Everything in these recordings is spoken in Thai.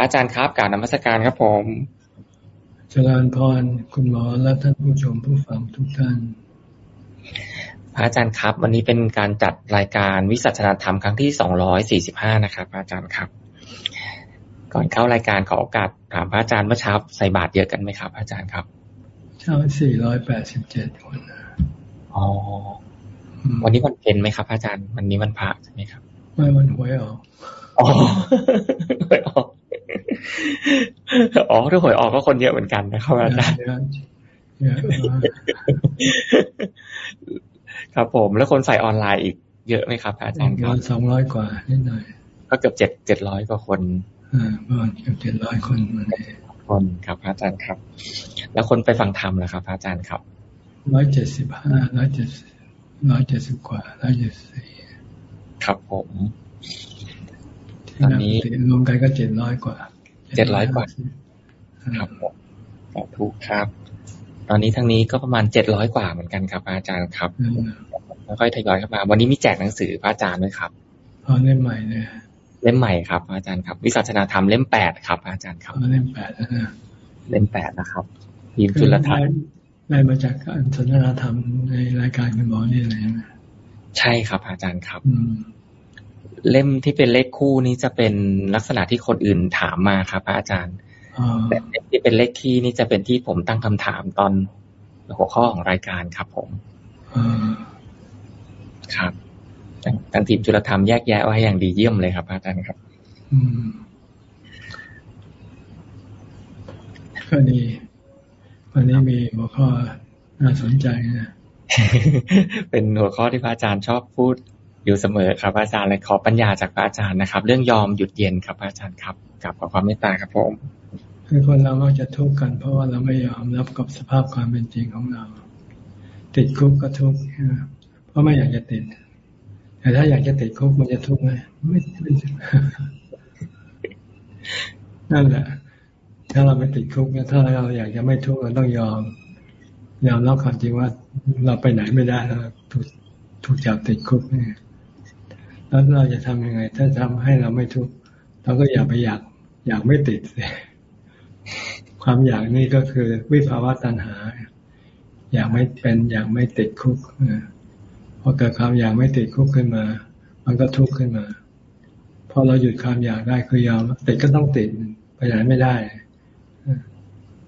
อาจารย์ครับการนมัสการครับผมเจริญพรคุณหมอและท่านผู้ชมผู้ฟังทุกท่าน พระอาจารย์ครับ วันนี้เป็นการจัดรายการวิสัชนาธรรมครั้งที่สองร้อยสี่สิบห้านะครับอาจารย์ครับ ก่อนเข้ารายการขอโอกาสถามพระอาจารย์เมื่อเช้าใส่บาตรเยอะกันไหมครับ อาจารย์ครับเช้าสี่ร้อยแปดสิบเจ็ดคนอ๋อวันนี้วันเพ็ญไหมครับ อาจารย์ วันนี้วันพระใช่ไหมครับ ไม่วันหวยออกอ๋อหวยออก อ๋อถ้าหวยออกก็คนเยอะเหมือนกันนะครับอาจารย์ครับผมแล้วคนใส่ออนไลน์อีกเยอะไหมครับ อาจารย์ครับสองร้อยกว่านิดหน่อยก็เกือบเจ็ดเจ็ดร้อยกว่าคนอ่าประมาณเกือบเจ็ดร้อยคนวันนี้คนครับอาจารย์ครับ แล้วคนไปฟังธรรมแล้วครับอาจารย์ครับร้อยเจ็ดสิบห้าร้อยเจ็ดร้อยเจ็ดสิบกว่าร้อยเจ็ดสี่ครับผมตอนนี้รวมกันก็เจ็ดร้อยกว่า เจ็ดร้อยกว่าครับผมสาธุครับ ตอนนี้ทางนี้ก็ประมาณเจ็ดร้อยกว่าเหมือนกันครับ อาจารย์ครับแล้วค่อยทยอยเข้ามา วันนี้มีแจกหนังสือพระอาจารย์ด้วยครับอ๋อเล่มใหม่เนี่ยเล่มใหม่ครับ อาจารย์ครับ วิสัชนาธรรมเล่มแปดครับ อาจารย์ครับเล่มแปดนะเล่มแปดนะครับยิมจุลธรรมได้มาจากการสนทนาธรรมในรายการคุณหมอนี่เลยนะใช่ครับ อาจารย์ครับ เล่มที่เป็นเลขคู่นี้จะเป็นลักษณะที่คนอื่นถามมาครับอาจารย์แต่ที่เป็นเลขคี่นี่จะเป็นที่ผมตั้งคำถามตอนหัวข้อของรายการครับผมครับทางทีมจุลธรรมแยกแยะไว้อย่างดีเยี่ยมเลยครับอาจารย์ครับก็ดี วันนี้มีหัวข้อน่าสนใจนะ เป็นหัวข้อที่พระอาจารย์ชอบพูด อยู่เสมอครับอาจารย์เลยขอปัญญาจากพระอาจารย์นะครับ เรื่องยอมหยุดเย็นครับอาจารย์ครับกับขอความเมตตาครับผม คือคนเรามักจะทุกข์กัน เพราะว่าเราไม่ยอมรับกับสภาพความเป็นจริงของเรา ติดคุกก็ทุกข์เพราะไม่อยากจะติด แต่ถ้าอยากจะติดคุกมันจะทุกข์ไหมไม่ไม่นั่นแหละ ถ้าเราไม่ติดคุกถ้าเราอยากจะไม่ทุกข์เราต้องยอม ยอมรับความจริงว่าเราไปไหนไม่ได้แล้วถูกถูกจับติดคุกเนี่ย แล้วเราจะทำยังไง ถ้าทำให้เราไม่ทุกข์เราก็อย่าไปอยาก อยากไม่ติดเลยความอยากนี่ก็คือวิภาวะตัณหา อยากไม่เป็นอยากไม่ติดคุกพอเกิดความอยากไม่ติดคุกขึ้นมา มันก็ทุกข์ขึ้นมาพอเราหยุดความอยากได้คือยอมติดก็ต้องติดไปไหนไม่ได้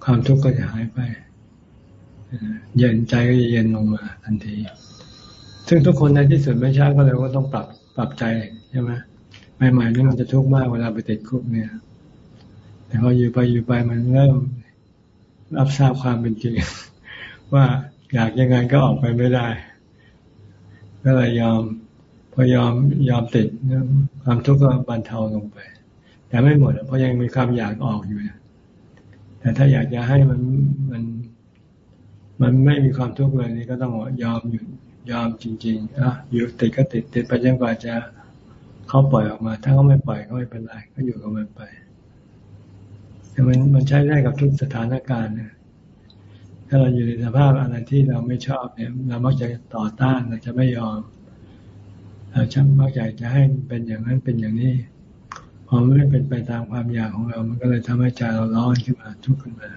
ความทุกข์ก็จะหายไปเย็นใจก็จะเย็นลงมาทันที ซึ่งทุกคนในที่สุดไม่ช้าก็เลยว่าต้องปรับปรับใจใช่ไหมใหม่ๆนี่มันจะทุกข์มากเวลาไปติดคุกเนี่ย แต่พออยู่ไปอยู่ไปมันเริ่มรับทราบความเป็นจริง ว่าอยากยังไงก็ออกไปไม่ได้ก็เลยยอม พอยอมยอมติดความทุกข์ก็บรรเทาลงไป แต่ไม่หมดเพราะยังมีความอยากออกอยู่แต่ถ้าอยากจะให้มันมัน มันไม่มีความทุกข์เลยนี่ก็ต้องยอมหยุด ยอมจริงๆอะอยู่ติดก็ติดติดไปจนกว่าจะเขาปล่อยออกมา ถ้าเขาไม่ปล่อยก็ไม่เป็นไรก็อยู่กับมันไปแต่มันมันใช้ได้กับทุกสถานการณ์นะถ้าเราอยู่ในสภาพอะไรที่เราไม่ชอบเนี่ยเรามักจะต่อต้านเราจะไม่ยอมเราช่างมักอยากจะให้เป็นอย่างนั้นเป็นอย่างนี้พอไม่เป็นไปตามความอยากของเรา มันก็เลยทำให้ใจเราร้อนขึ้นมาทุกข์ขึ้นมา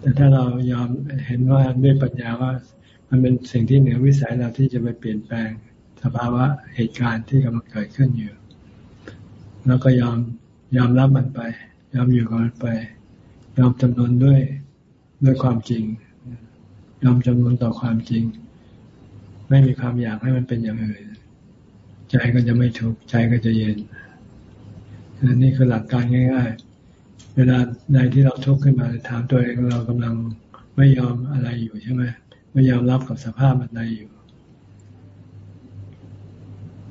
แต่ถ้าเรายอมเห็นว่าด้วยปัญญาว่า มันเป็นสิ่งที่เหนือวิสัยเราที่จะไปเปลี่ยนแปลงสภาวะเหตุการณ์ที่กำลังเกิดขึ้นอยู่ แล้วก็ยอมยอมรับมันไป ยอมอยู่กับมันไป ยอมจำนวนด้วยด้วยความจริง ยอมจำนวนต่อความจริง ไม่มีความอยากให้มันเป็นอย่างอื่น ใจก็จะไม่ทุกข์ใจก็จะเย็นนี่คือหลักการง่ายๆ เวลาใดที่เราทุกข์ขึ้นมาถามตัวเองเรากำลังไม่ยอมอะไรอยู่ใช่ไหม ไม่ยอมรับกับสภาพอะไรอยู่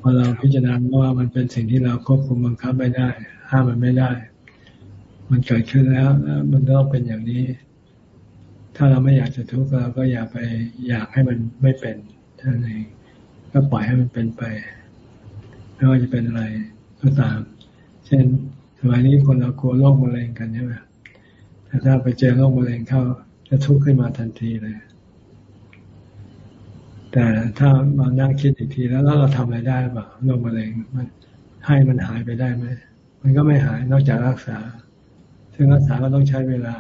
พอเราพิจารณาว่ามันเป็นสิ่งที่เราควบคุมบังคับไม่ได้ ห้ามมันไม่ได้ มันเกิดขึ้นแล้วมันต้องเป็นอย่างนี้ ถ้าเราไม่อยากจะทุกข์เราก็อย่าไปอยากให้มันไม่เป็นท่านเองก็ปล่อยให้มันเป็นไปไม่ว่าจะเป็นอะไรก็ตาม เช่นสมัยนี้คนเรากลัวโรคมะเร็งกันใช่ไหมแต่ถ้าไปเจอโรคมะเร็งเข้าจะทุกข์ขึ้นมาทันทีเลย แต่ถ้ามานั่งคิดอีกทีแล้วแล้วเราทำอะไรได้บ้างโรคมะเร็งมันให้มันหายไปได้ไหมมันก็ไม่หายนอกจากรักษา ซึ่งรักษาก็ต้องใช้เวลา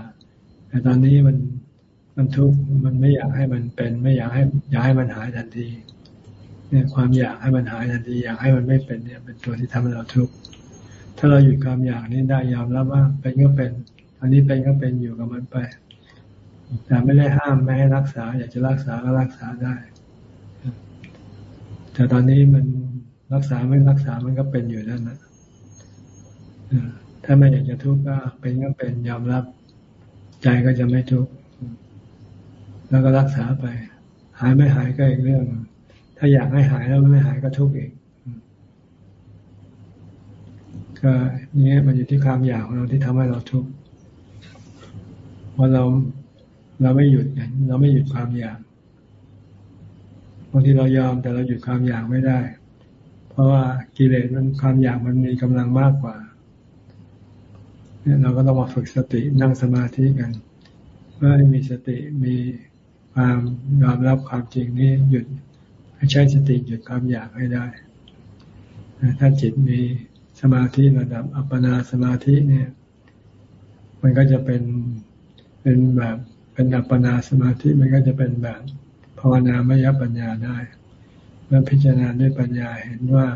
แต่ตอนนี้มันมันทุกข์มันไม่อยากให้มันเป็น ไม่อยากให้อยากให้มันหายทันที เนี่ยความอยากให้มันหายทันที อยากให้มันไม่เป็นเนี่ยเป็นตัวที่ทำให้เราทุกข์ถ้าเราหยุดความอยากนี้ได้ยอมรับว่าเป็นก็เป็น อันนี้เป็นก็เป็นอยู่กับมันไป แต่ไม่ได้ห้ามไม่ให้รักษา อยากจะรักษาก็รักษาได้ แต่ตอนนี้มันรักษาไม่รักษามันก็เป็นอยู่นั่นนะถ้าไม่อยากจะทุกข์ก็เป็นก็เป็นยอมรับ ใจก็จะไม่ทุกข์แล้วก็รักษาไป หายไม่หายก็อีกเรื่อง ถ้าอยากให้หายแล้วไม่หายก็ทุกข์อีกก็นี้มันอยู่ที่ความอยากของเราที่ทำให้เราทุกข์เพอเราเราไม่หยุดไงเราไม่หยุดความอยาก บางทีเรายอมแต่เราหยุดความอยากไม่ได้ เพราะว่ากิเลสมันความอยากมันมีกำลังมากกว่าเนี่ยเราก็ต้องมาฝึกสตินั่งสมาธิกัน เพื่อให้มีสติมีความยอมรับความจริงนี้หยุดให้ใช้สติหยุดความอยากให้ได้ ถ้าจิตมีสมาธิระดับอัปปนาสมาธิเนี่ย มันก็จะเป็นเป็นแบบเป็นอัปปนาสมาธิมันก็จะเป็นแบบ ภาวนามยปัญญาได้ เมื่อพิจารณาด้วยปัญญาเห็นว่า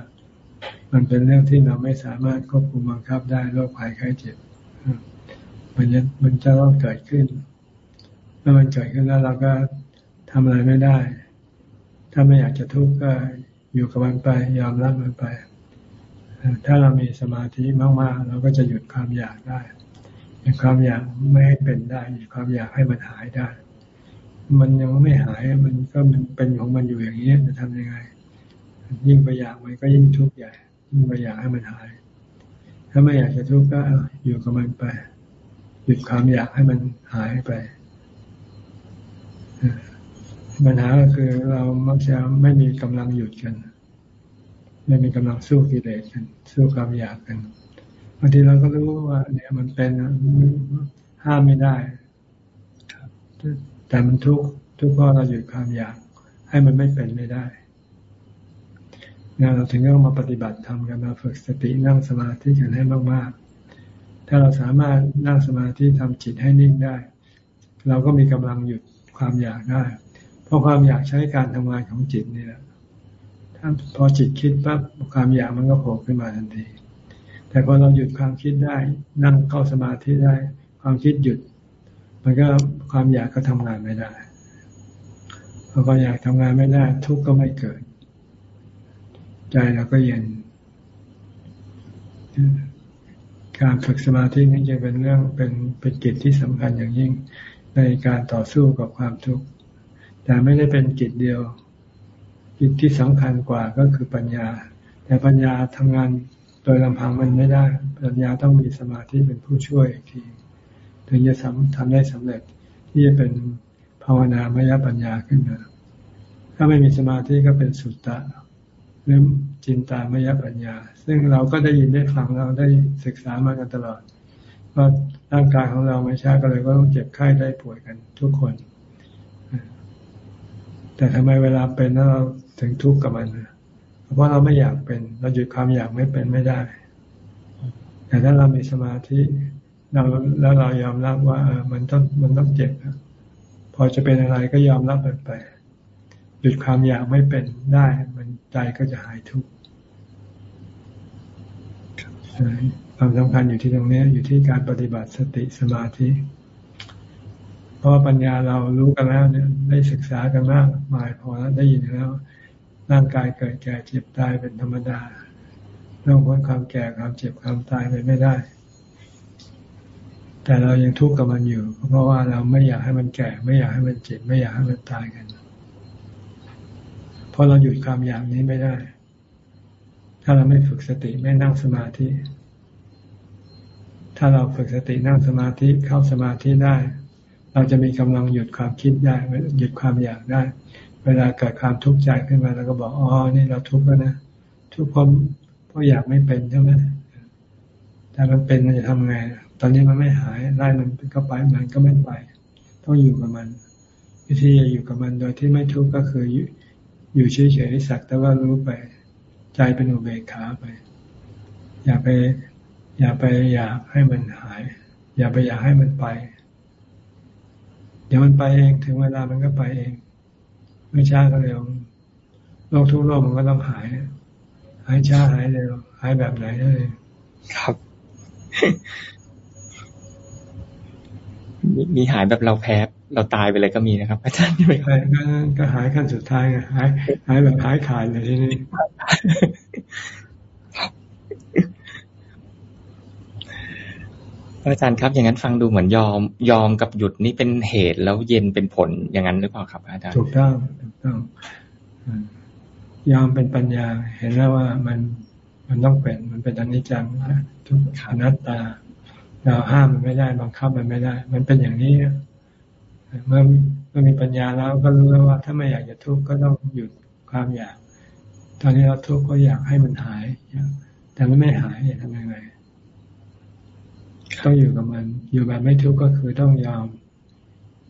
มันเป็นเรื่องที่เราไม่สามารถควบคุมบังคับได้โรคภัยไข้เจ็บมันจะมันจะต้องเกิดขึ้น เมื่อมันเกิดขึ้นแล้วเราก็ทำอะไรไม่ได้ ถ้าไม่อยากจะทุกข์ก็อยู่กับมันไป ยอมรับมันไป ถ้าเรามีสมาธิมากๆ เราก็จะหยุดความอยากได้หยุดความอยากไม่ให้เป็นได้หยุดความอยากให้มันหายได้ มันยังไม่หาย มันก็มันเป็นของมันอยู่อย่างนี้จะทำยังไง ยิ่งไปอยากมันก็ยิ่งทุกข์ใหญ่ ยิ่งไปอยากให้มันหาย ถ้าไม่อยากจะทุกข์ก็อยู่กับมันไป หยุดความอยากให้มันหายไปปัญหาก็คือเรามักจะไม่มีกำลังหยุดกัน ไม่มีกำลังสู้กิเลสกัน สู้ความอยากกันบางทีเราก็รู้ว่า เนี่ยมันเป็นห้ามไม่ได้ แต่มันทุกทุกข้อเราหยุดความอยาก ให้มันไม่เป็นไม่ได้งานเราถึงต้องมาปฏิบัติทำกันมาฝึกสตินั่งสมาธิกันให้มากๆ ถ้าเราสามารถนั่งสมาธิทำจิตให้นิ่งได้ เราก็มีกำลังหยุดความอยากได้ เพราะความอยากใช้การทำงานของจิตเนี่ยพอจิตคิดปั๊บความอยากมันก็โผล่ขึ้นมาทันที แต่พอเราหยุดความคิดได้ นั่งเข้าสมาธิได้ ความคิดหยุด มันก็ความอยากก็ทำงานไม่ได้พอความอยากทำงานไม่ได้ ทุกข์ก็ไม่เกิด ใจเราก็เย็น การฝึกสมาธินี่จะเป็นเรื่องเป็นเป็นกิจที่สำคัญอย่างยิ่งในการต่อสู้กับความทุกข์แต่ไม่ได้เป็นกิจเดียว กิจที่สำคัญกว่าก็คือปัญญา แต่ปัญญาทำงานโดยลำพังมันไม่ได้ ปัญญาต้องมีสมาธิเป็นผู้ช่วยอีกที ถึงจะทำทำได้สำเร็จที่จะเป็นภาวนามยปัญญาขึ้นมา ถ้าไม่มีสมาธิก็เป็นสุตตะหรือจินตามยปัญญา ซึ่งเราก็ได้ยินได้ฟังเราได้ศึกษามากันตลอดว่าร่างกายของเราไม่ช้าก็เลยก็ต้องเจ็บไข้ได้ป่วยกันทุกคน แต่ทำไมเวลาเป็นแล้วเราถึงทุกข์กับมันเพราะเราไม่อยากเป็น เราหยุดความอยากไม่เป็นไม่ได้ แต่ถ้าเรามีสมาธิ เราแล้วเรายอมรับว่ามันต้องมันต้องเจ็บพอจะเป็นอะไรก็ยอมรับมันไป หยุดความอยากไม่เป็นได้ มันใจก็จะหายทุกข์ความสำคัญอยู่ที่ตรงนี้อยู่ที่การปฏิบัติสติสมาธิ เพราะปัญญาเรารู้กันแล้วเนี่ยได้ศึกษากันมากมายพอแล้วได้ยินแล้ว ร่างกายเกิดแก่เจ็บตายเป็นธรรมดาเราพ้นความแก่ความเจ็บความตายไปไม่ได้ แต่เรายังทุกข์กับมันอยู่ เพราะว่าเราไม่อยากให้มันแก่ ไม่อยากให้มันเจ็บ ไม่อยากให้มันตายกัน เพราะเราหยุดความอยากนี้ไม่ได้ ถ้าเราไม่ฝึกสติไม่นั่งสมาธิ ถ้าเราฝึกสตินั่งสมาธิเข้าสมาธิได้ เราจะมีกำลังหยุดความคิดได้ หยุดความอยากได้ เวลาเกิดความทุกข์ใจขึ้นมาเราก็บอกอ๋อนี่เราทุกข์แล้วนะทุกข์เพราะเพราะอยากไม่เป็นใช่ไหมแต่มันเป็นมันจะทำไง ตอนนี้มันไม่หายไล่มันก็ไปมันก็ไม่ไป ต้องอยู่กับมัน วิธีจะอยู่กับมันโดยที่ไม่ทุกข์ก็คืออยู่เฉยๆสักแต่ว่ารู้ไป ใจเป็นอุเบกขาไป อย่าไป อย่าไปอยากให้มันหาย อย่าไปอยากให้มันไปเดี๋ยวมันไปเองถึงเวลามันก็ไปเอง ไม่ช้าก็เร็วโรคทุกโรคมันก็ต้องหายหายช้าหายเร็วหายแบบไหนเลยครับ มีหายแบบเราแพ้เราตายไปเลยก็มีนะครับอาจารย์ไม่ก็หายขั้นสุดท้ายไงหายหายแบบหายขาดเลยที่นี่อาจารย์ครับอย่างนั้นฟังดูเหมือนยอมยอมกับหยุดนี่เป็นเหตุแล้วเย็นเป็นผลอย่างนั้นหรือเปล่าครับ อาจารย์ถูกต้องถูกต้องยอมเป็นปัญญา เห็นแล้วว่ามันมันต้องเป็นมันเป็นอนิจจังทุกอนัตตา เราห้ามมันไม่ได้บังคับมันไม่ได้ มันเป็นอย่างนี้เมื่อเมื่อมีปัญญาแล้วก็รู้แล้วว่า ถ้าไม่อยากจะทุกข์ก็ต้องหยุดความอยาก ตอนนี้เราทุกข์ก็อยากให้มันหายแต่มันไม่หายทำยังไงต้องอยู่กับมัน อยู่แบบไม่ทุกข์ก็คือต้องยอม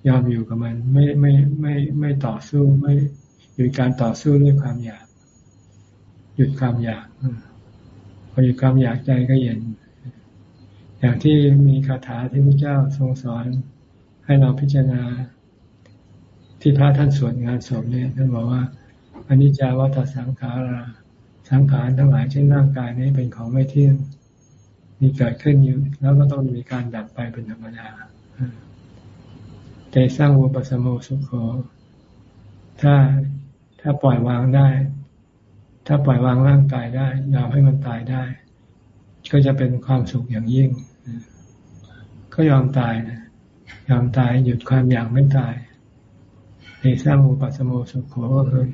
ยอมอยู่กับมัน ไม่ไม่ไม่ไม่ต่อสู้ไม่หยุดการต่อสู้ด้วยความอยาก หยุดความอยากพอหยุดความอยากใจก็เย็น อย่างที่มีคาถาที่พระเจ้าทรงสอนให้เราพิจารณา ที่พระท่านสวดงานศพเนี่ยท่านบอกว่าอนิจจาวัฏสังขารา สังขารทั้งหลายเช่นร่างกายนี้เป็นของไม่เที่ยงมีเกิดขึ้นอยู่ แล้วก็ต้องมีการดับไปเป็นธรรมดาใจสร้างวุปสมโมสุขโขถ้าถ้าปล่อยวางได้ ถ้าปล่อยวางร่างกายได้ยอมให้มันตายได้ ก็จะเป็นความสุขอย่างยิ่ง ก็ยอมตายนะยอมตายหยุดความอยากไม่ตายในสร้างอุปสมโมสุขโขก็คือ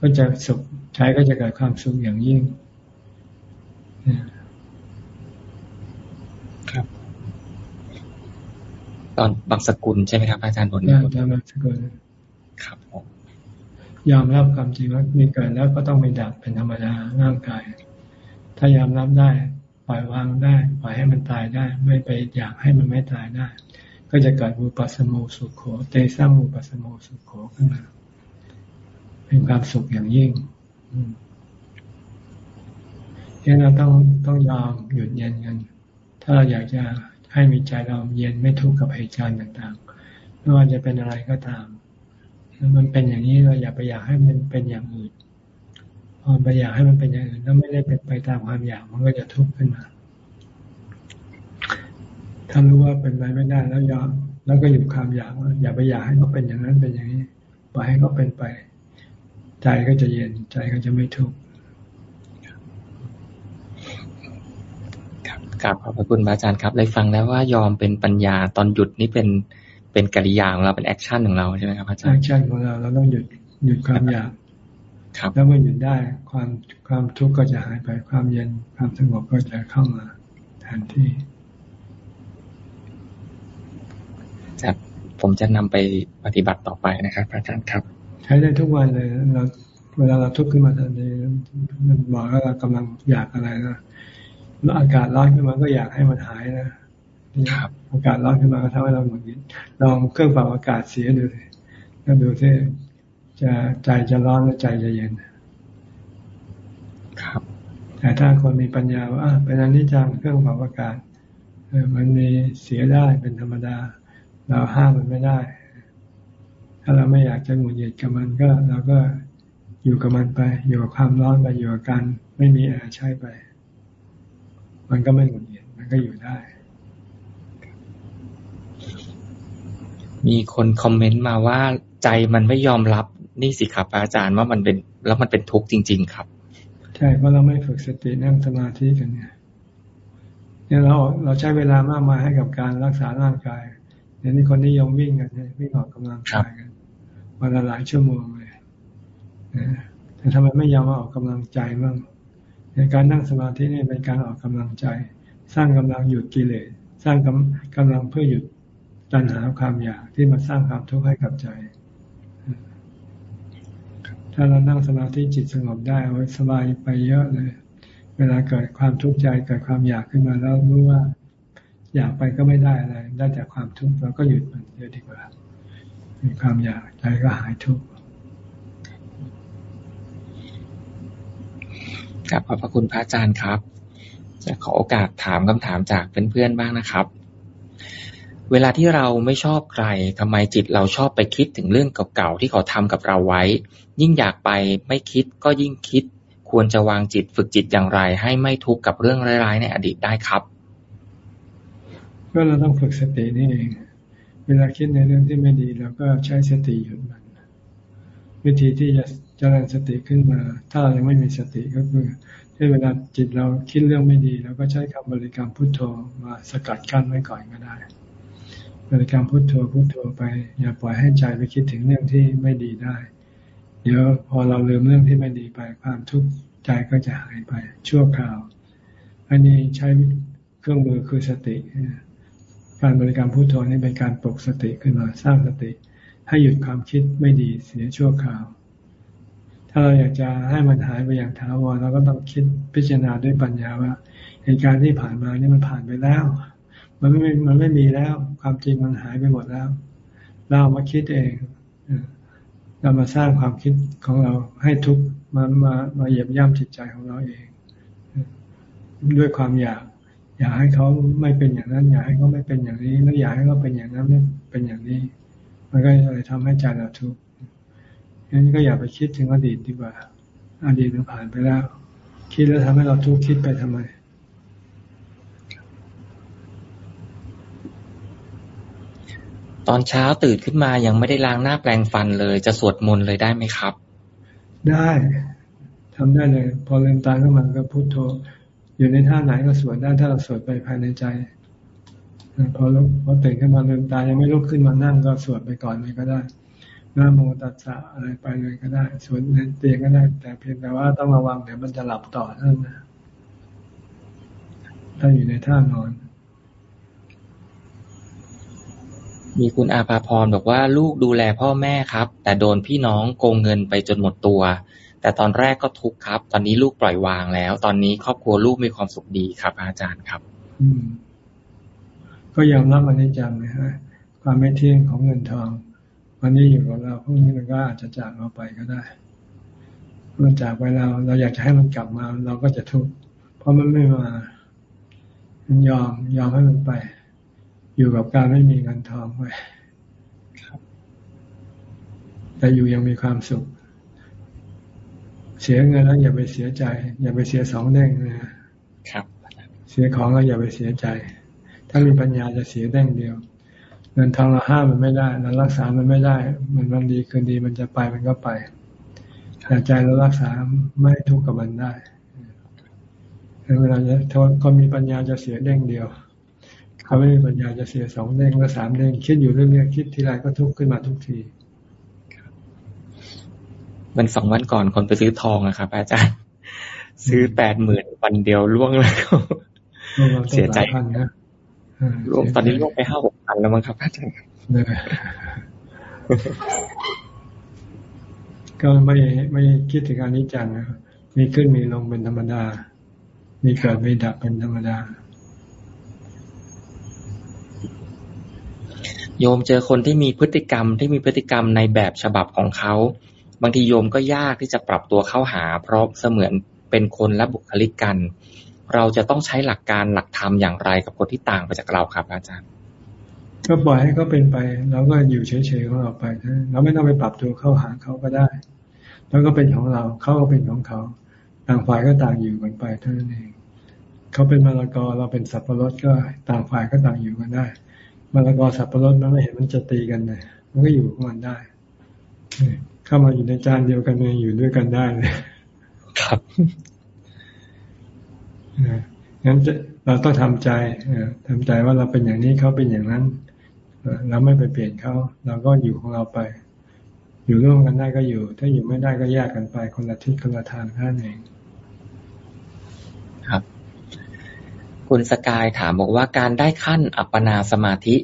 ก็จะสุขใช้ก็จะเกิดความสุขอย่างยิ่งครับ ตอนบางสกุลใช่ไหมครับ อาจารย์บนนี้ตอนบางสกุลครับผมยอมรับความจริงว่ามีเกิดแล้วก็ต้องมีดับเป็นธรรมดาร่างกาย ถ้ายอมรับได้ป ล่อยวางได้ ปล่อยให้มันตายได้ ไม่ไปอยากให้มันไม่ตายได้ ก็จะเกิดมุปัสโมสุขโขเตสร้างมุปัสโมสุขโขขึ้นมา เป็นความสุขอย่างยิ่งดังนั้นเราต้องต้องยอมหยุดเย็นกัน ถ้าเราอยากจะให้มีใจเราเย็นไม่ทุกข์กับเหตุการณ์ต่างๆ ไม่ว่าจะเป็นอะไรก็ตาม มันเป็นอย่างนี้เราอย่าไปอยากให้มันเป็นอย่างอื่น พอไปอยากให้มันเป็นอย่างอื่นแล้วไม่ได้เป็นไปตามความอยากมันก็จะทุกข์ขึ้นมา ถ้ารู้ว่าเป็นไปไม่ได้แล้วยอมแล้วก็อยู่ความอยากว่าอย่าไปอยากให้เขาเป็นอย่างนั้นเป็นอย่างนี้ปล่อยให้เขาเป็นไป ใจก็จะเย็นใจก็จะไม่ทุกข์ครับขอบพระคุณพระอาจารย์ครับเลยฟังแล้วว่ายอมเป็นปัญญาตอนหยุดนี่เป็นเป็นกิริยาของเราเป็น action ของเราใช่ไหมครับอาจารย์ action ของเราเราต้องหยุดหยุดความอยากครับ แล้วเมื่อหยุดได้ความความทุกข์ก็จะหายไปความเย็นความสงบก็จะเข้ามาแทนที่จะผมจะนำไปปฏิบัติต่อไปนะครับอาจารย์ครับ ใช้ได้ทุกวันเลยเราเวลาเราทุกข์ขึ้นมาทันทีมันบอกว่าเรากำลังอยากอะไรนะแล้วอากาศร้อนขึ้นมาก็อยากให้มันหายนะครับ อากาศร้อนขึ้นมาก็ทำให้เราหงุดหงิดลองเครื่องปรับอากาศเสียดูเลยแล้วดูที่ จะใจจะร้อนและใจจะเย็น ครับ แต่ถ้าคนมีปัญญาว่าเป็นอนิจจังเครื่องปรับอากาศมันมีเสียได้เป็นธรรมดา เราห้ามมันไม่ได้ ถ้าเราไม่อยากจะหงุดหงิดกับมันก็เราก็อยู่กับมันไป อยู่กับความร้อนไปอยู่กับการไม่มีแอร์ใช้ไป มันก็ไม่หงุดหงิดมันก็อยู่ได้ มีคนคอมเมนต์มาว่าใจมันไม่ยอมรับ นี่สิครับอาจารย์ว่ามันเป็น แล้วมันเป็นทุกข์จริง ๆ ครับ ใช่เพราะเราไม่ฝึกสตินั่งสมาธิกันเนี่ยเนี่ยเราเราใช้เวลามากมายให้กับการรักษาร่างกายเดี๋ยนี้คนนิยมวิ่งกันวิ่งออกกำลังกายกันวันละหลายชั่วโมงเลยแต่ทำไมไม่ยอมมาออกกำลังใจบ้างในการนั่งสมาธินี่เป็นการออกกำลังใจ สร้างกำลังหยุดกิเลสสร้างกำกำลังเพื่อหยุดตัณหาความอยากที่มาสร้างความทุกข์ให้กับใจ ถ้าเรานั่งสมาธิจิตสงบได้เอาสบายไปเยอะเลย เวลาเกิดความทุกข์ใจเกิดความอยากขึ้นมาแล้วรู้ว่า อยากไปก็ไม่ได้อะไร ได้แต่ความทุกข์เราก็หยุดมันเยอะดีกว่า มีความอยากใจก็หายทุกข์ครับขอบพระคุณพระอาจารย์ครับ จะขอโอกาสถามคำถามจากเพื่อนๆบ้างนะครับ เวลาที่เราไม่ชอบใครทำไมจิตเราชอบไปคิดถึงเรื่องเก่าๆที่เขาทำกับเราไว้ ยิ่งอยากไปไม่คิดก็ยิ่งคิด ควรจะวางจิตฝึกจิตอย่างไร ให้ไม่ทุกข์กับเรื่องร้ายๆในอดีตได้ครับก็เราต้องฝึกสตินี่เอง เวลาคิดในเรื่องที่ไม่ดีเราก็ใช้สติหยุดมัน วิธีที่จะเจริญสติขึ้นมา ถ้าเรายังไม่มีสติก็คือที่เวลาจิตเราคิดเรื่องไม่ดีเราก็ใช้คำบริกรรมพุทโธมาสกัดกั้นไว้ก่อนก็ได้ บริกรรมพุทโธพุทโธไป อย่าปล่อยให้ใจไปคิดถึงเรื่องที่ไม่ดีได้ เดี๋ยวพอเราลืมเรื่องที่ไม่ดีไป ความทุกข์ใจก็จะหายไป ชั่วคราว อันนี้ใช้เครื่องมือคือสติการบริกรรมพุทโธนี่เป็นการปลุกสติขึ้นมาสร้างสติ ให้หยุดความคิดไม่ดีเสียชั่วคราว ถ้าเราอยากจะให้มันหายไปอย่างถาวรเราก็ต้องคิดพิจารณาด้วยปัญญาว่าเหตุการณ์ที่ผ่านมานี่มันผ่านไปแล้ว มันไม่มันไม่มีแล้ว ความจริงมันหายไปหมดแล้ว เรามาคิดเองเรามาสร้างความคิดของเราให้ทุกมามามาเหยียบย่ำจิตใจของเราเอง ด้วยความอยาก อยากให้เขาไม่เป็นอย่างนั้น อยากให้เขาไม่เป็นอย่างนี้ แล้วอยากให้เขาเป็นอย่างนั้นไม่เป็นอย่างนี้ มันก็เลยทำให้ใจเราทุกข์งั้นก็อย่าไปคิดถึงอดีตดีกว่าอดีตมันผ่านไปแล้ว คิดแล้วทำให้เราทุกข์คิดไปทำไม ตอนเช้าตื่นขึ้นมายังไม่ได้ล้างหน้าแปรงฟันเลย จะสวดมนต์เลยได้ไหมครับ ได้ทำได้เลย พอเริ่มตาขึ้นมาก็พุโทโธ อยู่ในท่าไหนก็สวดได้ถ้าเราสวดไปภายในใจพอลุกพอตื่นขึ้นมาลืมตายังไม่ลุกขึ้นมานั่งก็สวดไปก่อนเลยก็ได้น้าโมตัสสะอะไรไปเลยก็ได้สวดในเตียงก็ได้ แต่เพียงแต่ว่าต้องระวังเดี๋ยวมันจะหลับต่อท่านนะถ้าอยู่ในท่านอน มีคุณอาภาพรบอกว่าลูกดูแลพ่อแม่ครับ แต่โดนพี่น้องโกงเงินไปจนหมดตัว แต่ตอนแรกก็ทุกข์ครับ ตอนนี้ลูกปล่อยวางแล้ว ตอนนี้ครอบครัวลูกมีความสุขดีครับ อาจารย์ครับก็ยอมรับมันในจังนะฮะความไม่เที่ยงของเงินทอง วันนี้อยู่กับเราพรุ่งนี้มันก็อาจจะจากเราไปก็ได้เมันจากไปเราเราอยากจะให้มันกลับมา เราก็จะทุกข์เพราะมันไม่มายอมยอมให้มันไป อยู่กับการไม่มีเงินทองไปแต่อยู่ยังมีความสุข เสียเงินแล้วอย่าไปเสียใจ อย่าไปเสียสองเด้งนะครับ เสียของแล้วอย่าไปเสียใจ ถ้ามีปัญญาจะเสียเด้งเดียว เงินทองเราห้ามมันไม่ได้เรารักษามันไม่ได้ มันวันดีคืนดีมันจะไปมันก็ไปแต่ใจเรารักษาไม่ทุกข์กับมันได้เวลาจะทก็มีปัญญาจะเสียเด้งเดียว เขาไม่มีปัญญาจะเสียสองเด้งและสามเด้งคิดอยู่เรื่อยๆคิดทีไรก็ทุกข์ขึ้นมาทุกทีวันสองวันก่อนคนไปซื้อทองนะครับ อาจารย์ ซื้อแปดหมื่นวันเดียวล่วงเลยเสียใจนะล่วงตอนนี้ล่วงไปห้าหกพันแล้วมั้งครับอาจารย์ก็ไม่ไม่คิดถึงการนี้จังนะมีขึ้นมีลงเป็นธรรมดา มีเกิดมีดับเป็นธรรมดา โยมเจอคนที่มีพฤติกรรมที่มีพฤติกรรมในแบบฉบับของเขา บางทีโยมก็ยากที่จะปรับตัวเข้าหา เพราะเสมือนเป็นคนและบุคลิกกัน เราจะต้องใช้หลักการหลักธรรมอย่างไรกับคนที่ต่างไปจากเราครับ อาจารย์ ก็ปล่อยให้เขาเป็นไปเราก็อยู่เฉยๆของเราไปเราไม่ต้องไปปรับตัวเข้าหาเขาก็ได้ แล้วก็เป็นของเราเขาก็เป็นของเขา ต่างฝ่ายก็ต่างอยู่กันไปเท่านั้นเองเขาเป็นมะละกอเราเป็นสับปะรดก็ต่างฝ่ายก็ต่างอยู่กันได้ มะละกอสับปะรดมันไม่เห็นมันจะตีกันเลยมันก็อยู่ของมันได้เข้ามาอยู่ในจานเดียวกันเองอยู่ด้วยกันได้เลยครับงั้นเราต้องทำใจทำใจว่าเราเป็นอย่างนี้เขาเป็นอย่างนั้นเราไม่ไปเปลี่ยนเขาเราก็อยู่ของเราไป อยู่ร่วมกันได้ก็อยู่ ถ้าอยู่ไม่ได้ก็แยกกันไป คนละทิศคนละทางนั่นเอง ครับ คุณสกายถามบอกว่าการได้ขั้นอัปปนาสมาธิ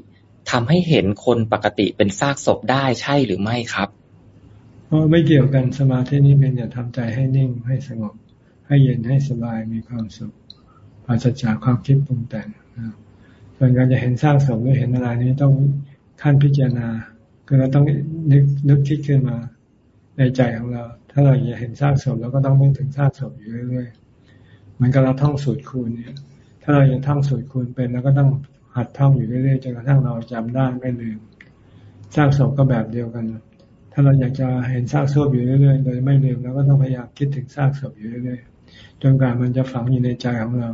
ทำให้เห็นคนปกติเป็นซากศพได้ใช่หรือไม่ครับไม่เกี่ยวกันสมาธินี้เป็นอย่าทำใจให้นิ่งให้สงบ ให้เย็นให้สบายมีความสุขปราศจากความคิดปรุงแต่งส่วนการจะเห็นสร้างสมหรือเห็นอะไรนี้ต้องขั้นพิจารณาคือเราต้องนึกนึกคิดขึ้นมาในใจของเรา ถ้าเราอยากเห็นสร้างสมเราก็ต้องนึกถึงสร้างสมอยู่เรื่อยๆเหมือนกับเราท่องสูตรคูณเนี่ย ถ้าเรายังท่องสูตรคูณเป็นเราก็ต้องหัดท่องอยู่เรื่อยๆจนกระทั่งเราจำได้ไม่ลืมสร้างศพก็แบบเดียวกัน ถ้าเราอยากจะเห็นสร้างศพอยู่เรื่อยๆ โดยไม่ลืมเราก็ต้องพยายามคิดถึงสร้างศพอยู่เรื่อยๆ จนกว่ามันจะฝังอยู่ในใจของเรา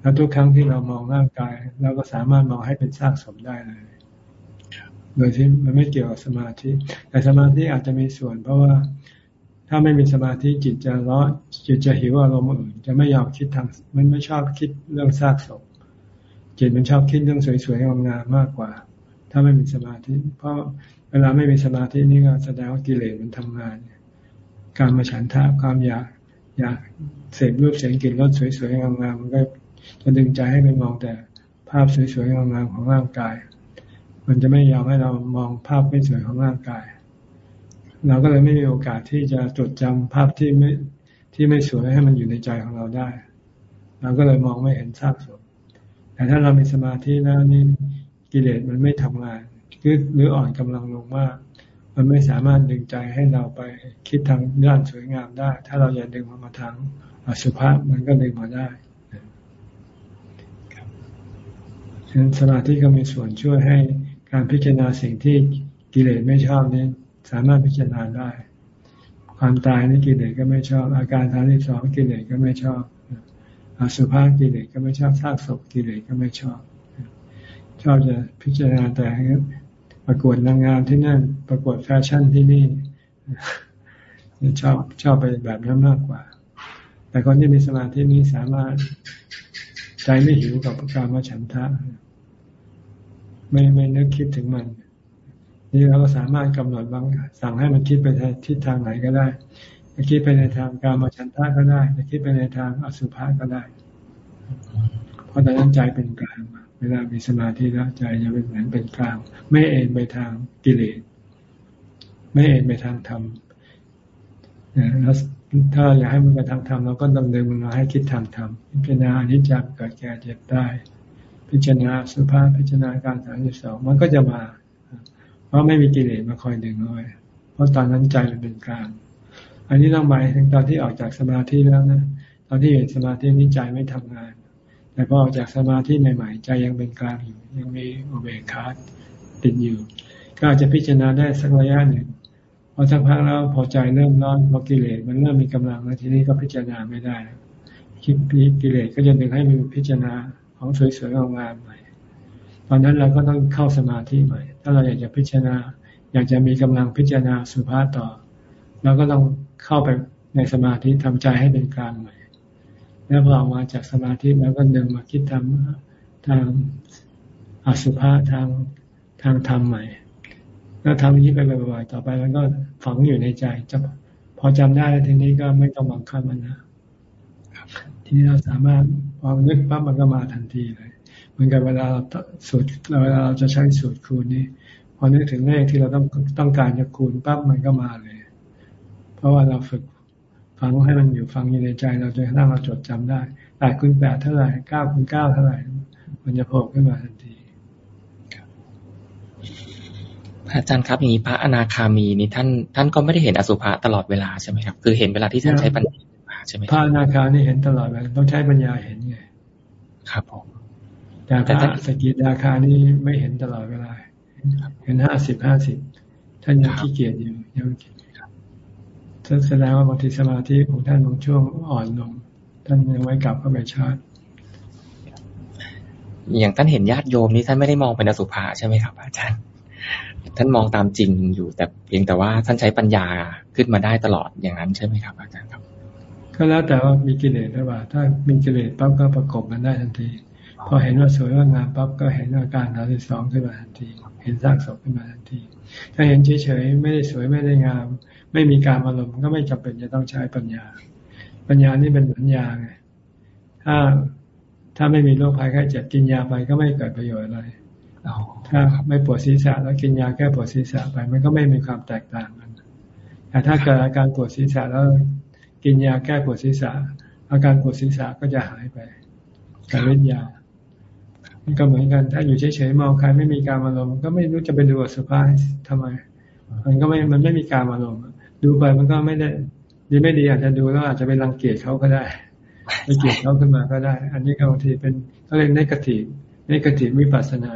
แล้วทุกครั้งที่เรามองร่างกายเราก็สามารถมองให้เป็นสร้างศพได้เลย โดยที่มันไม่เกี่ยวกับสมาธิ แต่สมาธิอาจจะมีส่วน เพราะว่า ถ้าไม่มีสมาธิจิตจะร้อนจิตจะหิวอารมณ์อื่น จะไม่ยอมคิดทางมันไม่ชอบคิดเรื่องซากศพจิตมันชอบคิดเรื่องสวยๆงามๆมากกว่า ถ้าไม่มีสมาธิ เพราะเวลาไม่มีสมาธินี่ก็แสดงว่ากิเลสมันทำงาน การมาฉันทะความอยากอยากเสพรูปเสียงกลิ่นรสสวยๆงามๆมันก็จะดึงใจให้ไปมองแต่ภาพสวยๆงามๆของร่างกาย มันจะไม่ยอมให้เรามองภาพไม่สวยของร่างกาย เราก็เลยไม่มีโอกาสที่จะจดจำภาพที่ไม่ที่ไม่สวยให้มันอยู่ในใจของเราได้ เราก็เลยมองไม่เห็นซากศพแต่ถ้าเรามีสมาธิแล้วนี่กิเลสมันไม่ทำงานคือหรืออ่อนกำลังลงมาก มันไม่สามารถดึงใจให้เราไปคิดทางด้านสวยงามได้ ถ้าเราอยากดึงมันมาทางอสุภะมันก็ดึงมาได้ฉะนั้นสมาธิก็มีส่วนช่วยให้การพิจารณาสิ่งที่กิเลสไม่ชอบนี้ สามารถพิจารณาได้ ความตายนี่กิเลสก็ไม่ชอบ อาการทางที่สองกิเลสก็ไม่ชอบอสุภาพกิเลสก็ไม่ชอบซากศพกิเลสก็ไม่ชอบ ชอบจะพิจารณาแต่ประกวดนางงามที่นั่น ประกวดแฟชั่นที่นี่ชอบชอบไปแบบนั้นมากกว่า แต่คนที่มีสมาธินี้สามารถใจไม่หิวกับการมาฉันทะ ไม่ไม่นึกคิดถึงมัน นี่เราก็สามารถกำหนดบางสั่งให้มันคิดไปทิศทางไหนก็ได้จะคิดไปในทางการมาชันทาก็ได้จะคิดไปในทางอสุภะก็ได้ เพราะตอนนั้นใจเป็นกลาง เวลามีสมาธิแล้วใจจะเป็นเหมือนเป็นกลาง ไม่เอ็นไปทางกิเลส ไม่เอ็นไปทางธรรมแล้วถ้าอยากให้มันไปทางธรรมเราก็ดำเนินมันมาให้คิดทางธรรม พิจารณาอนิจจังเกิดแก่เจ็บได้ พิจารณาสุภาพพิจารณาการสามสิบสองมันก็จะมา ราะไม่มีกิเลสมาคอยดึงเอาไว้เพราะตอนนั้นใจมันเป็นกลาง อันนี้ต้องหมายถึงตอนที่ออกจากสมาธิแล้วนะ ตอนที่เห็นสมาธินี้ใจไม่ทำงาน แต่พอออกจากสมาธิใหม่ๆใจยังเป็นกลางอยู่ ยังมีอุเบกขาติดอยู่ ก็อาจจะพิจารณาได้สักระยะหนึ่ง พอสักพักแล้วพอใจเริ่มร้อนพอกิเลสมันเริ่มมีกำลังแล้วทีนี้ก็พิจารณาไม่ได้คิดกิเลสก็จะดึงให้มีพิจารณาของสวยๆงามๆใหม่ ตอนนั้นเราก็ต้องเข้าสมาธิใหม่ ถ้าเราอยากจะพิจารณา อยากจะมีกำลังพิจารณาสุภาษต่อเราก็ต้องเข้าไปในสมาธิทำใจให้เป็นกลางใหม่ แล้วพอออกมาจากสมาธิแล้วก็ดึงมาคิดทำทางอสุภะทางทางธรรมใหม่ แล้วทำอย่างนี้ไปบ่อยๆต่อไปมันก็ฝังอยู่ในใจจะพอจำได้ทีนี้ก็ไม่ต้องบังคับมันนะทีนี้เราสามารถพ อนึกปั๊บมันก็มาทันทีเลยเหมือนกับเวลาสูตรเวลาเราจะใช้สูตรคูณนี้พอนึกถึงเลขที่เราต้องต้องการจะคูณปั๊บมันก็มาเลย เพราะว่าเราฝึกฟังให้มันอยู่ฟังอยู่ในใจ เราจะนั่งเราจดจำได้แปดคูณแปดเท่าไหร่เก้าคูณเก้าเท่าไหร่ มันจะโผล่ขึ้นมาทันทีอาจารย์ครับอย่างนี้พระอนาคามีนี่ท่านท่านก็ไม่ได้เห็นอสุภะตลอดเวลาใช่ไหมครับ คือเห็นเวลาที่ท่านใช้ปัญญา ใช่ไหมพระอนาคานี่เห็นตลอดเวลาต้องใช้ปัญญาเห็นไง ครับผมแต่พระสกิราคานี่ไม่เห็นตลอดเวลาเห็นห้าสิบห้าสิบท่านยังขี้เกียจอยู่ยังท่านแสดงว่าบางทีสมาธิของท่านบางช่วงอ่อนลง ท่านยังไม่กลับเข้าไปชาร์จอย่างท่านเห็นญาติโยมนี่ท่านไม่ได้มองเป็นอสุภะใช่ไหมครับ อาจารย์ ท่านมองตามจริงอยู่แต่เพียงแต่ว่าท่านใช้ปัญญาขึ้นมาได้ตลอดอย่างนั้นใช่ไหมครับ อาจารย์ครับ ก็แล้วแต่ว่ามีกิเลสหรือเปล่า ถ้ามีกิเลสปั๊บก็ประกบมันได้ทันที พอเห็นว่าสวยว่างามปั๊บก็เห็นอาการสามสิบสองขึ้นมาทันที เห็นสร้างศพขึ้นมาทันที ถ้าเห็นเฉยๆไม่ได้สวยไม่ได้งาม ไม่มีการอารมณ์ก็ไม่จำเป็นจะต้องใช้ปัญญา ปัญญานี่เป็นเหมือนยาไง ถ้าถ้าไม่มีโรคภัยไข้เจ็บกินยาไปก็ไม่เกิดประโยชน์อะไรถ้าไม่ปวดศีรษะแล้วกินยาแก้ปวดศีรษะไป มันก็ไม่มีความแตกต่างกันแต่ถ้าเกิดอาการปวดศีรษะแล้ว กินยาแก้ปวดศีรษะ อาการปวดศีรษะก็จะหายไปการเล่นยามันก็เหมือนกัน ถ้าอยู่เฉยๆมองใครไม่มีการอารมณ์ก็ไม่รู้จะไปดูสุภาพทำไม มันก็ไม่มันไม่มีการอารมณ์ดูไปมันก็ไม่ได้ดีไม่ดีอาจจะดูแล้วอาจจะไปรังเกียจเขาก็ได้ไปเกลียดเขาขึ้นมาก็ได้ อันนี้บางทีเป็นเขาเรียกนกตินกติวิปัสนา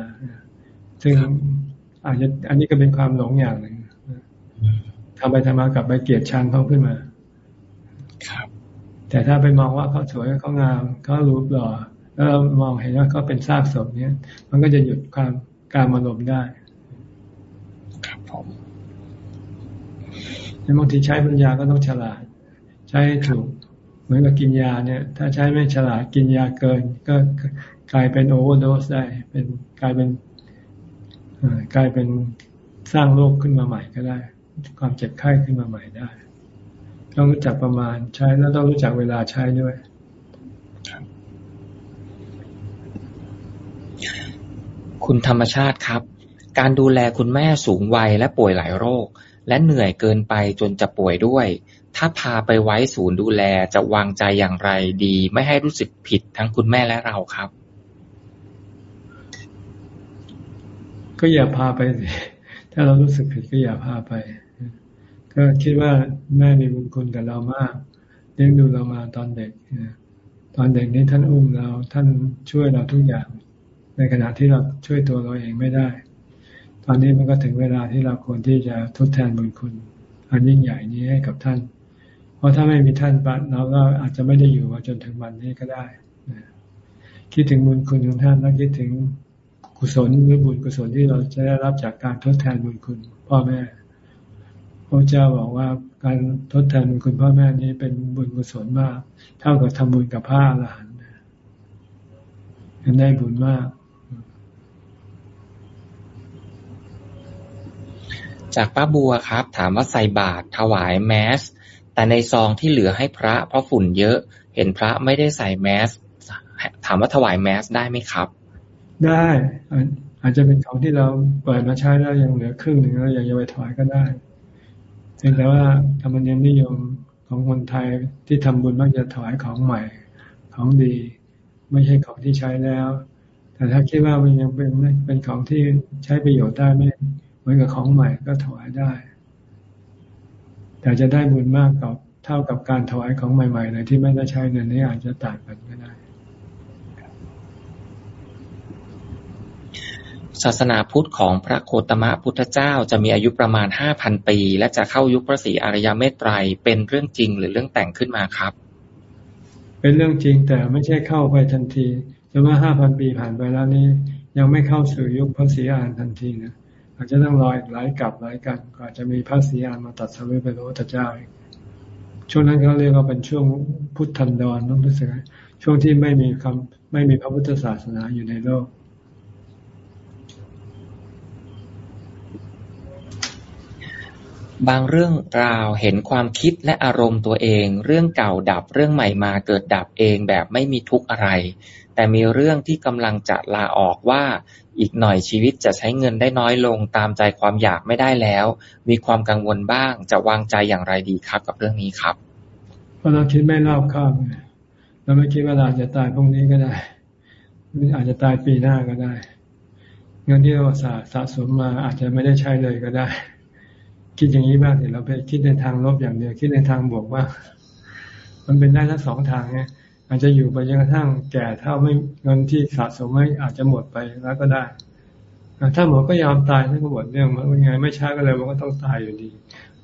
ซึ่งอาจจะอันนี้ก็เป็นความหลงอย่างหนึ่งทำไปทำมากลับไปเกลียดชังเขาขึ้นมา แต่ถ้าไปมองว่าเขาสวยเขางามเขารูปหล่อแล้วเรามองเห็นว่าเขาเป็นซากศพเนี้ยมันก็จะหยุดความการมารมได้ ครับผมบางทีใช้ปัญญาก็ต้องฉลาด ใช้ถูก เหมือนกับกินยาเนี่ย ถ้าใช้ไม่ฉลาดกินยาเกิน ก็กลายเป็นโอเวอร์โดสได้ เป็นกลายเป็นกลายเป็นสร้างโรคขึ้นมาใหม่ก็ได้ ความเจ็บไข้ขึ้นมาใหม่ได้ ต้องรู้จักประมาณใช้แล้วต้องรู้จักเวลาใช้ด้วยคุณธรรมชาติครับ การดูแลคุณแม่สูงวัยและป่วยหลายโรค และเหนื่อยเกินไปจนจะป่วยด้วย ถ้าพาไปไว้ศูนย์ดูแลจะวางใจอย่างไรดี ไม่ให้รู้สึกผิดทั้งคุณแม่และเราครับ ก็อย่าพาไป ถ้าเรารู้สึกผิดก็อย่าพาไป ก็คิดว่าแม่มีบุญคุณกับเรามากเลี้ยงดูเรามาตอนเด็กตอนเด็กนี้ท่านอุ้มเราท่านช่วยเราทุกอย่าง ในขณะที่เราช่วยตัวเราเองไม่ได้ ตอนนี้มันก็ถึงเวลาที่เราควรที่จะทดแทนบุญคุณอันยิ่งใหญ่นี้ให้กับท่าน เพราะถ้าไม่มีท่านปัดเราก็อาจจะไม่ได้อยู่มาจนถึงวันนี้ก็ได้คิดถึงบุญคุณของท่านแล้วคิดถึงกุศลหรือบุญกุศลที่เราจะได้รับจากการทดแทนบุญคุณ พ่อแม่ พระเจ้าบอกว่าการทดแทนบุญคุณพ่อแม่นี้เป็นบุญกุศลมาก เท่ากับทำบุญกับพระอรหันต์กันได้บุญมาก จากป้าบัวครับ ถามว่าใส่บาตรถวายแมส แต่ในซองที่เหลือให้พระเพราะฝุ่นเยอะ เห็นพระไม่ได้ใส่แมส ถามว่าถวายแมสได้ไหมครับ ได้อาจจะเป็นของที่เราเปิดมาใช้แล้วยังเหลือครึ่งหนึ่งแล้วอยากจะไปถอยก็ได้ เพียงแต่ว่าธรรมเนียมนิยมของคนไทยที่ทำบุญมักจะถอยของใหม่ของดี ไม่ใช่ของที่ใช้แล้ว แต่ถ้าคิดว่ามันยังเป็นเป็นของที่ใช้ประโยชน์ได้ไม่เหมือนกับของใหม่ก็ถวายได้ แต่จะได้บุญมากกับเท่ากับการถวายของใหม่ ๆ เลยที่ไม่ได้ใช้เงินนี้อาจจะต่างกันก็ได้ ศาสนาพุทธของพระโคตมะพุทธเจ้าจะมีอายุประมาณห้าพันปี และจะเข้ายุคพระศรีอริยเมตไตรเป็นเรื่องจริงหรือเรื่องแต่งขึ้นมาครับ เป็นเรื่องจริงแต่ไม่ใช่เข้าไปทันทีแต่ว่าห้าพันปีผ่านไปแล้วนี้ ยังไม่เข้าสู่ยุคพระศรีอานทันทีนะอาจจะต้องรออีกหลายกลับหลายกันกว่าจะมีพระศรีอานมาตัดสวิเป็นพระพุทธเจ้าช่วงนั้นเขาเรียกว่าเป็นช่วงพุทธันดรน้องรู้สึกช่วงที่ไม่มีคำไม่มีพระพุทธศาสนาอยู่ในโลก บางเรื่องราวเห็นความคิดและอารมณ์ตัวเอง เรื่องเก่าดับเรื่องใหม่มาเกิดดับเองแบบไม่มีทุกข์อะไร แต่มีเรื่องที่กำลังจะลาออกว่า อีกหน่อยชีวิตจะใช้เงินได้น้อยลงตามใจความอยากไม่ได้แล้ว มีความกังวลบ้างจะวางใจอย่างไรดีครับกับเรื่องนี้ครับเพราะเราคิดไม่รอบคอบเราไม่คิดว่าเราจะตายพรุ่งนี้ก็ได้อาจจะตายปีหน้าก็ได้ เงินที่เราสะสะสมมาอาจจะไม่ได้ใช้เลยก็ได้ คิดอย่างนี้บ้างเดี๋ยเราไปคิดในทางลบอย่างเดียว คิดในทางบวกว่า มันเป็นได้ทั้งสองทางไงอาจจะอยู่ไปจนกระทั่งแก่เท่าไม่เงินที่สะสมไม่อาจจะหมดไปแล้วก็ได้ถ้าหมดก็ยอมตายถ้าก็หมดเรื่องมันไงไม่ช้าก็เลยมันก็ต้องตายอยู่ดี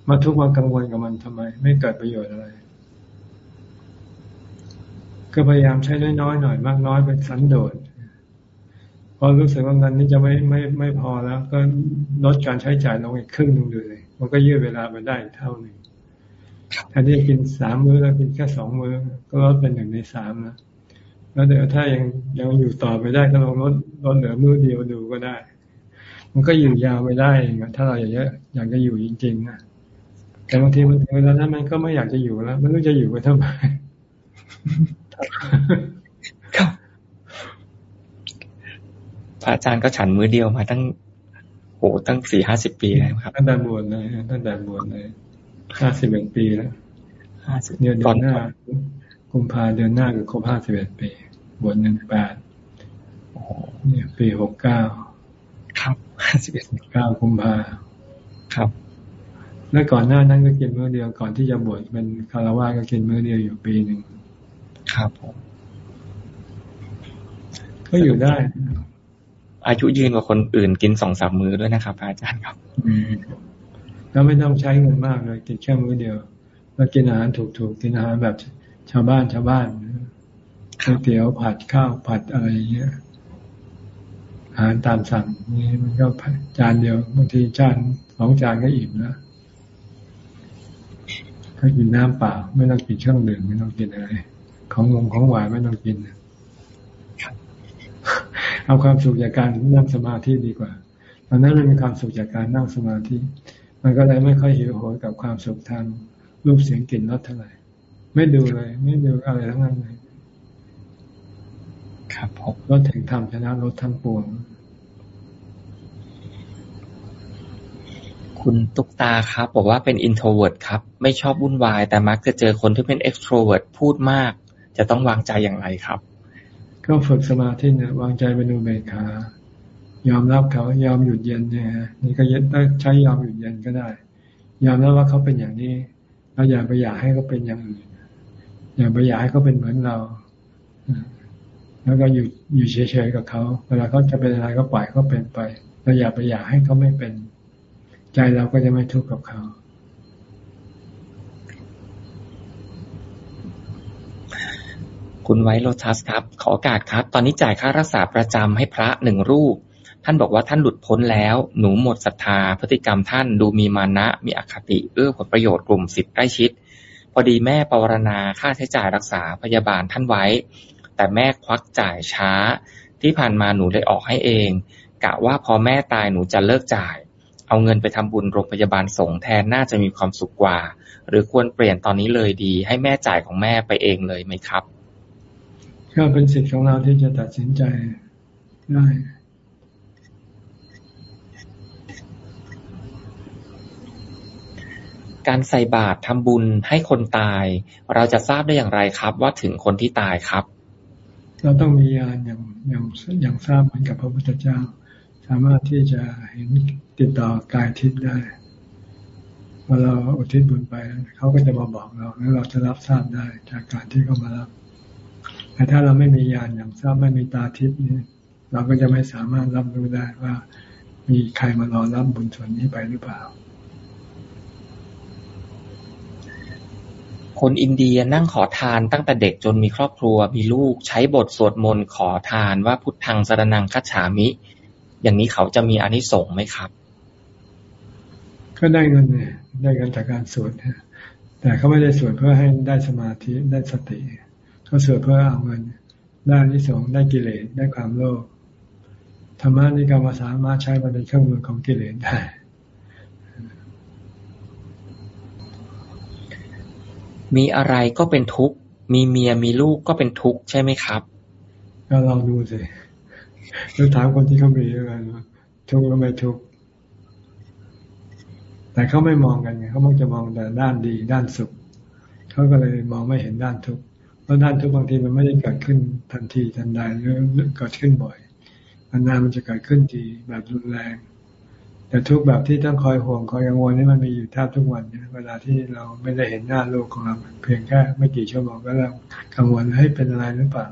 มาทุกข์มากังวลกับมันทำไม ไม่เกิดประโยชน์อะไร ก็พยายามใช้น้อยๆหน่อยมากน้อยเป็นสันโดษ อรู้สึกว่าเงินนี้จะไม่ไม่ไม่พอแล้ว ก็ลดการใช้จ่ายลงอีกครึ่งหนึ่งเลย มันก็ยืดเวลาไปได้เท่าหนึ่งแทนที่จะกินสามมื้อแล้วกินแค่สองมื้อ ก็ลดเป็นหนึ่งในสามนะแล้วเดี๋ยวถ้ายังยังอยู่ต่อไปได้ก็ลองลดลดเหลือมื้อเดียวดูก็ได้ มันก็อยู่ยาวไปได้เองถ้าเราอยากจะอยากจะอยู่จริงๆนะแต่บางทีมันถึงเวลานั้นมันก็ไม่อยากจะอยู่แล้ว มันรู้จะอยู่ไปทำไม พระอาจารย์ก็ฉันมือเดียวมาตั้งโอ้ตั้งสี่ห้าสิบปีแล้วครับตั้งแต่บวชเลยตั้งแต่บวชเลยห้าสิบเอ็ดปีแล้วห้าสิบเดือนหน้ากุมภาเดือนหน้าคือครบห้าสิบเอ็ดปีบวชหนึ่งแปดเนี่ยปีหกเก้าครับห้าสิบเอ็ดเก้ากุมภาครับ แล้วก่อนหน้านั้นก็กินมื้อเดียวก่อนที่จะบวชเป็นคารวะก็กินมื้อเดียวอยู่ปีหนึ่งครับผมก็อยู่ได้ อายุยืนกว่าคนอื่นกินสองสามมื้อด้วยนะครับอาจารย์ครับแล้วไม่ต้องใช้เงินมากเลยกินแค่มื้อเดียวแล้วกินอาหารถูกๆกินอาหารแบบชาวบ้านชาวบ้านก๋วยเตี๋ยวผัดข้าวผัดอะไรอย่างเงี้ยอาหารตามสั่งนี่มันก็จานเดียวบางทีจานสองจานก็อิ่มแล้วถ้ากินน้ำเปล่าไม่ต้องกินเครื่องดื่มไม่ต้องกินอะไร ของงงของหวานไม่ต้องกิน เอาความสุขจากการนั่งสมาธิดีกว่า ตอนนั้นมันมีความสุขจากการนั่งสมาธิ มันก็เลยไม่ค่อยหิวโหยกับความสุขทางรูปเสียงกลิ่นรสเท่าไหร่ ไม่ดูเลย ไม่ดูอะไรทั้งนั้นเลยครับผมรสแห่งธรรมชนะรสทั้งปวง คุณตุ๊กตาครับ บอกว่าเป็น introvert ครับ ไม่ชอบวุ่นวาย แต่มักจะเจอคนที่เป็น extrovert พูดมาก จะต้องวางใจอย่างไรครับ ก็ฝึกสมาธิเนี่ยวางใจเป็นอุเบกขายอมรับเขายอมหยุดเย็นเนี่ยนี่ก็ยึดได้ใช้ยอมหยุดเย็นก็ได้ ยอมรับว่าเขาเป็นอย่างนี้เราอย่าไปอยากให้เขาเป็นอย่างอื่น อย่าไปอยากให้เขาเป็นเหมือนเรา แล้วก็อยู่อยู่เฉยๆกับเขา เวลาเขาจะเป็นอะไรก็ปล่อยเขาเป็นไปเราอย่าไปอยากให้เขาไม่เป็น ใจเราก็จะไม่ทุกข์กับเขา คุณไวโรทัสครับ ขอโอกาสครับ ตอนนี้จ่ายค่ารักษาประจำให้พระหนึ่งรูป ท่านบอกว่าท่านหลุดพ้นแล้ว หนูหมดศรัทธา พฤติกรรมท่านดูมีมานะ มีอคติ เอื้อผลประโยชน์กลุ่มสิทธิ์ใกล้ชิด พอดีแม่ปวารณาค่าใช้จ่ายรักษาพยาบาลท่านไว้ แต่แม่ควักจ่ายช้า ที่ผ่านมาหนูเลยออกให้เอง กะว่าพอแม่ตายหนูจะเลิกจ่าย เอาเงินไปทำบุญโรงพยาบาลสงแทนน่าจะมีความสุขกว่า หรือควรเปลี่ยนตอนนี้เลยดี ให้แม่จ่ายของแม่ไปเองเลยไหมครับ ก็เป็นสิทธิ์ของเราที่จะตัดสินใจได้การใส่บาตรทำบุญให้คนตาย เราจะทราบได้อย่างไรครับ ว่าถึงคนที่ตายครับ เราต้องมีญาณอย่างอย่างอย่างทราบเหมือนกับพระพุทธเจ้า สามารถที่จะเห็นติดต่อกายทิพย์ได้พอเราอุทิศบุญไปเขาก็จะมาบอกเราแล้วเราจะรับทราบได้จากการที่เขามารับ แต่ถ้าเราไม่มีญาณอย่างทราบไม่มีตาทิพย์นี้เราก็จะไม่สามารถรับรู้ได้ว่า มีใครมารอรับบุญส่วนนี้ไปหรือเปล่า คนอินเดียนั่งขอทานตั้งแต่เด็กจนมีครอบครัว มีลูกใช้บทสวดมนต์ขอทานว่าพุทธังสรนังคัจฉามิ อย่างนี้เขาจะมีอนิสงส์ไหมครับ ก็ได้เงินเนี่ยได้เงินจากการสวดแต่เขาไม่ได้สวดเพื่อให้ได้สมาธิได้สติเขาสวดเพื่อเอาเงินได้อนิสงส์ได้กิเลสได้ความโลภธรรมะนี่ก็มาสามารถใช้มาเป็นเครื่องมือของกิเลสได้มีอะไรก็เป็นทุกข์ มีเมียมีลูกก็เป็นทุกข์ใช่ไหมครับ ก็ลองดูสิเราถามคนที่เขามีกันทุกข์ก็ไม่ทุกข์ แต่เขาไม่มองกันไงเขามักจะมองแต่ด้านดีด้านสุข เขาก็เลยมองไม่เห็นด้านทุกข์ เพราะด้านทุกบางทีมันไม่ได้เกิดขึ้นทันทีทันใดหรือเกิดขึ้นบ่อยนานๆมันจะเกิดขึ้นทีแบบรุนแรง แต่ทุกแบบที่ต้องคอยห่วงคอยกังวลนี่มันมีอยู่แทบทุกวันเวลาที่เราไม่ได้เห็นหน้าลูกของเราเพียงแค่ไม่กี่ชั่วโมงก็เริ่มกังวลให้เป็นอะไรหรือเปล่า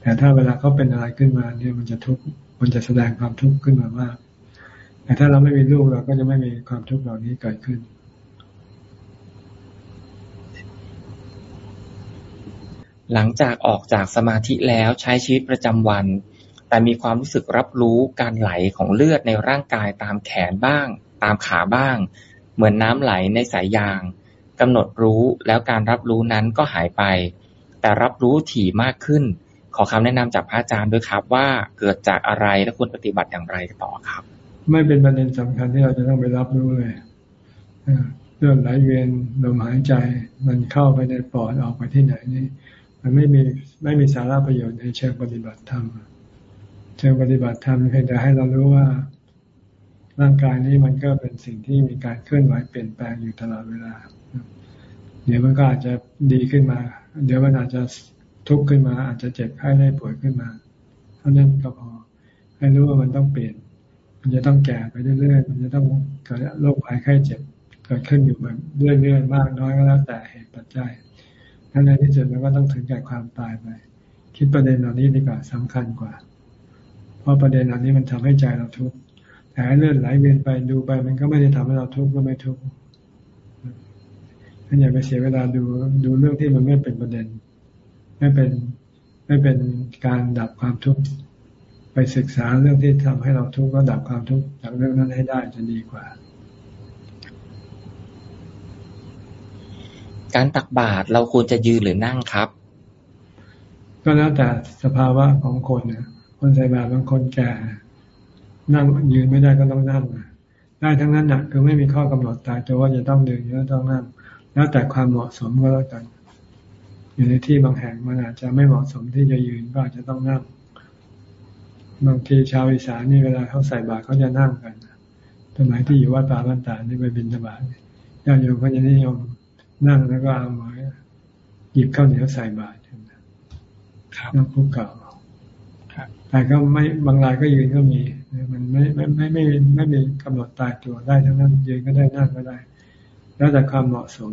แต่ถ้าเวลาเขาเป็นอะไรขึ้นมาเนี่ยมันจะทุกข์มันจะแสดงความทุกข์ขึ้นมามาก แต่ถ้าเราไม่มีลูกเราก็จะไม่มีความทุกข์เหล่านี้เกิดขึ้น หลังจากออกจากสมาธิแล้วใช้ชีวิตประจำวัน แต่มีความรู้สึกรับรู้การไหลของเลือดในร่างกายตามแขนบ้าง ตามขาบ้าง เหมือนน้ำไหลในสายยางกำหนดรู้แล้วการรับรู้นั้นก็หายไป แต่รับรู้ถี่มากขึ้น ขอคำแนะนำจากพระอาจารย์ด้วยครับ ว่าเกิดจากอะไรและควรปฏิบัติอย่างไรต่อครับ ไม่เป็นประเด็นสำคัญที่เราจะต้องไปรับรู้เลยเรื่องไหลเวียนลมหายใจมันเข้าไปในปอดออกไปที่ไหนนี่ มันไม่มีไม่มีสาระประโยชน์ในเชิงปฏิบัติธรรมเชิงปฏิบัติธรรมเพียงแต่ให้เรารู้ว่าร่างกายนี้มันก็เป็นสิ่งที่มีการเคลื่อนไหวเปลี่ยนแปลงอยู่ตลอดเวลา เดี๋ยวมันก็อาจจะดีขึ้นมา เดี๋ยวมันอาจจะทุกข์ขึ้นมา อาจจะเจ็บไข้ได้ป่วยขึ้นมา เท่านั้นก็พอ ให้รู้ว่ามันต้องเปลี่ยน มันจะต้องแก่ไปเรื่อยๆ มันจะต้องเกิดโรคภัยไข้เจ็บเกิดขึ้นอยู่แบบเรื่อยๆ มากน้อยก็แล้วแต่เหตุปัจจัย ในถ้าในที่สุดมันก็ต้องถึงแก่ความตายไป คิดประเด็นเหล่านี้ดีกว่าสำคัญกว่า เพราะประเด็นเหล่านี้มันทำให้ใจเราทุกข์แต่เลื่อนไหลเวียนไปดูไป มันก็ไม่ได้ทำให้เราทุกข์ก็ไม่ทุกข์ท่านอย่าไปเสียเวลาดูดูเรื่องที่มันไม่เป็นประเด็น ไม่เป็นไม่เป็นการดับความทุกข์ไปศึกษาเรื่องที่ทำให้เราทุกข์ก็ดับความทุกข์จากเรื่องนั้นให้ได้จะดีกว่า การตักบาตรเราควรจะยืนหรือนั่งครับ ก็แล้วแต่สภาวะของคนนี่ยคนใส่บาตรบางคนแก่ นั่งยืนไม่ได้ก็ต้องนั่งได้ทั้งนั้นนะคือไม่มีข้อกำหนดตายตัวว่าจะต้องเดินหรือต้องนั่ง แล้วแต่ความเหมาะสมก็แล้วกัน อยู่ในที่บางแห่งมันอาจจะไม่เหมาะสมที่จะยืนก็อาจจะต้องนั่งบางทีชาวอีสานนี่เวลาเขาใส่บาตรเขาจะนั่งกันสมัยที่อยู่วัดป่าบ้านตานี่ไปบินธบาตญาติโยมก็จะนิยม นั่งแล้วก็เอาไม้หยิบข้าวเหนียวใส่บาตรนั่งคุกเก่าแต่ก็ไม่บางรายก็ยืนก็มีมันไม่ไม่ไม่ไม่ไม่มีกำหนดตายตัวได้ทั้งนั้นยืนก็ได้นั่งก็ได้ แล้วแต่ความเหมาะสม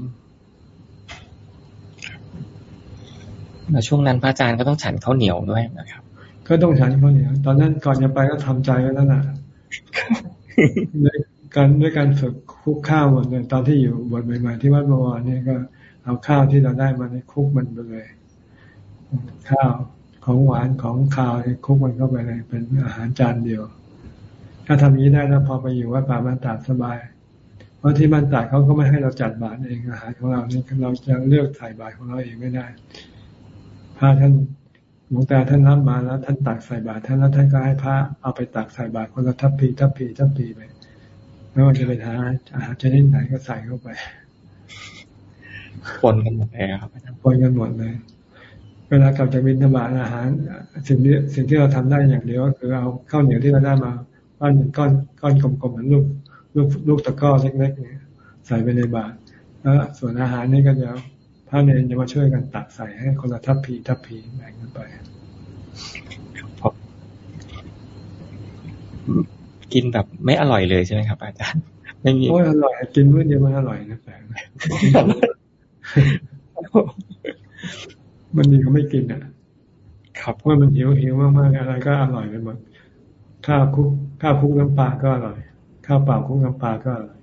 แล้วช่วงนั้นพระอาจารย์ก็ต้องฉันข้าวเหนียวด้วยนะครับ ก็ต้องฉันข้าวเหนียว ตอนนั้นก่อนจะไปก็ทำใจไว้แล้วนะด้วยการด้วยการฝึก คุกข้าวหมดเลยตอนที่อยู่บทใหม่ๆที่วัดบวรนี่ก็เอาข้าวที่เราได้มาในคุกมันไปเลยข้าวของหวานของข้าวคุกมันเข้าไปเลยเป็นอาหารจานเดียว ถ้าทำนี้ได้แล้วพอไปอยู่วัดป่าบ้านตาดสบาย เพราะที่บ้านตาดเขาก็ไม่ให้เราจัดบาตรเองอาหารของเรานี่เราจะเลือกถ่ายบาตรของเราเองไม่ได้พระท่านหลวงตาท่านรับมาแล้ว ท่านตักใส่บาตรท่านแล้วท่านก็ให้พระเอาไปตักใส่บาตรคนละทัพพีทัพพีทัพพีไป ไม่ว่าจะเป็นอาหารอาหารชนิดไหนก็ใส่เข้าไปปนกันหมดเลยครับปนกันหมดเลย เวลากลับจากบินธบาตอาหาร สิ่งที่สิ่งที่เราทำได้อย่างเดียวก็คือเอาข้าวเหนียวที่เราได้มาปั้นเป็นก้อนก้อนกลมๆเหมือนลูกลูกลูกตะก้อเล็กๆเนี่ยใส่ไปในบาตรแล้วส่วนอาหารนี่ก็จะพระเนรจะมาช่วยกันตักใส่ให้คนละทัพพีทัพพีแบ่งกันไป กินแบบไม่อร่อยเลยใช่ไหมครับ อาจารย์ไม่มีโอ้ยอร่อยกินมื้อเดียวมันอร่อยนะแปลกมันดีก็ไม่กินอะครับเพราะมันหิวหิวมากๆอะไรก็อร่อยไปหมดข้าวคุกข้าวคุกน้ำปลาก็อร่อยข้าวเปล่าคุกน้ำปลาก็อร่อย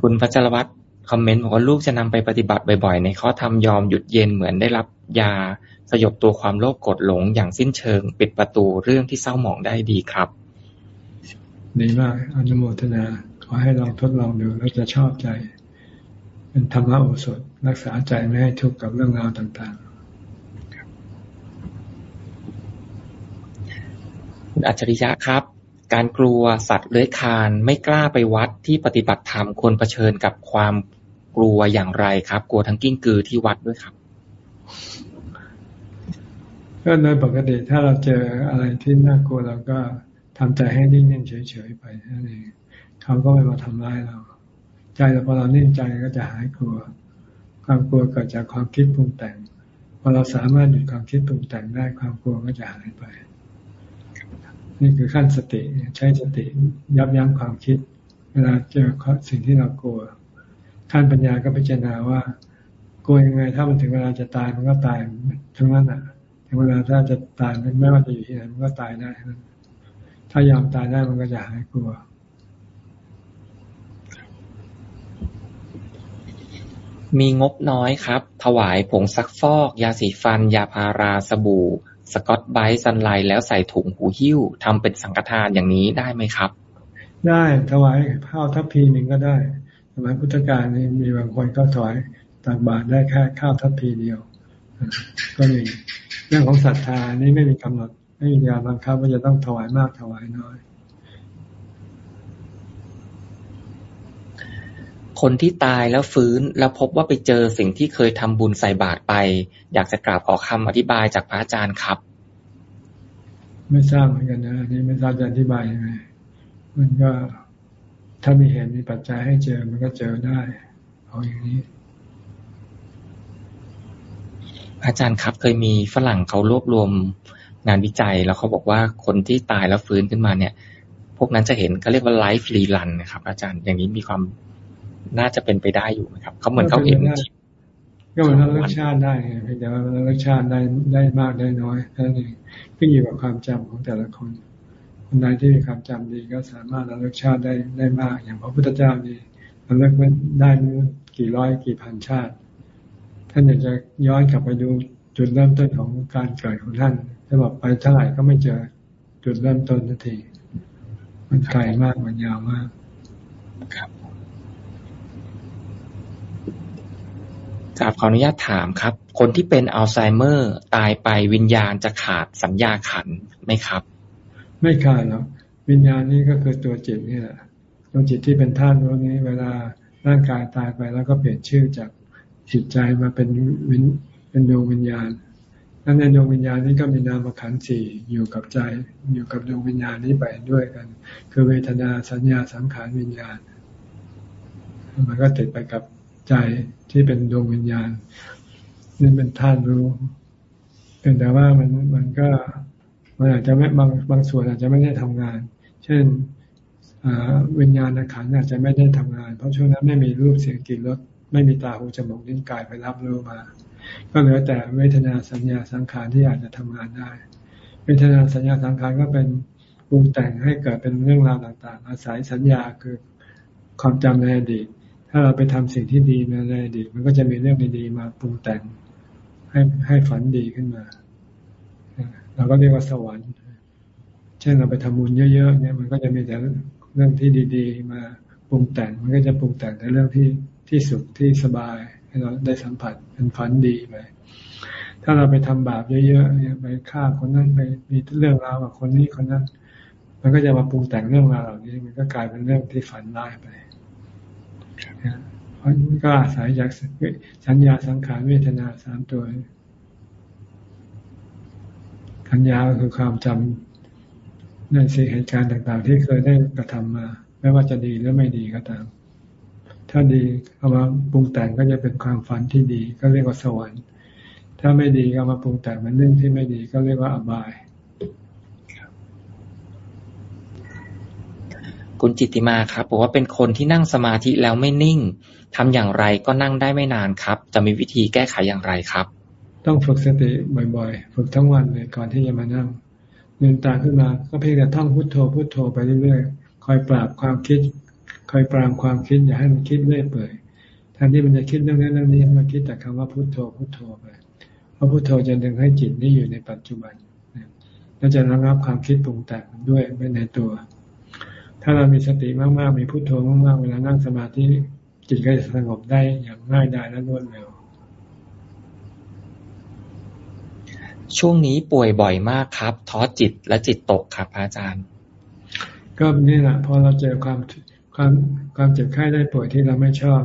คุณพัชรวัตรคอมเมนต์บอกว่าลูกจะนำไปปฏิบัติบ่อยๆ ในข้อธรรมยอมหยุดเย็นเหมือนได้รับยา สยบตัวความโลภกดหลงอย่างสิ้นเชิง ปิดประตูเรื่องที่เศร้าหมองได้ดีครับ ดีมากอนุโมทนา ขอให้ลองทดลองดูแล้วจะชอบใจ เป็นธรรมะโอสถรักษาใจไม่ให้ทุกข์กับเรื่องราวต่างๆ คุณอัจฉริยะครับการกลัวสัตว์เลื้อยคานไม่กล้าไปวัดที่ปฏิบัติธรรมควรเผชิญกับความกลัวอย่างไรครับ กลัวทั้งกิ้งกือที่วัดด้วยครับ ก็โดยปกติถ้าเราเจออะไรที่น่ากลัวเราก็ทำใจให้นิ่งๆเฉยๆไปนั่นเองเขาก็ไม่มาทำร้ายเรา ใจเราพอเรานิ่งใจก็จะหายกลัว ความกลัวเกิดจากความคิดปรุงแต่งพอเราสามารถหยุดความคิดปรุงแต่งได้ความกลัวก็จะหายไป นี่คือขั้นสติใช้สติยับยั้งความคิด เวลาเจอสิ่งที่เรากลัว ขั้นปัญญาก็พิจารณาว่ากลัวยังไงถ้ามันถึงเวลาจะตายมันก็ตายทั้งนั้นอะ ถึงเวลาถ้าจะตายไม่ว่าจะอยู่ที่ไหนมันก็ตายได้ ถ้ายอมตายได้มันก็จะหายกลัวมีงบน้อยครับ ถวายผงซักฟอก ยาสีฟัน ยาพาราสบู่ สกอตไบต์ซันไลแล้วใส่ถุงหูหิ้วทำเป็นสังฆทานอย่างนี้ได้ไหมครับ ได้ถวายข้าวทัพพีหนึ่งก็ได้สมัยพุทธกาลนี่มีบางคนก็ถวายตักบาตรได้แค่ข้าวทัพพีเดียว ก็มีเรื่องของศรัทธานี่ไม่มีกำหนด ไม่มีการบังคับว่าจะต้องถวายมากถวายน้อย คนที่ตายแล้วฟื้นแล้วพบว่าไปเจอสิ่งที่เคยทำบุญใส่บาตรไป อยากจะกราบขอคำอธิบายจากพระอาจารย์ครับ ไม่ทราบเหมือนกันนะอันนี้ไม่ทราบจะอธิบายยังไงมันก็ถ้ามีเหตุมีปัจจัยให้เจอมันก็เจอได้เอาอย่างนี้ อาจารย์ครับเคยมีฝรั่งเขารวบรวมงานวิจัยแล้วเขาบอกว่าคนที่ตายแล้วฟื้นขึ้นมาเนี่ย พวกนั้นจะเห็นเขาเรียกว่าไลฟ์รีลันนะครับ อาจารย์อย่างนี้มีความน่าจะเป็นไปได้อยู่ไหมครับเขาเหมือนเขาเห็นก็เหมือนเราเลือกชาติได้เพียงแต่ว่าเราเลือกชาติได้ได้มากได้น้อยแค่นั้นเองขึ้นอยู่กับความจำของแต่ละคน คนใดที่มีความจำดีก็สามารถเราเลือกชาติได้ได้มาก อย่างพระพุทธเจ้านี่เราเลือกได้กี่ร้อยกี่พันชาติ ท่านอยากจะย้อนกลับไปดูจุดเริ่มต้นของการเกิดของท่านถ้าบอกไปเท่าไหร่ก็ไม่เจอจุดเริ่มต้นทันที มันไกลมากมันยาวมากครับกราบขออนุญาตถามครับ คนที่เป็นอัลไซเมอร์ตายไปวิญญาณจะขาดสัญญาขันไหมครับ ไม่ขาดหรอกวิญญาณนี้ก็คือตัวจิตนี่แหละตัวจิตที่เป็นธาตุรู้นี้ เวลาร่างกายตายไปแล้วก็เปลี่ยนชื่อจาก จิตใจมาเป็นวิญเป็นดวงวิญญาณนั้นในดวงวิญญาณนี้ก็มีนามขันธ์สี่อยู่กับใจ อยู่กับดวงวิญญาณนี้ไปด้วยกัน คือเวทนาสัญญาสังขารวิญญาณ มันก็ติดไปกับใจที่เป็นดวงวิญญาณนี่เป็นธาตุรู้เป็นแต่ว่ามันมันก็มันอาจจะไม่บางบางส่วนอาจจะไม่ได้ทำงาน เช่นวิญญาณขันอาจจะไม่ได้ทำงาน เพราะช่วงนั้นไม่มีรูปเสียงกลิ่นรส ไม่มีตาหูจมูกลิ้นกายไปรับรู้มา ก็เหลือแต่เวทนาสัญญาสังขารที่อาจจะทำงานได้ เวทนาสัญญาสังขารก็เป็นปรุงแต่งให้เกิดเป็นเรื่องราวต่าง ๆ อาศัยสัญญาคือความจำในอดีต ถ้าเราไปทำสิ่งที่ดีในอดีตมันก็จะมีเรื่องดีๆมาปรุงแต่งให้ให้ฝันดีขึ้นมาเราก็เรียกว่าสวรรค์ เช่นเราไปทำบุญเยอะ ๆ เนี่ยมันก็จะมีแต่เรื่องที่ดี ๆ มาปรุงแต่ง มันก็จะปรุงแต่งในเรื่องที่ ที่สุขที่สบาย ให้เราได้สัมผัสเป็นฝันดีไปถ้าเราไปทำบาปเยอะๆไปฆ่าคนนั้นไปมีเรื่องราวกับคนนี้คนนั้น มันก็จะมาปรุงแต่งเรื่องราวเหล่านี้ มันก็กลายเป็นเรื่องที่ฝันร้ายไปเพราะก็อาศัยจากสัญญาสังขารเวทนาสามตัวสัญญาคือความจำในสิ่งเหตุการณ์ต่าง ๆ ที่เคยได้กระทำมา ไม่ว่าจะดีหรือไม่ดีก็ตาม ถ้าดีเอามาปรุงแต่งก็จะเป็นความฝันที่ดี ก็เรียกว่าสวรรค์ ถ้าไม่ดีเอามาปรุงแต่งมันเรื่องที่ไม่ดีก็เรียกว่าอบาย คุณจิติมาครับบอกว่าเป็นคนที่นั่งสมาธิแล้วไม่นิ่งทำอย่างไรก็นั่งได้ไม่นานครับ จะมีวิธีแก้ไขอย่างไรครับ ต้องฝึกสติบ่อยๆ ฝึกทั้งวันเลยก่อนที่จะมานั่งเงินตาขึ้นมาก็เพียงแต่ท่องพุโทโธพุโทโธไปเรื่อยๆคอยปราบความคิด คอยปรามความคิดอย่าให้มันคิดเรื่อยเปื่อยแทนที่มันจะคิดเรื่องนั้นเรื่องนี้มันคิดแต่คำว่าพุโทโธพุโทโธไปเพราะพุโทโธจะดึงให้จิตนี่อยู่ในปัจจุบันแล้วจะระงับความคิดปรุงแต่งด้วยไปในตัว ถ้าเรามีสติมากๆมีพุโทโธมากๆเวลานั่งสมาธิจิตก็จะสงบได้อย่างง่ายดายและรวดเร็วช่วงนี้ป่วยบ่อยมากครับท้อจิตและจิตตกครับอาจารย์ ก็นี่แหละพอเราเจอความ ความความเจ็บไข้ได้ป่วยที่เราไม่ชอบ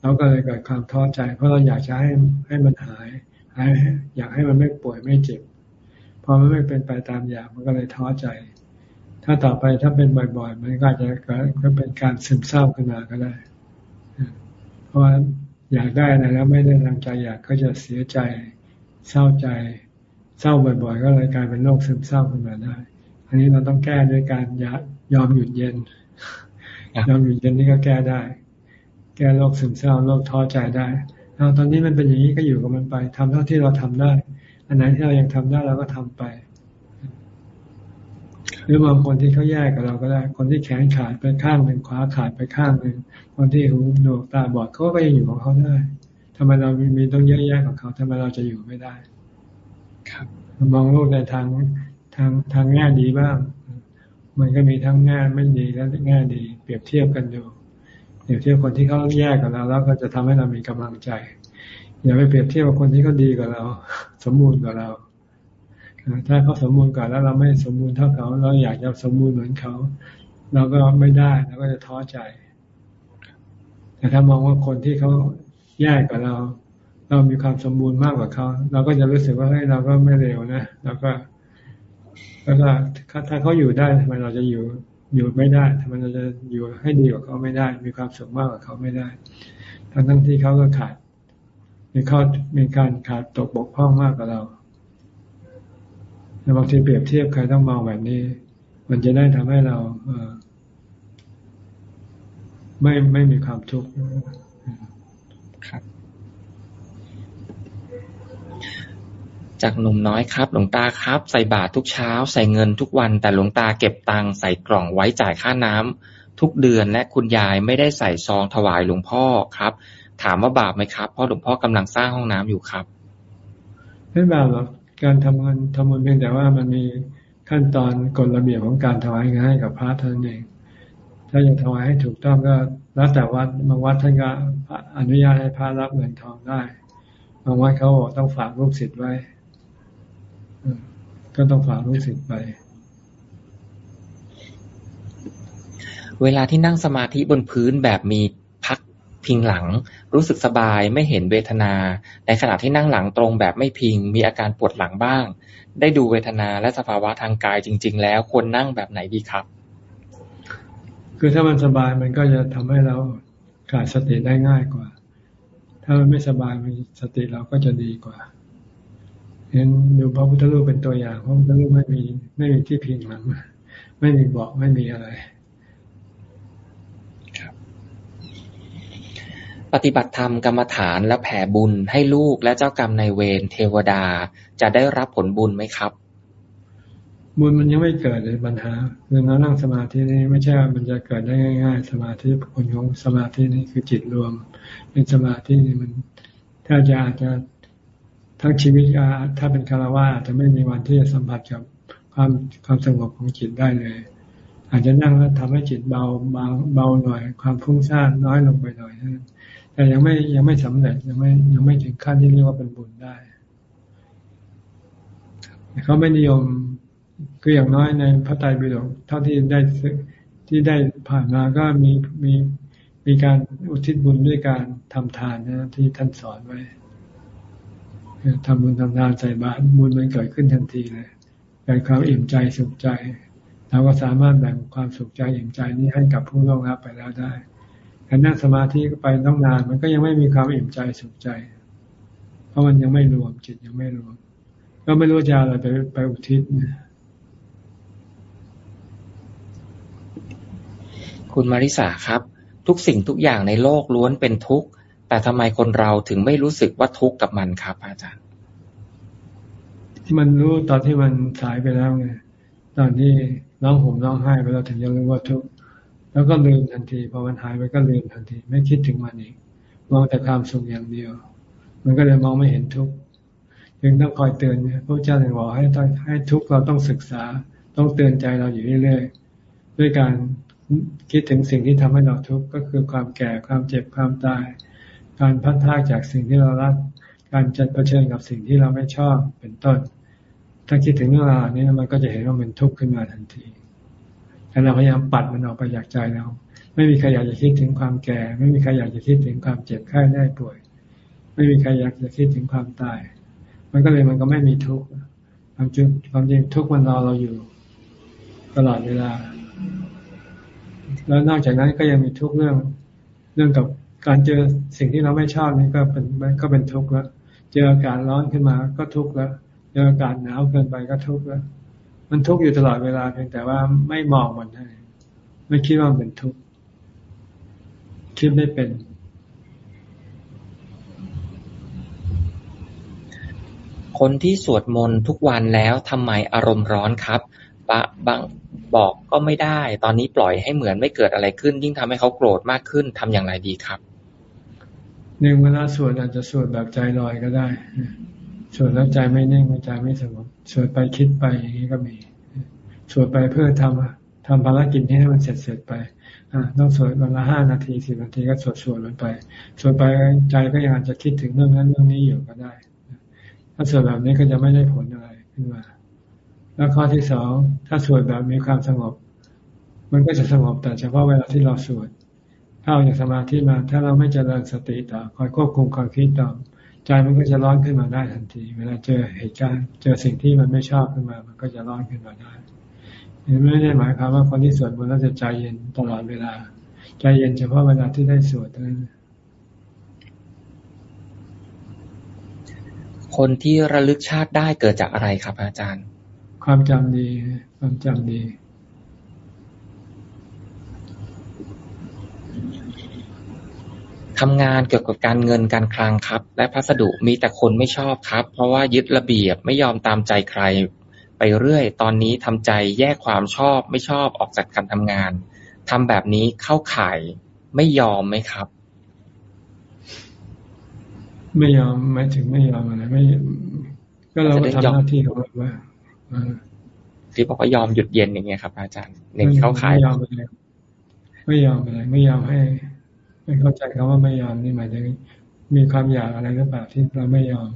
เราก็เลยเกิดความท้อใจ เพราะเราอยากจะให้ให้มันหายหายอยากให้มันไม่ป่วยไม่เจ็บพอมันไม่เป็นไปตามอยากมันก็เลยท้อใจ ถ้าต่อไปถ้าเป็นบ่อยๆ มันก็จะก็เป็นการซึมเศร้าขึ้นมาก็ได้ เพราะว่าอยากได้อะไรแล้วไม่ได้ทางใจอยากก็จะเสียใจเศร้าใจ เศร้าบ่อยๆ ก็เลยกลายเป็นโรคซึมเศร้าขึ้นมาได้ อันนี้เราต้องแก้ด้วยการยอมหยุดเย็น ยอมหยุดเย็นนี่ก็แก้ได้ แก้โรคซึมเศร้าโรคท้อใจได้เราตอนนี้มันเป็นอย่างนี้ก็อยู่กับมันไปทำเท่าที่เราทำได้ อันไหนที่เรายังทำได้เราก็ทำไป หรือบางคนที่เขาแยกกับเราก็ได้ คนที่แขนขาดไปข้างหนึ่งขวาขาดไปข้างหนึ่งคนที่หูหนวกตาบอดเขาก็ยังอยู่ของเขาได้ทำไมเรามีต้องแยกแยกกับเขาทำไมเราจะอยู่ไม่ได้ ครับมองโลกในทางทางทางแง่ดีบ้าง มันก็มีทั้งแง่ไม่ดีและแง่ดี เปรียบเทียบกันดูเปรียบเทียบคนที่เขาแย่กับเราแล้วก็จะทำให้เรามีกำลังใจ อย่าไปเปรียบเทียบกับคนที่เขาดีกว่าเรา สมบูรณ์กว่าเราถ้าเขาสมบูรณ์กว่าแล้วเราไม่สมบูรณ์เท่าเขา เราอยากจะสมบูรณ์เหมือนเขา เราก็ไม่ได้เราก็จะท้อใจ แต่ถ้ามองว่าคนที่เขาแย่กว่าเรา เรามีความสมบูรณ์มากกว่าเขาเราก็จะรู้สึกว่าเฮ้ยเราก็ไม่เร็วนะเราก็ แล้วก็ถ้าเขาอยู่ได้ทำไมเราจะอยู่ อยู่ไม่ได้ทำไมเราจะอยู่ให้ดีกว่าเขาไม่ได้ มีความสุขมากกว่าเขาไม่ได้ ทั้งทั้งที่เขาก็ขาด มีข้อมีการขาดตกบกพร่องมากกว่าเราบางทีเปรียบเทียบใครต้องมองแบบนี้ มันจะได้ทำให้เราเอไม่ไม่มีความทุกข์ครับ จากหนุ่มน้อยครับ หลวงตาครับ ใส่บาตรทุกเช้า ใส่เงินทุกวัน แต่หลวงตาเก็บตังค์ใส่กล่องไว้จ่ายค่าน้ำทุกเดือนและคุณยายไม่ได้ใส่ซองถวายหลวงพ่อครับ ถามว่าบาปไหมครับเพราะหลวงพ่อกำลังสร้างห้องน้ำอยู่ครับไม่บาปหรอกการทำงานทำบุญเพียงแต่ว่ามันมีขั้นตอนกฎระเบียบของการถวายเงินให้กับพระเท่านั้นเอง ถ้าจะถวายให้ถูกต้องก็แล้วแต่วัดบางวัดท่านก็อนุญาตให้พระรับเงินทองได้บางวัดเขาบอกต้องฝากลูกศิษย์ไว้ ก็ต้องฝากลูกศิษย์ไป เวลาที่นั่งสมาธิบนพื้นแบบมีพักพิงหลัง รู้สึกสบายไม่เห็นเวทนา ในขณะที่นั่งหลังตรงแบบไม่พิง มีอาการปวดหลังบ้าง ได้ดูเวทนาและสภาวะทางกายจริง ๆ แล้วควรนั่งแบบไหนดีครับ คือถ้ามันสบายมันก็จะทำให้เราขาดสติได้ง่ายกว่า ถ้ามันไม่สบายมันสติเราก็จะดีกว่า เห็นดูพระพุทธรูปเป็นตัวอย่างพระพุทธรูปไม่มีไม่มีที่พิงหลังไม่มีเบาะไม่มีอะไรปฏิบัติธรรมกรรมฐานและแผ่บุญให้ลูกและเจ้ากรรมในเวรเทวดาจะได้รับผลบุญไหมครับ บุญมันยังไม่เกิดเลยปัญหาเรื่องนั่งสมาธินี่ไม่ใช่มันจะเกิดได้ง่ายๆ สมาธิผลของสมาธินี่คือจิตรวม เป็นสมาธินี่มัน ถ้าจะอาจจะ ทั้งชีวิตถ้าเป็นคารวะอาจจะไม่มีวันที่จะสัมผัสกับความความสงบของจิตได้เลย อาจจะนั่งแล้วทำให้จิตเบาเบาเบาหน่อย ความฟุ้งซ่านน้อยลงไปหน่อยนะแต่ยังไม่ยังไม่สำเร็จยังไม่ยังไม่ถึงขั้นที่เรียกว่าเป็นบุญได้เขาไม่นิยมคืออย่างน้อยในพระไตรปิฎกเท่าที่ได้ที่ได้ผ่านมาก็มีมีมีการอุทิศบุญด้วยการทำทานนะที่ท่านสอนไว้ ทำบุญทำทานใส่บาตรบุญมันเกิดขึ้นทันทีเลยเกิดความอิ่มใจสุขใจเราก็สามารถแบ่งความสุขใจอิ่มใจนี้ให้กับผู้ร่วงรับไปแล้วได้การนั่งสมาธิไปต้องนาน มันก็ยังไม่มีความอิ่มใจสุขใจ เพราะมันยังไม่รวมจิตยังไม่รวม ก็ไม่รู้จะอะไรไปไปอุทิศนะคุณมาริสาครับ ทุกสิ่งทุกอย่างในโลกล้วนเป็นทุกข์ แต่ทำไมคนเราถึงไม่รู้สึกว่าทุกข์กับมันครับอาจารย์ มันรู้ตอนที่มันสายไปแล้วไงตอนที่ร้องห่มร้องไห้ไปเราถึงจะรู้ว่าทุกข์แล้วก็ลืมทันทีพอมันหายไปก็ลืมทันที ไม่คิดถึงมันอีกมองแต่ความสุขอย่างเดียว มันก็เลยมองไม่เห็นทุกข์ยังต้องคอยเตือนพระเจ้าถึงบอกให้ต้องให้ทุกข์เราต้องศึกษา ต้องเตือนใจเราอยู่เรื่อยๆด้วยการคิดถึงสิ่งที่ทำให้เราทุกข์ก็คือความแก่ความเจ็บความตาย การพัดพากจากสิ่งที่เรารัก การจัดเผชิญกับสิ่งที่เราไม่ชอบเป็นต้น ถ้าคิดถึงเรื่องราวนี้มันก็จะเห็นว่ามันทุกข์ขึ้นมาทันทีแต่เราพยายามปัดมันออกไปจากใจเรา ไม่มีใครอยากจะคิดถึงความแก่ ไม่มีใครอยากจะคิดถึงความเจ็บไข้ได้ป่วย ไม่มีใครอยากจะคิดถึงความตาย มันก็เลยมันก็ไม่มีทุกข์ความจริงความจริงทุกข์มันรอเราอยู่ ตลอดเวลา แล้วนอกจากนั้นก็ยังมีทุกข์เรื่องเรื่องกับ การเจอสิ่งที่เราไม่ชอบนี่ก็เป็นก็เป็นทุกข์แล้ว เจออากาศร้อนขึ้นมาก็ทุกข์แล้ว เจออากาศหนาวเกินไปก็ทุกข์แล้ว มันทุกข์อยู่ตลอดเวลาเพียงแต่ว่าไม่มองมันให้ไม่คิดว่าเป็นทุกข์คิดไม่เป็น คนที่สวดมนต์ทุกวันแล้วทำไมอารมณ์ร้อนครับบะบางบอกก็ไม่ได้ ตอนนี้ปล่อยให้เหมือนไม่เกิดอะไรขึ้น ยิ่งทำให้เขาโกรธมากขึ้นทำอย่างไรดีครับ นึ่งเวลาสวดอาจจะสวดแบบใจลอยก็ได้สวดแล้วใจไม่นิ่งใจไม่สงบสวดไปคิดไปอย่างนี้ก็มีสวดไปเพื่อทำทำภารกิจให้มันเสร็จเสร็จไปต้องสวดวันละห้านาทีสิบนาทีก็สวดสวดมันไปสวดไปใจก็ยังอาจจะคิดถึงเรื่องนั้นเรื่องนี้อยู่ก็ได้ ถ้าสวดแบบนี้ก็จะไม่ได้ผลอะไรขึ้นมา แล้วข้อที่สองถ้าสวดแบบมีความสงบ มันก็จะสงบแต่เฉพาะเวลาที่เราสวด ถ้าเอาอย่างสมาธิมา ถ้าเราไม่เจริญสติต่อคอยควบคุมความคิดต่อใจมันก็จะร้อนขึ้นมาได้ทันที เวลาเจอเหตุการณ์ เจอสิ่งที่มันไม่ชอบขึ้นมา มันก็จะร้อนขึ้นมาได้ไม่ได้หมายความว่าคนที่สวดมนต์แล้วจะใจเย็นตลอดเวลา ใจเย็นเฉพาะเวลาที่ได้สวดเท่านั้นคนที่ระลึกชาติได้เกิดจากอะไรครับอาจารย์ ความจำดี ความจำดี ทำงานเกี่ยวกับการเงินการคลังครับ และพัสดุมีแต่คนไม่ชอบครับ เพราะว่ายึดระเบียบไม่ยอมตามใจใคร ไปเรื่อย ตอนนี้ทำใจแยกความชอบไม่ชอบออกจากการทำงานทำแบบนี้เข้าข่ายไม่ยอมไหมครับ ไม่ยอมหมายถึงไม่ยอมอะไรไม่ ก็เราก็ทำหน้าที่ของเราว่าที่บอกว่ายอมหยุดเย็นอย่างเงี้ยครับ อาจารย์หนึ่งเข้าข่ายไม่ยอมอะไรไม่ยอมอะไรไม่ยอมให้ ไม่เข้าใจคำว่าไม่ยอมนี่หมายถึงมีความอยากอะไรหรือเปล่าที่เราไม่ยอม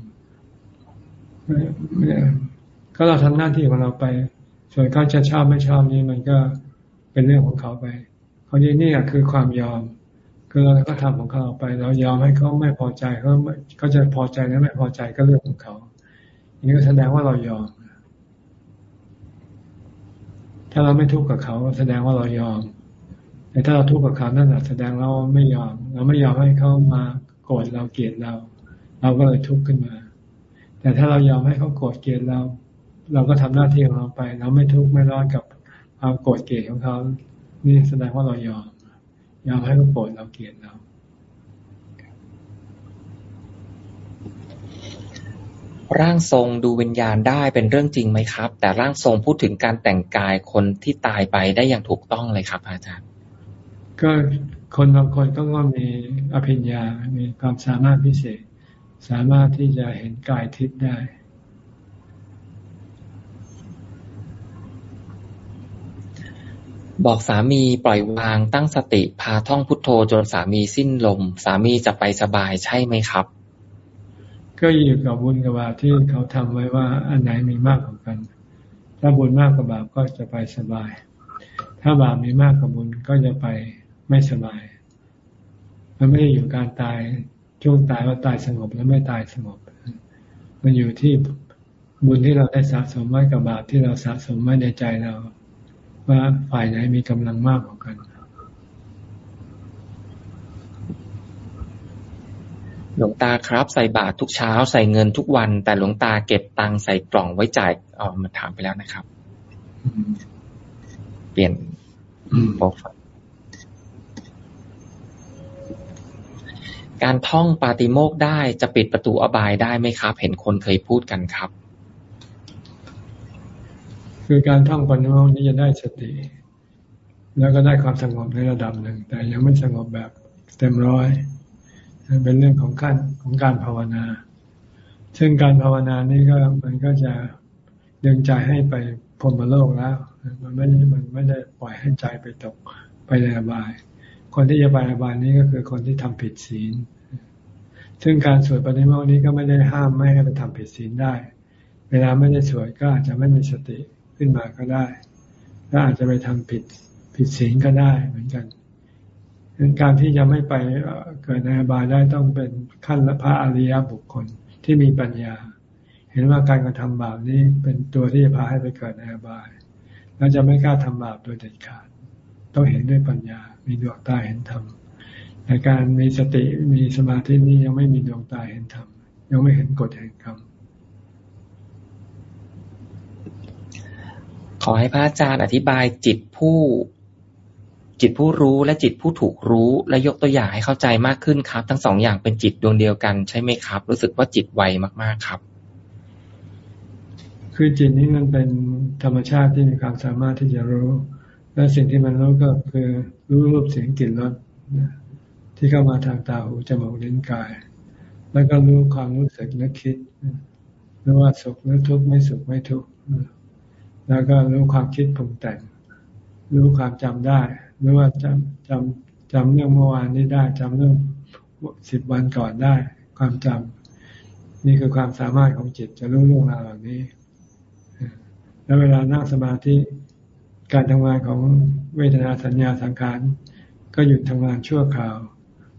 ก็เราทำหน้าที่ของเราไป ส่วนเขาจะชอบไม่ชอบนี่มันก็เป็นเรื่องของเขาไปเขาที่นี่คือความยอมคือเราก็ทำของเขาไป เรายอมให้เขาไม่พอใจเขาเขาจะพอใจหรือไม่พอใจก็เรื่องของเขาอย่างนี้ก็แสดงว่าเรายอม ถ้าเราไม่ทุกข์กับเขาแสดงว่าเรายอม แต่ถ้าเราทุกข์กับเขานั่นแหละแสดงเราไม่ยอม เราไม่ยอมให้เขามาโกรธเราเกลียดเรา เราก็เลยทุกข์ขึ้นมา แต่ถ้าเรายอมให้เขาโกรธเกลียดเรา เราก็ทำหน้าที่ของเราไป เราไม่ทุกข์ไม่ร้อนกับความโกรธเกลียดของเขา นี่แสดงว่าเรายอม ยอมให้เขาโกรธเราเกลียดเราร่างทรงดูวิญญาณได้เป็นเรื่องจริงไหมครับ แต่ร่างทรงพูดถึงการแต่งกายคนที่ตายไปได้อย่างถูกต้องเลยครับ อาจารย์ ก็คนบางคนก็ก็มีอภิญญา มีความสามารถพิเศษ สามารถที่จะเห็นกายทิพย์ได้ บอกสามีปล่อยวางตั้งสติพาท่องพุทโธจนสามีสิ้นลม สามีจะไปสบายใช่ไหมครับ ก็อยู่กับบุญกับบาปที่เขาทำไว้ว่า อันไหนมีมากกว่ากัน ถ้าบุญมากกว่าบาปก็จะไปสบาย ถ้าบาปมีมากกว่าบุญก็จะไป ไม่สบาย มันไม่ได้อยู่การตายช่วงตายว่าตายสงบแล้วไม่ตายสงบ มันอยู่ที่บุญที่เราได้สะสมไว้กับบาปที่เราสะสมไว้ในใจเรา ว่าฝ่ายไหนมีกำลังมากกว่ากันหลวงตาครับ ใส่บาตรทุกเช้าใส่เงินทุกวัน แต่หลวงตาเก็บตังค์ใส่กล่องไว้จ่ายอ๋อมาถามไปแล้วนะครับ เปลี่ยนโปรไฟล์ การท่องปาติโมกได้จะปิดประตูอบายได้ไหมครับ เห็นคนเคยพูดกันครับ คือการท่องปัญญานี้จะได้สติ แล้วก็ได้ความสงบในระดับหนึ่ง แต่ยังไม่สงบแบบเต็มร้อยเป็นเรื่องของขั้นของการภาวนา ซึ่งการภาวนานี้ก็มันก็จะดึงใจให้ไปพรมโลกแล้ว มันไม่มันไม่ได้ปล่อยให้ใจไปตกไปในอบาย คนที่จะไปอบายนี้ก็คือคนที่ทำผิดศีล ซึ่งการสวดปฏิโมกนี้ก็ไม่ได้ห้ามไม่ให้ไปทำผิดศีลได้ เวลาไม่ได้สวดก็อาจจะไม่มีสติขึ้นมาก็ได้และอาจจะไปทำผิดผิดศีลก็ได้เหมือนกันดังการที่จะไม่ไปเกิดในอบายได้ต้องเป็นขั้นละพระอริยบุคคลที่มีปัญญา เห็นว่าการกระทำบาปนี้เป็นตัวที่จะพาให้ไปเกิดในอบาย แล้วจะไม่กล้าทำบาปโดยเด็ดขาด ต้องเห็นด้วยปัญญา มีดวงตาเห็นธรรมแต่การมีสติมีสมาธินี้ยังไม่มีดวงตาเห็นธรรมยังไม่เห็นกฎแห่งกรรมขอให้พระอาจารย์อธิบายจิตผู้ จิตผู้รู้และจิตผู้ถูกรู้และยกตัวอย่างให้เข้าใจมากขึ้นครับ ทั้งสองอย่างเป็นจิตดวงเดียวกันใช่ไหมครับ รู้สึกว่าจิตไวมากๆครับ คือจิตนี้มันเป็นธรรมชาติที่มีความสามารถที่จะรู้ และสิ่งที่มันรู้ก็คือรู้รูปเสียงกลิ่นรสที่เข้ามาทางตาหูจมูกลิ้นกาย แล้วก็รู้ความรู้สึกนึกคิดรู้ว่าสุขหรือทุกข์ไม่สุขไม่ทุกข์แล้วก็รู้ความคิดปรุงแต่ง รู้ความจำได้หรือว่าจำจำจำเรื่องเมื่อวานนี้ได้จำเรื่องสิบวันก่อนได้ ความจำนี่คือความสามารถของจิตจะรู้เรื่องราวเหล่านี้ แล้วเวลานั่งสมาธิ การทำงานของเวทนาสัญญาสังขารก็หยุดทำงานชั่วคราว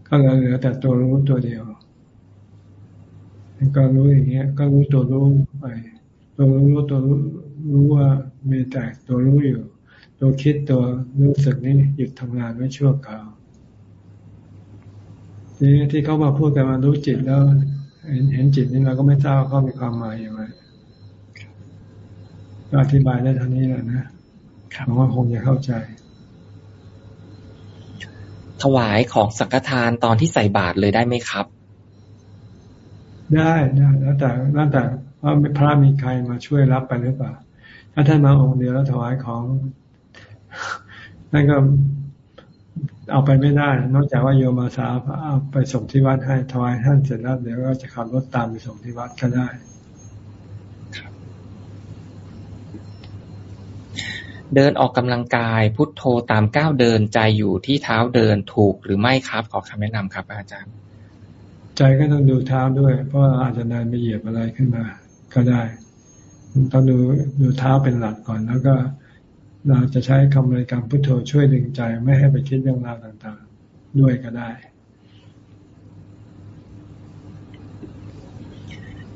ก็เหลือแต่ตัวรู้ตัวเดียวก็รู้อย่างเงี้ย ก็รู้ตัวรู้ไป ตัวรู้ตัวรู้รู้ว่ามีแต่ตัวรู้อยู่ ตัวคิดตัวรู้สึกนี่หยุดทำงานไว้ชั่วคราวทีนี้ที่เขามาพูดกันมารู้จิตแล้ว เห็นเห็นจิตนี่เราก็ไม่ทราบว่าเขามีความหมายอย่างไรก็อธิบายได้ทท่านี้แหละนะ หวังว่าคงจะเข้าใจ ถวายของสังฆทานตอนที่ใส่บาตรเลยได้ไหมครับ ได้ได้แล้วแต่แล้วแต่ว่าพระมีใครมาช่วยรับไปหรือเปล่า ถ้าท่านมาองค์เดียวแล้วถวายของนั่นก็เอาไปไม่ได้ นอกจากว่าโยมาสาเอาไปส่งที่วัดให้ถวายท่านเสร็จแล้วเดี๋ยวก็จะขับรถตามไปส่งที่วัดก็ได้ เดินออกกำลังกาย พุทโธตามก้าวเดิน ใจอยู่ที่เท้าเดินถูกหรือไม่ครับ ขอคำแนะนำครับ อาจารย์ ใจก็ต้องดูเท้าด้วย เพราะอาจจะเดินไปเหยียบอะไรขึ้นมา ก็ได้ ต้องดูดูเท้าเป็นหลักก่อน แล้วก็ เราจะใช้คำบริกรรมพุทโธช่วยดึงใจไม่ให้ไปคิดเรื่องราวต่างๆ ด้วยก็ได้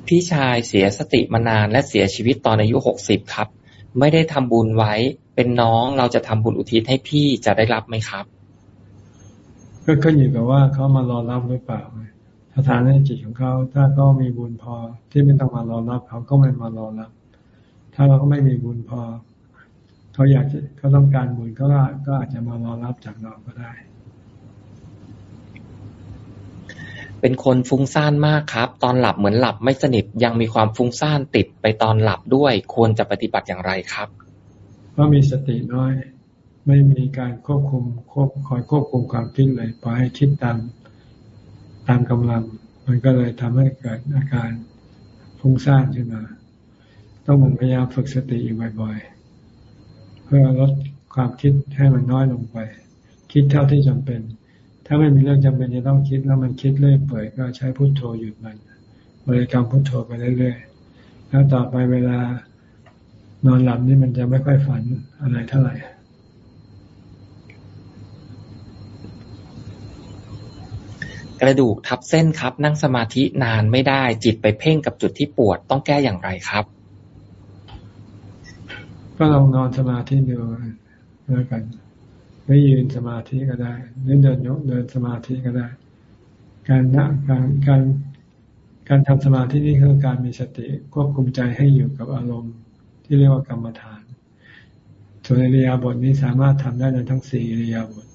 พี่ชายเสียสติมานานและเสียชีวิตตอนอายุหกสิบครับ ไม่ได้ทำบุญไว้ เป็นน้องเราจะทำบุญอุทิศให้พี่จะได้รับไหมครับ ก็ขึ้นอยู่กับว่าเขามารอรับหรือเปล่าสถานในจิตของเขาถ้าเขามีบุญพอที่ไม่ต้องมารอรับเขาก็ไม่มารอรับ ถ้าเราก็ไม่มีบุญพอเขาอยากจะเขาต้องการบุญก็ก็อาจจะมารอรับจากเราก็ได้เป็นคนฟุ้งซ่านมากครับ ตอนหลับเหมือนหลับไม่สนิทยังมีความฟุ้งซ่านติดไปตอนหลับด้วย ควรจะปฏิบัติอย่างไรครับ เพราะมีสติน้อย ไม่มีการควบคุมควบคอยควบคุมความคิดเลยปล่อยให้คิดตามตามกำลัง มันก็เลยทำให้เกิดอาการฟุ้งซ่านขึ้นมา ต้องพยายามฝึกสติอยู่บ่อยๆ เพื่อลดความคิดให้มันน้อยลงไป คิดเท่าที่จำเป็น ถ้าไม่มีเรื่องจำเป็นจะต้องคิดแล้วมันคิดเรื่อยเปื่อยก็ใช้พุโทโธหยุดมันบริกรรมพุโทโธไปเรื่อยๆ แล้วต่อไปเวลา นอนหลับนี่มันจะไม่ค่อยฝันอะไรเท่าไหร่กระดูกทับเส้นครับ นั่งสมาธินานไม่ได้จิตไปเพ่งกับจุดที่ปวดต้องแก้อย่างไรครับ ก็ลองนอนสมาธิดูแล้วกันไม่ยืนสมาธิก็ได้หรือเดินยกเดินสมาธิก็ได้ การนั่งการการการทำสมาธินี่คือการมีสติควบคุมใจให้อยู่กับอารมณ์ ที่เรียกว่ากรรมฐาน ส่วนอริยาบทนี้สามารถทำได้ในทั้งสี่อริยาบท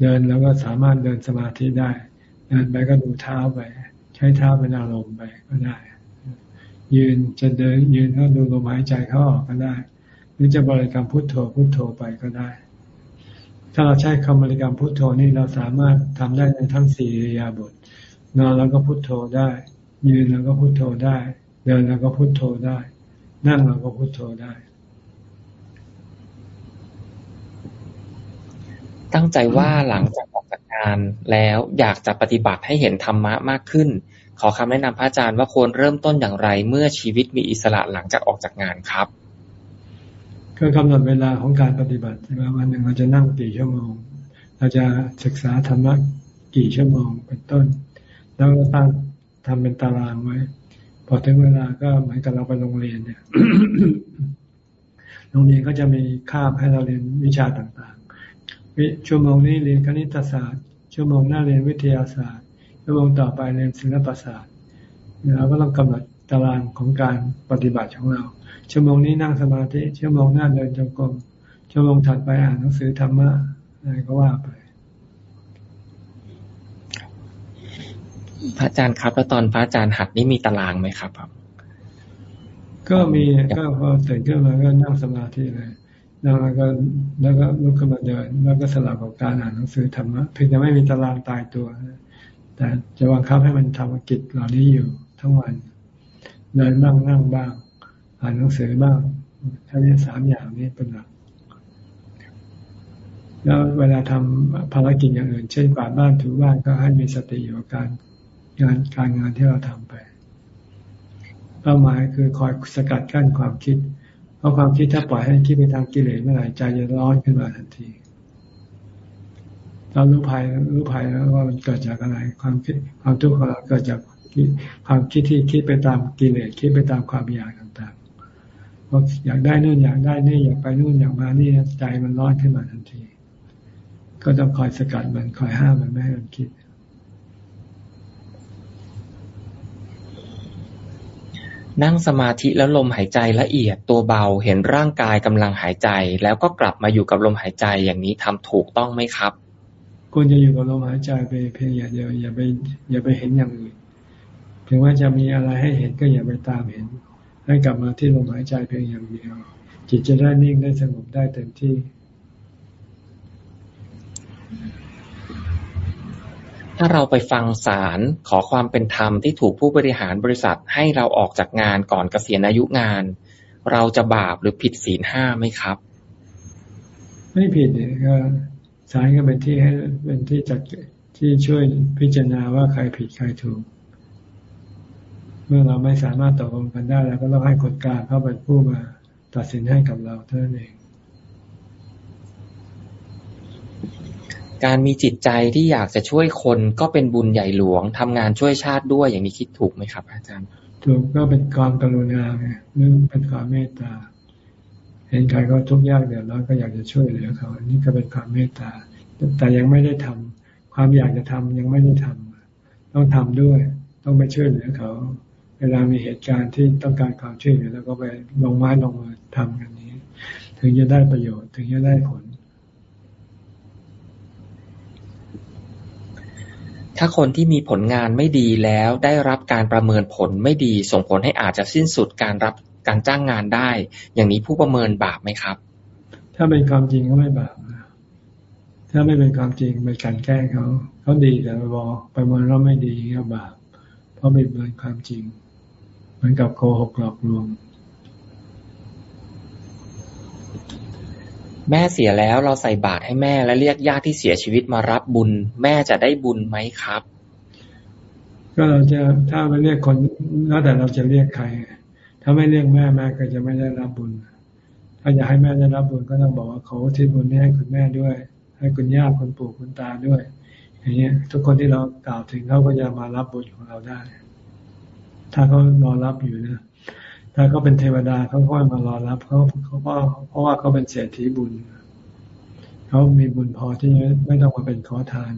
เดินแล้วก็สามารถเดินสมาธิได้ เดินไปก็ดูเท้าไป ใช้เท้าเป็นอารมณ์ไปก็ได้ ยืนจะเดินยืนก็ดูลมหายใจเข้าออกก็ได้ หรือจะบริกรรมพุทโธพุทโธไปก็ได้ ถ้าเราใช้คำบริกรรมพุทโธนี่เราสามารถทำได้ในทั้งสี่อริยาบทนอนแล้วก็พุทโธได้ ยืนแล้วก็พุทโธได้ เดินแล้วก็พุทโธได้ นั่งเราก็พุโทโธได้ ตั้งใจว่าหลังจากออกจากงานแล้วอยากจะปฏิบัติให้เห็นธรรมะมากขึ้น ขอคำแนะนำพระอาจารย์ว่าควรเริ่มต้นอย่างไร เมื่อชีวิตมีอิสระหลังจากออกจากงานครับก็กำหนดเวลาของการปฏิบัติใช่ไหมวันหนึ่งเราจะนั่งกี่ชั่วโมง เราจะศึกษาธรรมะกี่ชั่วโมงเป็นต้น แล้วเราตั้งทำเป็นตารางไว้ พอถึงเวลาก็เหมือนกับเราไปโรงเรียนเนี่ย โรงเรียนก็จะมีคาบให้เราเรียนวิชาต่างๆวิชั่วโมงนี้เรียนคณิตศาสตร์ ชั่วโมงหน้าเรียนวิทยาศาสตร์ ชั่วโมงต่อไปเรียนศิลปศาสตร์เราก็ต้องกำหนดตารางของการปฏิบัติของเรา ชั่วโมงนี้นั่งสมาธิ ชั่วโมงหน้าเดินจงกรม ชั่วโมงถัดไปอ่านหนังสือธรรมะอะไรก็ว่าไป พระอาจารย์ครับ แล้วตอนพระอาจารย์หัดนี่มีตารางไหมครับครับ ก็มีก็พอตื่นขึ้นมาก็นั่งสมาธิเลยนั่งแล้วก็แล้วก็ลุกขึ้นมาเดินแล้วก็สลับกับการอ่านหนังสือธรรมะเพียงแต่ไม่มีตารางตายตัว แต่จะบังคับให้มันทำกิจเหล่านี้อยู่ทั้งวันเดินบ้างนั่งบ้าง อ่านหนังสือบ้างทั้งนี้สามอย่างนี้เป็นหลักแล้วเวลาทำภารกิจอย่างอื่น เช่นกวาดบ้านถูบ้านก็ให้มีสติอยู่กับการ งานการงานที่เราทำไป เป้าหมายคือคอยสกัดกั้นความคิด เพราะความคิดถ้าปล่อยให้คิดไปทางกิเลสเมื่อไหร่ใจจะร้อนขึ้นมาทันทีเรารู้ภัยรู้ภัยแล้วว่ามันเกิดจากอะไร ความคิดความทุกข์ของเราเกิดจากความคิดที่คิดไปตามกิเลสคิดไปตามความอยากต่างๆพออยากได้นู่นอยากได้นี่อยากไปนู่นอยากมานี่ใจมันร้อนขึ้นมาทันที ก็ต้องคอยสกัดมันคอยห้ามมันไม่ให้มันคิด นั่งสมาธิแล้วลมหายใจละเอียดตัวเบาเห็นร่างกายกำลังหายใจ แล้วก็กลับมาอยู่กับลมหายใจอย่างนี้ทำถูกต้องไหมครับควรจะอยู่กับลมหายใจไปเพียงอย่างเดียวอย่าไปอย่าไปเห็นอย่างอื่นถึงว่าจะมีอะไรให้เห็นก็อย่าไปตามเห็น ให้กลับมาที่ลมหายใจเพียงอย่างเดียว จิตจะได้นิ่งได้สงบได้เต็มที่ ถ้าเราไปฟังศาลขอความเป็นธรรมที่ถูกผู้บริหารบริษัทให้เราออกจากงานก่อนเกษียณอายุงาน เราจะบาปหรือผิดศีลห้าไหมครับ ไม่ผิดเนี่ยก็ศาลก็เป็นที่ให้เป็นที่จัดที่ช่วยพิจารณาว่าใครผิดใครถูก เมื่อเราไม่สามารถตกลงกันได้แล้วก็ต้องให้คนกลางเข้าไปผู้มาตัดสินให้กับเราเท่านั้นเอง การมีจิตใจที่อยากจะช่วยคนก็เป็นบุญใหญ่หลวงทำงานช่วยชาติด้วยอย่างนี้คิดถูกไหมครับ อาจารย์ ถูกก็เป็นความกรุณาไงนึกเป็นความเมตตา เห็นใครก็ทุกข์ยากเดือดร้อนก็อยากจะช่วยเหลือเขาอันนี้ก็เป็นความเมตตา แต่ยังไม่ได้ทำความอยากจะทำยังไม่ได้ทำต้องทำด้วย ต้องไปช่วยเหลือเขา เวลามีเหตุการณ์ที่ต้องการความช่วยเหลือแล้วก็ไปลงไม้ลงมือทำกันนี้ ถึงจะได้ประโยชน์ถึงจะได้ผล ถ้าคนที่มีผลงานไม่ดีแล้วได้รับการประเมินผลไม่ดี ส่งผลให้อาจจะสิ้นสุดการรับการจ้างงานได้ อย่างนี้ผู้ประเมินบาปไหมครับ ถ้าเป็นความจริงก็ไม่บาปถ้าไม่เป็นความจริงเป็นการแกล้งเขาเขาดีแต่ไปบอกประเมินว่าไม่ดีก็บาปเพราะไม่เป็นความจริงเหมือนกับโกหกหลอกลวง แม่เสียแล้วเราใส่บาตรให้แม่และเรียกญาติที่เสียชีวิตมารับบุญ แม่จะได้บุญไหมครับ ก็เราจะถ้าไปเรียกคนแล้วแต่เราจะเรียกใคร ถ้าไม่เรียกแม่แม่ก็จะไม่ได้รับบุญ ถ้าอยากให้แม่ได้รับบุญก็ต้องบอกว่าเขาทิศบุญนี้ให้คุณแม่ด้วย ให้คุณย่าคุณปู่คุณตาด้วย อย่างเงี้ย ทุกคนที่เรากล่าวถึงเขาก็จะมารับบุญของเราได้ ถ้าเขารอรับอยู่นะ ถ้าเขาเป็นเทวดาเขาค่อยมารอรับเขาเขาเพราะเพราะว่าเขาเป็นเศรษฐีบุญเขามีบุญพอที่ไม่ต้องมาเป็นขอทาน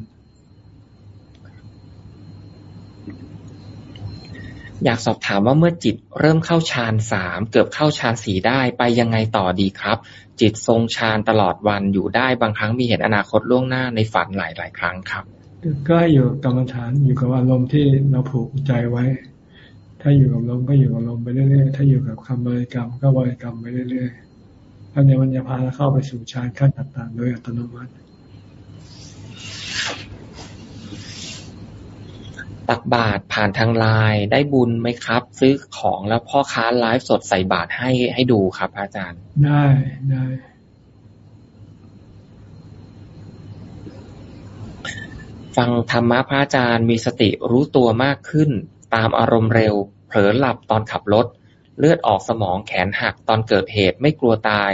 อยากสอบถามว่าเมื่อจิตเริ่มเข้าฌานสามเกือบเข้าฌานสี่ได้ไปยังไงต่อดีครับ จิตทรงฌานตลอดวันอยู่ได้บางครั้งมีเห็นอนาคตล่วงหน้าในฝันหลายหลายครั้งครับ ก็อยู่กรรมฐานอยู่กับอารมณ์ที่เราผูกใจไว้ ถ้าอยู่กับลมก็อยู่กับลมไปเรื่อยๆ ถ้าอยู่กับคำบริกรรมก็บริกรรมไปเรื่อยๆแล้วเดี๋ยวมันจะพาเราเข้าไปสู่ฌานขั้นต่างๆ โดยอัตโนมัติ ตักบาตรผ่านทางไลน์ได้บุญไหมครับ ซื้อของแล้วพ่อค้าไลฟ์สดใส่บาตรให้ให้ดูครับ อาจารย์ ได้ได้ฟังธรรมะพระอาจารย์มีสติรู้ตัวมากขึ้น ตามอารมณ์เร็วเผล อหลับตอนขับรถ เลือดออกสมองแขนหักตอนเกิดเหตุไม่กลัวตาย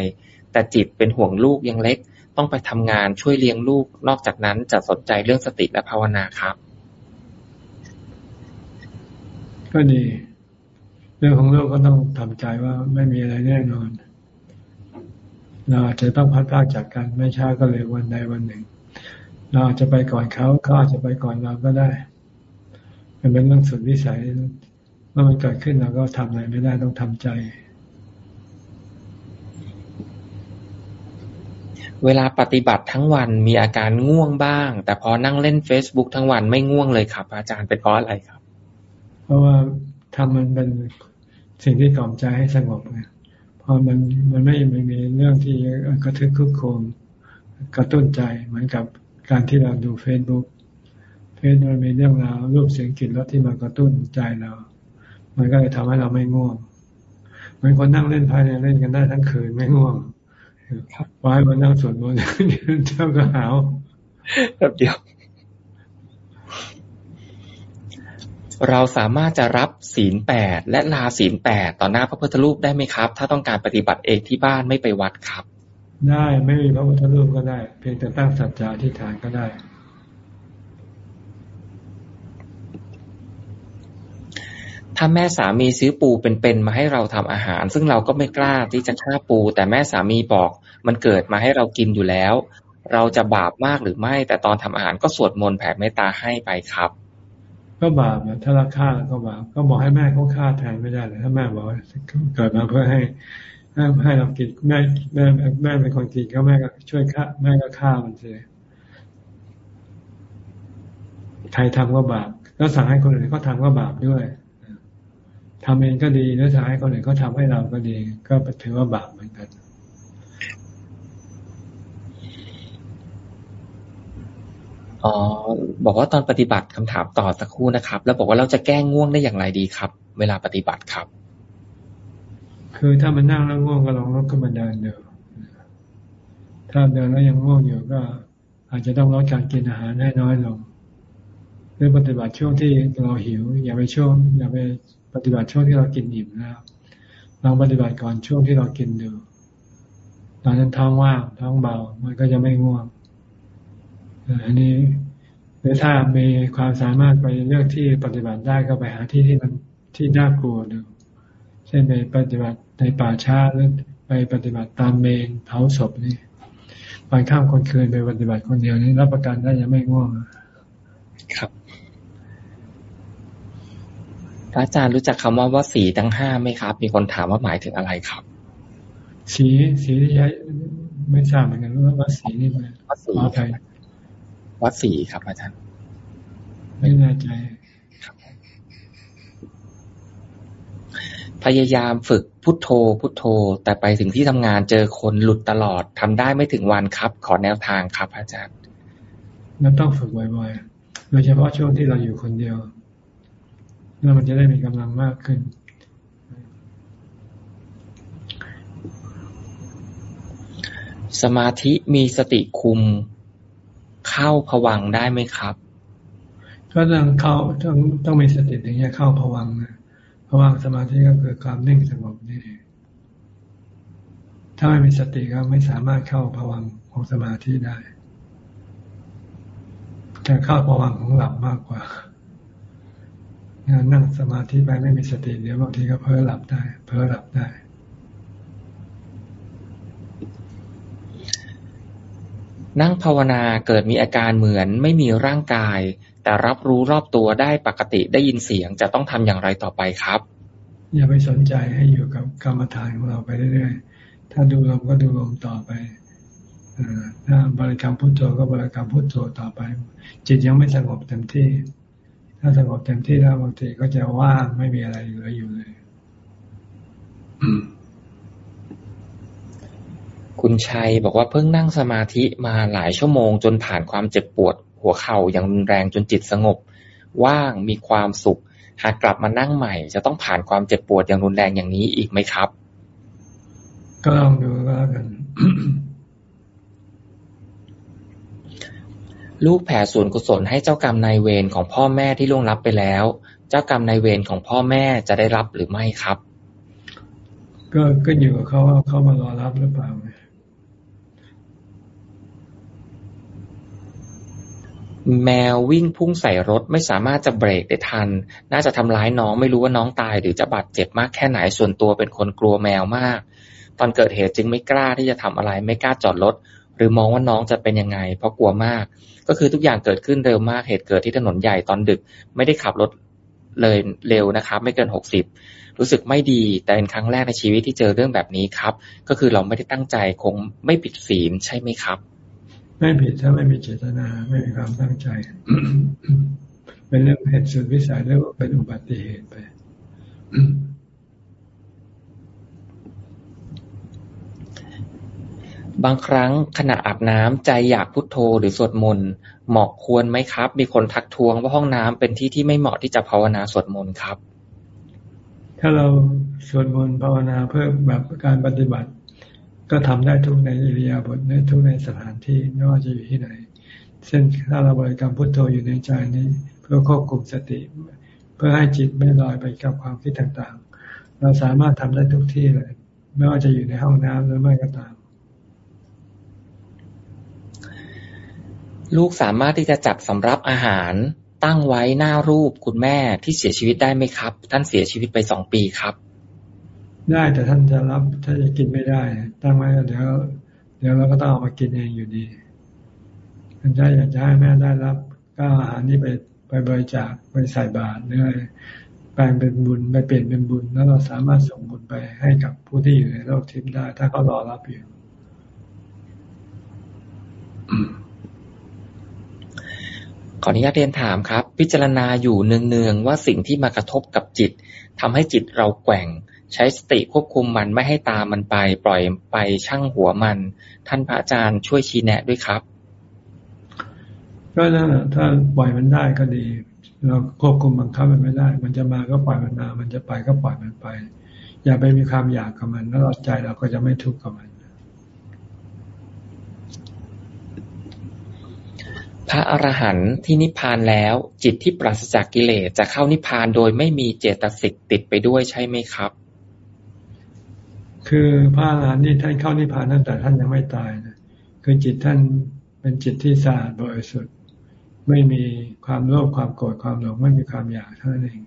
แต่จิตเป็นห่วงลูกยังเล็ก ต้องไปทำงานช่วยเลี้ยงลูก นอกจากนั้นจะสนใจเรื่องสติและภาวนาครับ ก็ดี เรื่องของโลกก็ต้องทำใจว่าไม่มีอะไรแน่นอนเราอาจจะต้องพัดพลาดจากกันไม่ช้าก็เลยวันใดวันหนึ่ง เราอาจจะไปก่อนเขาเขาอาจจะไปก่อนเราก็ได้ มันเป็นเรื่องสุดวิสัย เมื่อมันเกิดขึ้นเราก็ทำอะไรไม่ได้ต้องทำใจ เวลาปฏิบัติทั้งวันมีอาการง่วงบ้าง แต่พอนั่งเล่น Facebook ทั้งวันไม่ง่วงเลยครับ อาจารย์เป็นเพราะอะไรครับ เพราะว่าทำมันเป็นสิ่งที่กล่อมใจให้สงบไงพอมันมันไม่ไม่มีเรื่องที่อึกทึกครึกโครมกระตุ้นใจเหมือนกับการที่เราดูเฟซบุ๊กเฟซมันมีเรื่องราวรูปเสียงกลิ่นรสที่มากระตุ้นใจเรา มันก็เลยทำให้เราไม่ง่วงเหมือนคนนั่งเล่นภายในเล่นกันได้ทั้งคืนไม่ง่วงว้ายมานั่งสวดมนต์เจ้าก็หาวแบบเดียว เราสามารถจะรับศีลแปดและลาศีลแปดต่อหน้าพระพุทธรูปได้ไหมครับ ถ้าต้องการปฏิบัติเองที่บ้านไม่ไปวัดครับ ได้ไม่มีพระพุทธรูปก็ได้ เพียงแต่ตั้งสัจจะที่ฐานก็ได้ ถ้าแม่สามีซื้อปูเป็นๆมาให้เราทำอาหาร ซึ่งเราก็ไม่กล้าที่จะฆ่าปู แต่แม่สามีบอก มันเกิดมาให้เรากินอยู่แล้ว เราจะบาปมากหรือไม่ แต่ตอนทำอาหารก็สวดมนต์แผ่เมตตาให้ไปครับ ก็บาปนะถ้าเราฆ่าแล้วก็บาปก็บอกให้แม่เขาฆ่าแทนไม่ได้เลยถ้าแม่บอกเกิดมาเพื่อให้ให้ให้เรากินแม่แม่แม่เป็นคนกินก็แม่ก็ช่วยฆ่าแม่ก็ฆ่ามันเสียใครทำก็บาปแล้วสั่งให้คนอื่นเขาทาก็บาปด้วย ทำเองก็ดีแล้วสั่งให้คนอื่นเขาทาให้เราก็ดี ก็ถือว่าบาปเหมือนกัน อ๋อ บอกว่าตอนปฏิบัติคำถามต่อสักครู่นะครับ แล้วบอกว่าเราจะแก้ง่วงได้อย่างไรดีครับ เวลาปฏิบัติครับ คือถ้ามันนั่งแล้วง่วงก็ลองลุกขึ้นมาเดินเดินถ้าเดินแล้วยังง่วงอยู่ก็ อาจจะต้องลดการกินอาหารให้น้อยลงหรือปฏิบัติช่วงที่เราหิว อย่าไปช่วงอย่าไป ปฏิบัติช่วงที่เรากินอิ่มแล้วลองปฏิบัติก่อนช่วงที่เรากินดู ตอนนั้นท้องว่างท้องเบา มันก็จะไม่ง่วงอันนี้หรือถ้ามีความสามารถไปเลือกที่ปฏิบัติได้ก็ไปหาที่ที่มันที่น่ากลัวดู เช่นไปปฏิบัติในป่าช้าหรือไปปฏิบัติตามเมนเผาศพนี่วันข้ามคนคืนไปปฏิบัติคนเดียวนี่รับประกันได้ยังไม่ง่วงครับ พระอาจารย์รู้จักคำว่าว่าสีทั้งห้าไหมครับ มีคนถามว่าหมายถึงอะไรครับ สีสีที่ใช้ไม่ทราบเหมือนกันว่าว่าสีนี่มันวัดสีไทยวัดสีครับอาจารย์ ไม่แน่ใจครับพยายามฝึกพุทโธ พุทโธ แต่ไปถึงที่ทำงานเจอคนหลุดตลอดทำได้ไม่ถึงวันครับ ขอแนวทางครับ อาจารย์นั่นต้องฝึกบ่อยๆโดยเฉพาะช่วงที่เราอยู่คนเดียว แล้วมันจะได้มีกำลังมากขึ้น สมาธิมีสติคุมเข้าผวังได้ไหมครับก็ต้องเข้าต้องต้องมีสติถึงจะเข้าผวังนะผวังสมาธิก็คือความนิ่งสงบนี่ถ้าไม่มีสติก็ไม่สามารถเข้าผวังของสมาธิได้แต่เข้าผวังของหลับมากกว่างา นนั่งสมาธิไปไม่มีสติเดี๋ยวบางทีก็เพ้อหลับได้ เพ้อหลับได้นั่งภาวนาเกิดมีอาการเหมือนไม่มีร่างกาย แต่รับรู้รอบตัวได้ปกติได้ยินเสียงจะต้องทำอย่างไรต่อไปครับ อย่าไปสนใจให้อยู่กับกรรมฐานของเราไปเรื่อยๆถ้าดูลมก็ดูลมต่อไปถ้าบริกรรมพุทโธก็บริกรรมพุทโธต่อไป จิตยังไม่สงบเต็มที่ ถ้าสงบเต็มที่แล้วบางทีก็จะว่างไม่มีอะไรเหลืออยู่เลยคุณชัยบอกว่าเพิ่งนั่งสมาธิมาหลายชั่วโมง จนผ่านความเจ็บปวด หัวเข่าอย่างรุนแรงจนจิตสงบ ว่างมีความสุข หากกลับมานั่งใหม่ จะต้องผ่านความเจ็บปวดอย่างรุนแรงอย่างนี้อีกไหมครับ ก็ลองดูแล้วกัน ลูกแผ่ส่วนกุศลให้เจ้ากรรมนายเวรของพ่อแม่ที่ล่วงลับไปแล้ว เจ้ากรรมนายเวรของพ่อแม่จะได้รับหรือไม่ครับ ก็ก็อยู่กับเขาว่าเขามารอรับหรือเปล่าแมววิ่งพุ่งใส่รถไม่สามารถจะเบรกได้ทัน น่าจะทำร้ายน้องไม่รู้ว่าน้องตาย หรือจะบาดเจ็บมากแค่ไหนส่วนตัวเป็นคนกลัวแมวมาก ตอนเกิดเหตุจึงไม่กล้าที่จะทำอะไร ไม่กล้าจอดรถห รือมองว่าน้องจะเป็นยังไง เพราะกลัวมาก ก็คือทุกอย่างเกิดขึ้นเร็วมากเหตุเกิดที่ถนนใหญ่ตอนดึก ไม่ได้ขับรถเลยเร็วนะครับ ไม่เกินหกสิบรู้สึกไม่ดีแต่เป็นครั้งแรกในชีวิตที่เจอเรื่องแบบนี้ครับ ก็คือเราไม่ได้ตั้งใจคงไม่ผิดศีลใช่ไหมครับ ไม่ผิดถ้าไม่มีเจตนาไม่มีความตั้งใจ เป็นเรื่องเหตุสุดวิสัยหรือเป็นอุบัติเหตุไป บางครั้งขณะอาบน้ำใจอยากพุโทโธหรือสวดมนต์เหมาะควรไหมครับ มีคนทักท้วงว่าห้องน้ำเป็นที่ที่ไม่เหมาะที่จะภาวนาสวดมนต์ครับ ถ้าเราสวดมนต์ภาวนาเพื่อแบบการปฏิบัติ ก็ทำได้ทุกในอิริยาบถในทุกในสถานที่ไม่ว่าจะอยู่ที่ไหนเช่นถ้าเราบริกรรมพุทโธอยู่ในใจนี้ เพื่อควบคุมสติ เพื่อให้จิตไม่ลอยไปกับความคิดต่างๆ เราสามารถทำได้ทุกที่เลย ไม่ว่าจะอยู่ในห้องน้ำหรือไม่ก็ตาม ลูกสามารถที่จะจัดสำรับอาหารตั้งไว้หน้ารูปคุณแม่ที่เสียชีวิตได้ไหมครับ ท่านเสียชีวิตไปสองปีครับ ได้แต่ท่านจะรับถ้าจะกินไม่ได้ ตั้งไว้เดี๋ยวเดี๋ยวเราก็ต้องเอามากินเองอยู่ดีท่านจะอยากจะให้แม่ได้รับ ก็อาหารนี้ไปไปบริจาคไปใส่บาตรเนื่อแปลงเป็นบุญไปเปลี่ยนเป็นบุญ แล้วเราสามารถส่งบุญไปให้กับผู้ที่อยู่ในโลกทิพย์ได้ ถ้าเขารอรับอยู่ ขออนุญาตเรียนถามครับ พิจารณาอยู่เนืองๆว่าสิ่งที่มากระทบกับจิตทำให้จิตเราแกว่ง ใช้สติควบคุมมันไม่ให้ตามมันไป ปล่อยไปช่างหัวมัน ท่านพระอาจารย์ช่วยชี้แนะด้วยครับก็นั่นแหละถ้าปล่อยมันได้ก็ดี เราควบคุมบังคับมันไม่ได้ มันจะมาก็ปล่อยมันมา มันจะไปก็ปล่อยมันไป อย่าไปมีความอยากกับมัน แล้วใจเราก็จะไม่ทุกข์กับมัน พระอรหันต์ที่นิพพานแล้ว จิตที่ปราศจากกิเลสจะเข้านิพพานโดยไม่มีเจตสิกติดไปด้วยใช่ไหมครับ คือพระอรหันต์นี่ท่านเข้านิพพานตั้งแต่ท่านยังไม่ตายนะคือจิตท่านเป็นจิตที่สะอาดบริสุทธิ์ไม่มีความโลภความโกรธความหลงไม่มีความอยากเท่านั้นเอง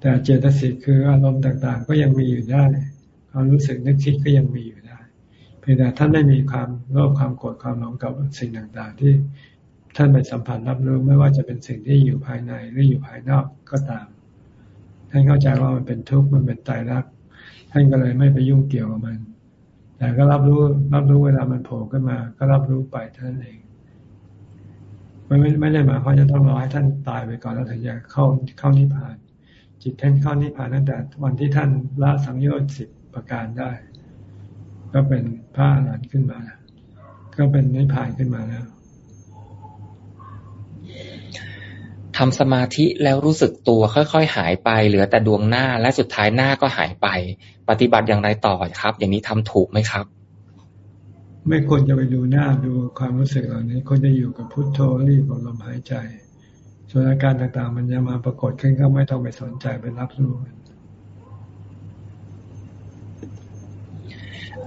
แต่เจตสิกคืออารมณ์ต่างๆ ก็ยังมีอยู่ได้ความรู้สึกนึกคิดก็ยังมีอยู่ได้เพียงแต่ท่านได้มีความโลภความโกรธความหลงกับสิ่งต่างๆ ที่ ท่านไปสัมผัสรับรู้ไม่ว่าจะเป็นสิ่งที่อยู่ภายในหรืออยู่ภายนอกก็ตาม ท่านเข้าใจว่ามันเป็นทุกข์มันเป็นตายรัก ท่านก็เลยไม่ไปยุ่งเกี่ยวกับมัน แต่ก็รับรู้รับรู้เวลามันโผล่ขึ้นมา ก็รับรู้ไปท่านเองไม่ไม่ไม่ได้หมายความจะต้องรอให้ท่านตายไปก่อนแล้วถึงจะเข้าเข้านิพพาน จิตท่านเข้านิพพานตั้งแต่วันที่ท่านละสังโยชน์สิบประการได้ ก็เป็นพระอรหันต์ขึ้นมา ก็เป็นนิพพานขึ้นมาแล้ว ทำสมาธิแล้วรู้สึกตัวค่อยๆหายไป เหลือแต่ดวงหน้าและสุดท้ายหน้าก็หายไป ปฏิบัติอย่างไรต่อครับ อย่างนี้ทำถูกไหมครับ ไม่ควรจะไปดูหน้าดูความรู้สึกเหล่านี้ควรจะอยู่กับพุทโธรีบกับลมหายใจส่วนอาการต่างๆ มันจะมาปรากฏขึ้นก็ไม่ต้องไปสนใจไปรับรู้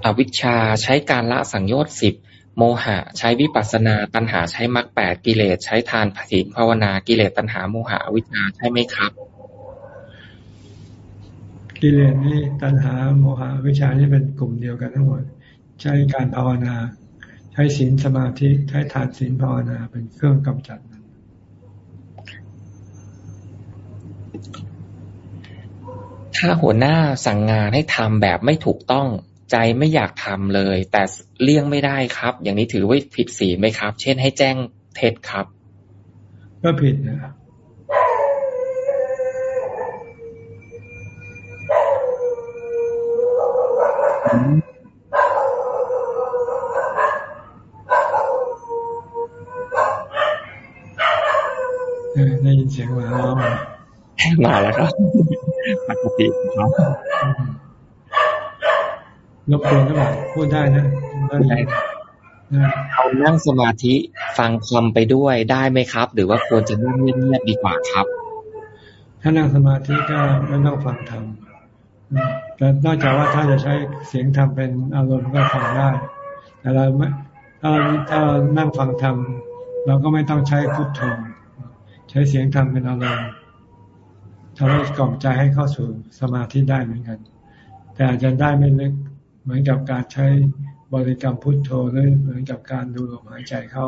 อวิชชาใช้การละสังโยชน์สิบ โมหะใช้วิปัสนา ตัณหาใช้มรรคแปด กิเลสใช้ทานศีลภาวนา กิเลสตัณหาโมหะวิชาใช่ไหมครับ กิเลสนี่ตัณหาโมหะวิชานี่เป็นกลุ่มเดียวกันทั้งหมด ใช้การภาวนา ใช้ศีลสมาธิ ใช้ทานศีลภาวนาเป็นเครื่องกำจัดนั้นถ้าหัวหน้าสั่งงานให้ทำแบบไม่ถูกต้อง ใจไม่อยากทำเลย แต่เลี่ยงไม่ได้ครับ อย่างนี้ถือว่าผิดศีลไหมครับ เช่นให้แจ้งเท็จครับ ก็ผิดนะได้ยินเสียงมาแล้วมาแล้วครับปกติครับ รบกวนหรือเปล่าพูดได้นะได้เอานั่งสมาธิฟังคำไปด้วยได้ไหมครับ หรือว่าควรจะนั่งเงียบๆดีกว่าครับ ถ้านั่งสมาธิก็ไม่ต้องฟังธรรมแต่นอกจากว่าถ้าจะใช้เสียงธรรมเป็นอารมณ์ก็ฟังได้ แต่เราไม่ถ้าถ้านั่งฟังธรรมเราก็ไม่ต้องใช้พุทโธใช้เสียงธรรมเป็นอารมณ์ทำให้กล่อมใจให้เข้าสู่สมาธิได้เหมือนกัน แต่อาจจะได้ไม่ลึก เหมือนกับการใช้บริกรรมพุทโธหรือเหมือนกับการดูลมหายใจเข้า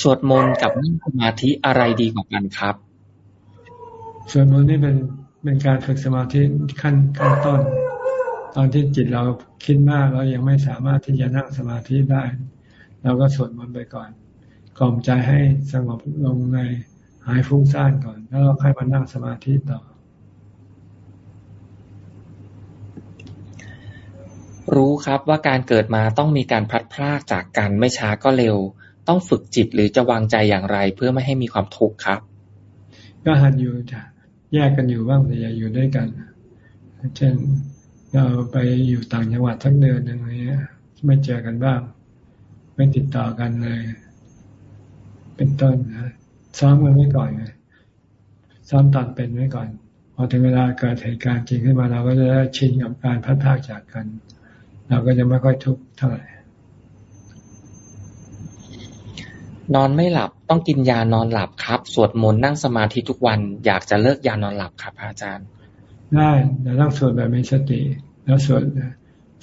สวดมนต์กับนั่งสมาธิอะไรดีกว่ากันครับ สวดมนต์นี่เป็นเป็นการฝึกสมาธิขั้นขั้นต้น ตอนที่จิตเราคิดมากเรายังไม่สามารถที่จะนั่งสมาธิได้เราก็สวดมนต์ไปก่อนกล่อมใจให้สงบลงในหายฟุ้งซ่านก่อน แล้วเราค่อยมานั่งสมาธิต่อ รู้ครับว่าการเกิดมาต้องมีการพลัดพรากจากกันไม่ช้าก็เร็ว ต้องฝึกจิตหรือจะวางใจอย่างไรเพื่อไม่ให้มีความทุกข์ครับ ก็หันอยู่จะแยกกันอยู่บ้างแต่อย่าอยู่ด้วยกัน เช่นเราไปอยู่ต่างจังหวัดทั้งเดือนหนึ่งนี้ไม่เจอกันบ้าง ไม่ติดต่อกันเลย เป็นต้นนะซ้อมกันไว้ก่อนไงซ้อมตัดเป็นไว้ก่อนพอถึงเวลาเกิดเหตุการณ์จริงขึ้นมาเราก็จะชินกับการพัดพากจากกัน เราก็จะไม่ค่อยทุกข์เท่าไหร่นอนไม่หลับต้องกินยานอนหลับครับ สวดมนต์นั่งสมาธิทุกวัน อยากจะเลิกยานอนหลับครับ อาจารย์ ได้แต่ต้องสวดแบบมีสติ แล้วสวด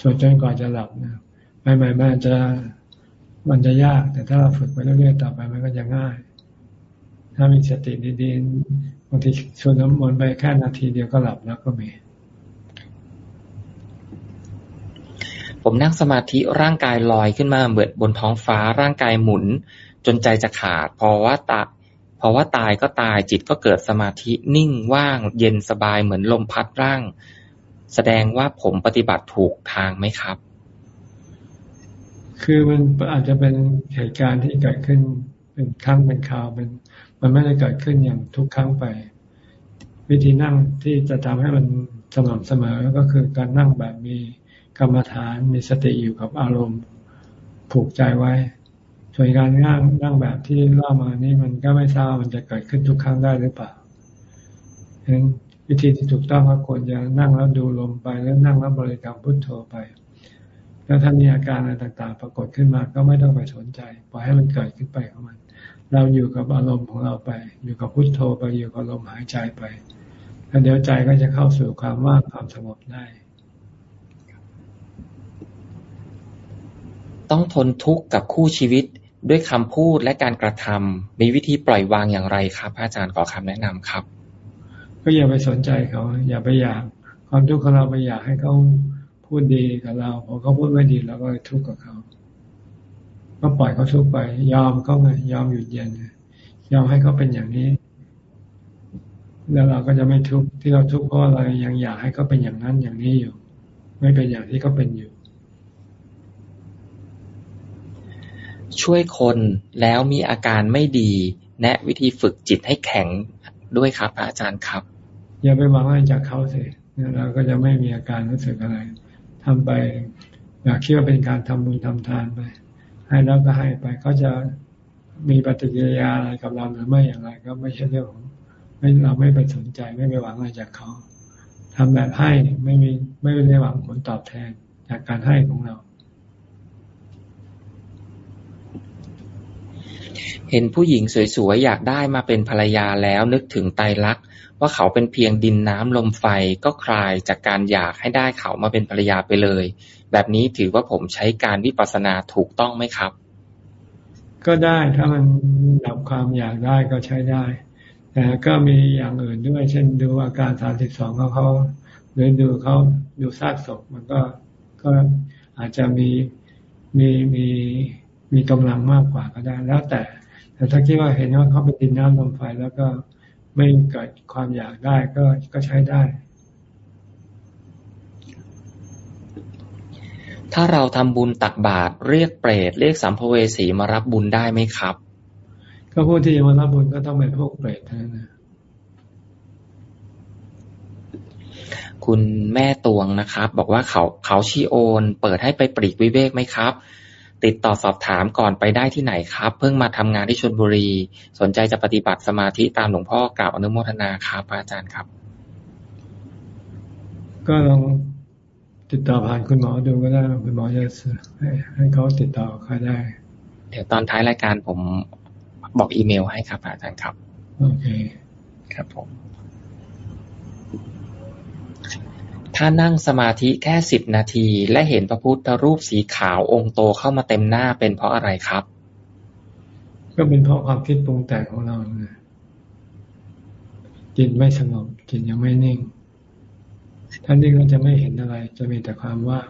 สวดจนกว่าจะหลับนะไม่ไม่ไม่จะมันจะยาก แต่ถ้าเราฝึกไปเรื่อยๆต่อไปมันก็จะง่าย ถ้ามีสติดีๆบางทีสวดน้ำมนต์ไปแค่นาทีเดียวก็หลับแล้วก็มี ผมนั่งสมาธิร่างกายลอยขึ้นมาเหมือนบนท้องฟ้าร่างกายหมุน จนใจจะขาด พอว่าตาพอว่าตายก็ตายจิตก็เกิดสมาธินิ่งว่าง เย็นสบายเหมือนลมพัดร่าง แสดงว่าผมปฏิบัติถูกทางไหมครับ คือมันอาจจะเป็นเหตุการณ์ที่เกิดขึ้นเป็นครั้งเป็นคราวเป็นมันไม่ได้เกิดขึ้นอย่างทุกครั้งไป วิธีนั่งที่จะทำให้มันสม่ำเสมอก็คือการนั่งแบบมี กรรมฐานมีสติอยู่กับอารมณ์ผูกใจไว้ ส่วนการนั่งนั่งแบบที่เล่ามานี่มันก็ไม่ทราบมันจะเกิดขึ้นทุกครั้งได้หรือเปล่าฉะนั้นวิธีที่ถูกต้องก็ควรจะนั่งแล้วดูลมไปแล้วนั่งแล้วบริกรรมพุทโธไป แล้วถ้ามีอาการอะไรต่าง ๆ ปรากฏขึ้นมาก็ไม่ต้องไปสนใจปล่อยให้มันเกิดขึ้นไปของมัน เราอยู่กับอารมณ์ของเราไป อยู่กับพุทโธไปอยู่กับลมหายใจไปแล้วเดี๋ยวใจก็จะเข้าสู่ความว่างความสงบได้ ต้องทนทุกข์กับคู่ชีวิตด้วยคำพูดและการกระทำมีวิธีปล่อยวางอย่างไรครับอาจารย์ขอคำแนะนำครับ ก็อย่าไปสนใจเขา อย่าไปอยาก ความทุกข์ของเราไปอยากให้เขาพูดดีกับเราพอเขาพูดไม่ดีเราก็ทุกข์กับเขาก็ปล่อยเขาทุกข์ไป ยอมเขาไงยอมหยุดเย็นยอมให้เขาเป็นอย่างนี้ แล้วเราก็จะไม่ทุกข์ที่เราทุกข์เพราะอะไรยังอยากให้เขาเป็นอย่างนั้นอย่างนี้อยู่ ไม่เป็นอย่างที่เขาเป็นอยู่ ช่วยคนแล้วมีอาการไม่ดี แนะวิธีฝึกจิตให้แข็งด้วยครับอาจารย์ครับ อย่าไปหวังอะไรจากเขาสิเราก็จะไม่มีอาการรู้สึกอะไรทำไปอยากคิดว่าเป็นการทำบุญทำทานไป ให้แล้วก็ให้ไปเขาจะมีปฏิกิริยาอะไรกับเราหรือไม่อย่างไร ก็ไม่ใช่เรื่องของไม่เราไม่ไปสนใจไม่ไปหวังอะไรจากเขาทำแบบให้ไม่มีไม่ได้หวังผลตอบแทนจากการให้ของเรา เห็นผู้หญิงสวยๆอยากได้มาเป็นภรรยาแล้วนึกถึงไตรลักษณ์ว่าเขาเป็นเพียงดินน้ำลมไฟก็คลายจากการอยากให้ได้เขามาเป็นภรรยาไปเลย แบบนี้ถือว่าผมใช้การวิปัสสนาถูกต้องไหมครับ ก็ได้ถ้ามันดับความอยากได้ก็ใช้ได้แต่ก็มีอย่างอื่นด้วย เช่นดูอาการสามสิบสองของเขาหรือดูเขาดูซากศพมันก็ก็อาจจะมีมีมี มีกำลังมากกว่าก็ได้ แล้วแต่ แต่ถ้าคิดว่าเห็นว่าเขาเป็นดินน้ำลมไฟแล้วก็ไม่เกิดความอยากได้ก็ก็ใช้ได้ ถ้าเราทำบุญตักบาตรเรียกเปรตเรียกสัมภเวสีมารับบุญได้ไหมครับ ก็ผู้ที่มารับบุญก็ต้องเป็นพวกเปรตเท่านั้นคุณแม่ตวงนะครับ บอกว่าเขาเขาชีโอน เปิดให้ไปปรีกวิเวกไหมครับ ติดต่อสอบถามก่อนไปได้ที่ไหนครับ เพิ่งมาทำงานที่ชลบุรี สนใจจะปฏิบัติสมาธิตามหลวงพ่อกล่าวอนุโมทนาครับอาจารย์ครับ ก็ลองติดต่อผ่านคุณหมอดูก็ได้คุณหมอจะให้ให้เขาติดต่อใครได้ เดี๋ยวตอนท้ายรายการผมบอกอีเมลให้ครับอาจารย์ครับ โอเค ครับผม ถ้านั่งสมาธิแค่สิบนาที และเห็นพระพุทธรูปสีขาวองค์โตเข้ามาเต็มหน้าเป็นเพราะอะไรครับ ก็เป็นเพราะความคิดปรุงแต่งของเราจิตไม่สงบจิตยังไม่นิ่ง ถ้านิ่งก็จะไม่เห็นอะไร จะมีแต่ความว่าง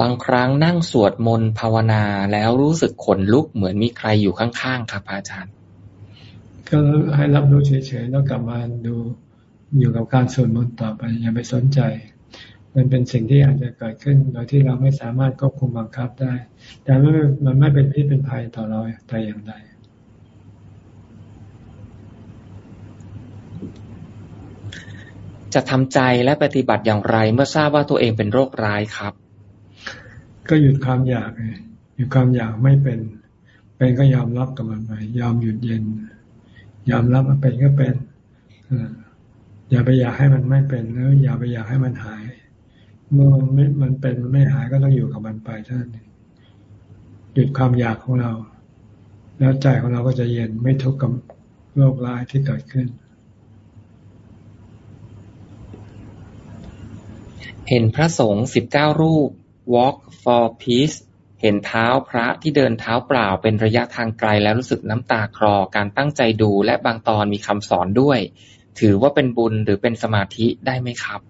บางครั้งนั่งสวดมนต์ภาวนาแล้วรู้สึกขนลุกเหมือนมีใครอยู่ข้างๆครับอาจารย์ ก็ให้รับรู้เฉยๆแล้วกลับมาดูอยู่กับการสวดมนต์ต่อไป อย่าไปสนใจ มันเป็นสิ่งที่อาจจะเกิดขึ้น โดยที่เราไม่สามารถควบคุมบังคับได้ แต่ไม่มันไม่เป็นพิษเป็นภัยต่อเราแต่อย่างใดจะทำใจและปฏิบัติอย่างไร เมื่อทราบว่าตัวเองเป็นโรคร้ายครับ ก็หยุดความอยากหยุดความอยากไม่เป็น เป็นก็ยอมรับกับมันไปยอมหยุดเย็น ยอมรับมันเป็นก็เป็นอย่าไปอยากให้มันไม่เป็นแล้วอย่าไปอยากให้มันหาย เมื่อมันไม่มันเป็นมันไม่หายก็ต้องอยู่กับมันไปท่านั้นหยุดความอยากของเรา แล้วใจของเราก็จะเย็นไม่ทุกข์กับโรคร้ายที่เกิดขึ้น เห็นพระสงฆ์สิบเก้ารูป walk for peace เห็นเท้าพระที่เดินเท้าเปล่าเป็นระยะทางไกลแล้วรู้สึกน้ำตาคลอการตั้งใจดูและบางตอนมีคำสอนด้วย ถือว่าเป็นบุญหรือเป็นสมาธิได้ไหมครับ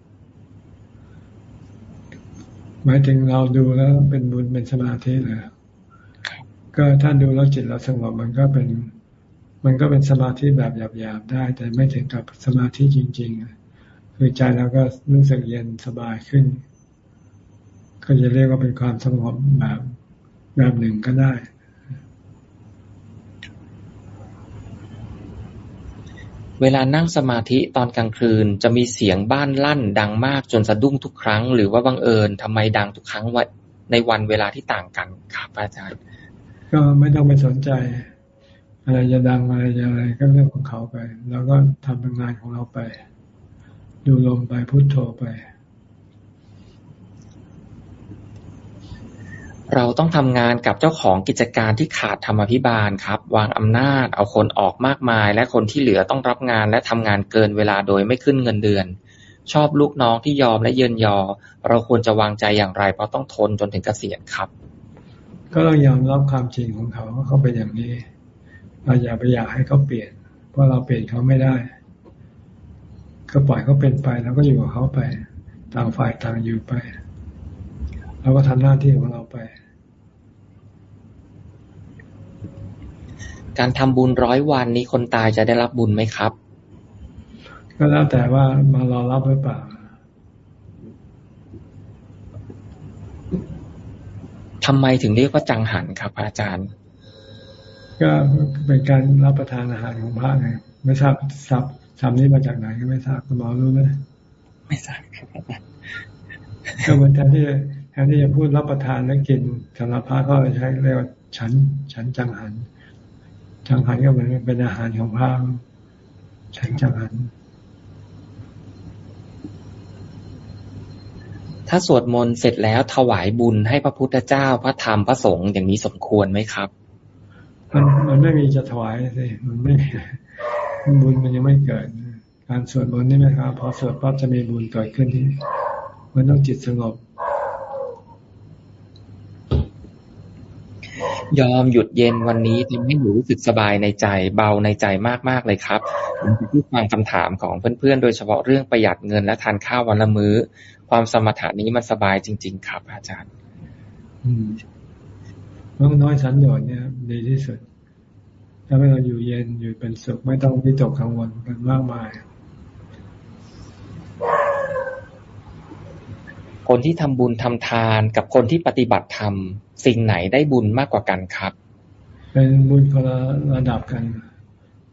หมายถึงเราดูแล้วเป็นบุญเป็นสมาธิเลยก็ถ้าดูแล้วจิตเราสงบมันก็เป็น มันก็เป็นสมาธิแบบหยาบๆได้ แต่ไม่ถึงกับสมาธิจริงๆคือใจเราก็รู้สึกเย็นสบายขึ้น ก็จะเรียกว่าเป็นความสงบแบบ แบบหนึ่งก็ได้ เวลานั่งสมาธิตอนกลางคืนจะมีเสียงบ้านลั่นดังมากจนสะดุ้งทุกครั้ง หรือว่าบังเอิญทำไมดังทุกครั้งวในวันเวลาที่ต่างกันครับอาจารย์ ก็ไม่ต้องไปสนใจ อะไรจะดังอะไรจะอะไรก็เรื่องของเขาไป แล้วก็ทำงานของเราไป ดูลมไปพุโทโธไป เราต้องทำงานกับเจ้าของกิจการที่ขาดธรรมพิบาลครับ วางอำนาจ เอาคนออกมากมาย และคนที่เหลือต้องรับงานและทำงานเกินเวลาโดยไม่ขึ้นเงินเดือน ชอบลูกน้องที่ยอมและเยินยอ เราควรจะวางใจอย่างไร เพราะต้องทนจนถึงเกษียณครับ ก็ต้องยอมรับความจริงของเขาเขาเป็นอย่างนี้เราอย่าไปอยากให้เขาเปลี่ยน เพราะเราเปลี่ยนเขาไม่ได้ ก็ปล่อยเขาเป็นไปแล้วก็อยู่กับเขาไป ต่างฝ่ายต่างอยู่ไปเราก็ทำหน้าที่ของเราไป การทำบุญร้อยวันนี้คนตายจะได้รับบุญไหมครับ ก็แล้วแต่ว่ามารอรับหรือเปล่าทำไมถึงเรียกว่าจังหันครับ อาจารย์ ก็เป็นการรับประทานอาหารของพระไงไม่ทราบสับสับนี้มาจากไหนก็ไม่ทราบคุณหมอรู้ไหมไม่ทราบครับก็เหมือนแทนที่แทนที่จะพูดรับประทานและกินสำหรับพระก็ใช้เรียกว่าฉัน ฉันจังหัน จังหันก็เหมือนเป็นอาหารของพระฉันจังหัน ถ้าสวดมนต์เสร็จแล้วถวายบุญให้พระพุทธเจ้าพระธรรมพระสงฆ์อย่างนี้สมควรไหมครับ มันมันไม่มีจะถวายสิมันไม่บุญมันยังไม่เกิด การสวดมนต์นี่ไหมครับพอสวดปั๊บจะมีบุญเกิดขึ้นที่มันต้องจิตสงบ ยอมหยุดเย็นวันนี้ทำให้หนูรู้สึกสบายในใจ เบาในใจมากๆเลยครับผมจะพูดฟังคำถามของเพื่อนๆ โดยเฉพาะเรื่องประหยัดเงินและทานข้าววันละมือ้อ ความสมถานี้มันสบายจริง ๆ ครับ อาจารย์น้องน้อยสันโดษเนี่ยดีที่สุดถ้าให้เราอยู่เย็นอยู่เป็นสุขไม่ต้องวิตกกังวลกันมากมาย คนที่ทำบุญทำทานกับคนที่ปฏิบัติธรรม สิ่งไหนได้บุญมากกว่ากันครับ เป็นบุญคนละระดับกัน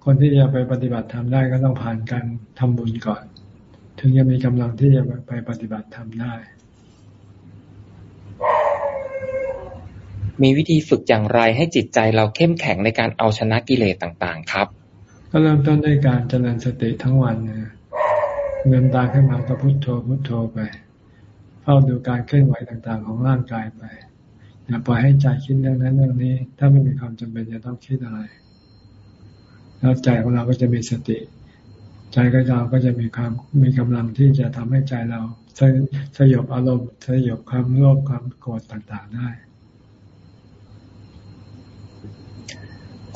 คนที่จะไปปฏิบัติธรรมได้ก็ต้องผ่านการทำบุญก่อน ถึงจะมีกำลังที่จะไปปฏิบัติธรรมได้ มีวิธีฝึกอย่างไรให้จิตใจเราเข้มแข็งในการเอาชนะกิเลสต่างๆ ครับ ก็เริ่มต้นด้วยการเจริญสติทั้งวันนะเงินตาขึ้นมาก็พุโทโธพุโทโธไปเฝ้าดูการเคลื่อนไหวต่างๆ ของร่างกายไป อย่าปล่อยให้ใจคิดเรื่องนั้นเรื่องนี้ ถ้าไม่มีความจำเป็นจะต้องคิดอะไร แล้วใจของเราก็จะมีสติ ใจก็เราก็จะมีความมีกำลังที่จะทำให้ใจเราสสยบอารมณ์สยบความโลภความโกรธต่างๆได้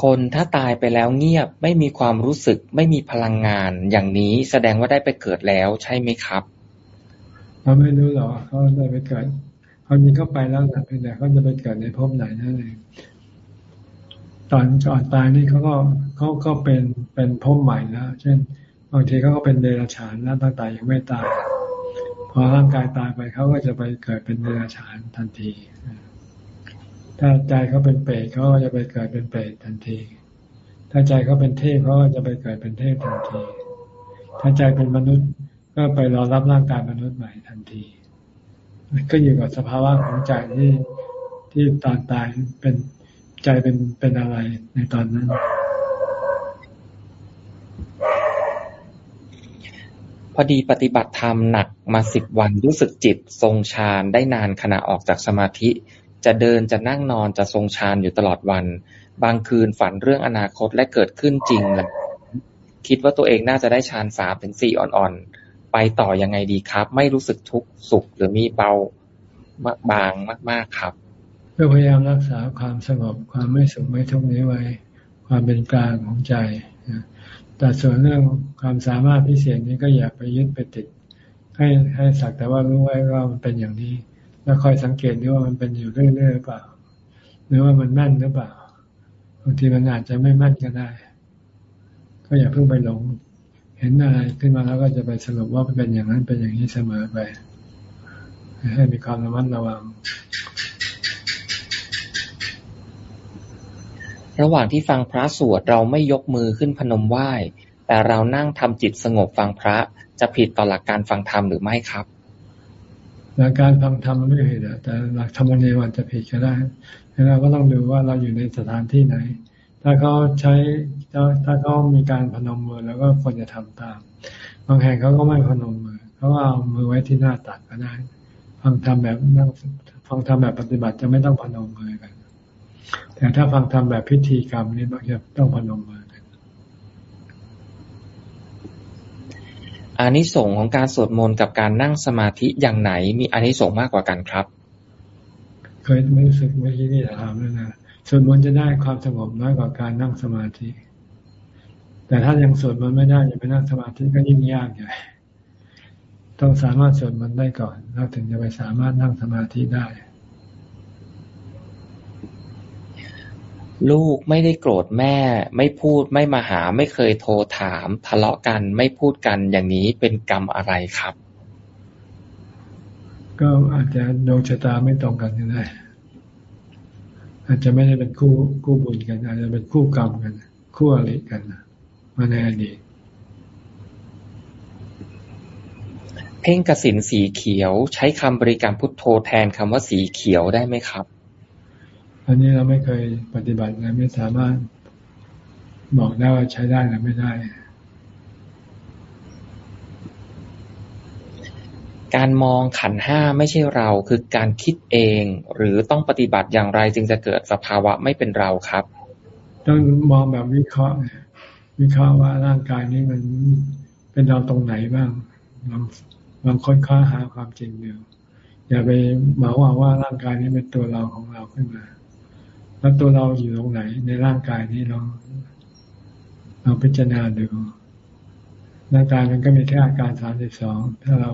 คนถ้าตายไปแล้วเงียบไม่มีความรู้สึกไม่มีพลังงาน อย่างนี้แสดงว่าได้ไปเกิดแล้วใช่ไหมครับ เราไม่รู้หรอกเขาได้ไปเกิดความจริงเข้าไปแล้วนะเพียงแต่เขาจะไปเกิดในภพไหนนั่นเองตอนก่อนตายนี่เขาก็เขาก็เป็นเป็นภพใหม่แล้วเช่นบางทีเขาก็เป็นเดรัจฉานแล้วตั้งแต่ยังไม่ตาย พอร่างกายตายไปเขาก็จะไปเกิดเป็นเดรัจฉานทันที ถ้าใจเขาเป็นเปรตเขาก็จะไปเกิดเป็นเปรตทันที ถ้าใจเขาเป็นเทพเขาก็จะไปเกิดเป็นเทพทันที ถ้าใจเป็นมนุษย์ ก็ไปรอรับร่างกายมนุษย์ใหม่ทันที ก็อยู่กับสภาวะของใจที่ที่ตอนตายเป็นใจเป็นเป็นอะไรในตอนนั้น พอดีปฏิบัติธรรมหนักมาสิบวันรู้สึกจิตทรงฌานได้นานขณะออกจากสมาธิ จะเดินจะนั่งนอนจะทรงฌานอยู่ตลอดวัน บางคืนฝันเรื่องอนาคตและเกิดขึ้นจริงคิดว่าตัวเองน่าจะได้ฌานสามถึงสี่อ่อนๆ ไปต่อยังไงดีครับ ไม่รู้สึกทุกข์สุขหรือมีเบามากบางมาก ๆครับก็พยายามรักษาความสงบความไม่สุขไม่ทุกข์นี้ไว้ ความเป็นกลางของใจแต่ส่วนเรื่องความสามารถพิเศษนี้ก็อย่าไปยึดไปติด ให้ให้สักแต่ว่ารู้ไว้ว่ามันเป็นอย่างนี้ แล้วคอยสังเกตดูว่ามันเป็นอยู่เรื่อยๆหรือเปล่า หรือว่ามันแม่นหรือเปล่าบางทีมันอาจจะไม่แม่นก็ได้ ก็อย่าเพิ่งไปหลง เห็นอะไรขึ้นมาแล้วก็จะไปสรุปว่าเป็นอย่างนั้นเป็นอย่างนี้เสมอไป ให้มีความระมัดระวัง ระหว่างที่ฟังพระสวดเราไม่ยกมือขึ้นพนมไหว้ แต่เรานั่งทำจิตสงบฟังพระจะผิดต่อหลักการฟังธรรมหรือไม่ครับหลักการฟังธรรมมันไม่ผิดแต่หลักธรรมเนียมจะผิดก็ได้เราก็ต้องดูว่าเราอยู่ในสถานที่ไหน ถ้าเขาใช้ถ้าเขามีการพนมมือแล้วก็ควรจะทำตาม บางแห่งเขาก็ไม่พนมมือเขาเอามือไว้ที่หน้าตักก็ได้ฟังธรรมแบบนั่งฟังธรรมแบบปฏิบัติจะไม่ต้องพนมมือกัน แต่ถ้าฟังธรรมแบบพิธีกรรมนี่มักจะต้องพนมมือกันอานิสงส์ของการสวดมนต์กับการนั่งสมาธิอย่างไหน มีอานิสงส์มากกว่ากันครับ เคยไม่รู้สึกเมื่อกี้นี่ถามแล้วนะ สวดมนต์จะได้ความสงบน้อยกว่าการนั่งสมาธิ แต่ถ้ายังสวดมนต์ไม่ได้ยังไปนั่งสมาธิก็ยิ่งยากใหญ่ต้องสามารถสวดมนต์ได้ก่อน แล้วถึงจะไปสามารถนั่งสมาธิได้ ลูกไม่ได้โกรธแม่ ไม่พูดไม่มาหา ไม่เคยโทรถาม ทะเลาะกันไม่พูดกันอย่างนี้เป็นกรรมอะไรครับ ก็อาจจะดวงชะตาไม่ตรงกันก็ได้ อาจจะไม่ได้เป็นคู่คู่บุญกัน อาจจะเป็นคู่กรรมกัน คู่อริกันมาในอดีตเพ่งกสินสีเขียว ใช้คำบริกรรมพุทโธแทนคำว่าสีเขียวได้ไหมครับ อันนี้เราไม่เคยปฏิบัติและไม่สามารถบอกได้ว่าใช้ได้หรือไม่ได้ การมองขันห้าไม่ใช่เรา คือการคิดเอง หรือต้องปฏิบัติอย่างไรจึงจะเกิดสภาวะไม่เป็นเราครับ ต้องมองแบบวิเคราะห์ วิเคราะห์ว่าร่างกายนี้มันเป็นเราตรงไหนบ้างลองลองค้นคว้าหาความจริงดูอย่าไปหมาว่าว่าร่างกายนี้เป็นตัวเราของเราขึ้นมา แล้วตัวเราอยู่ตรงไหน ในร่างกายนี้เราเราพิจารณาดูร่างกายมันก็มีแค่อาการสามสิบสองถ้าเรา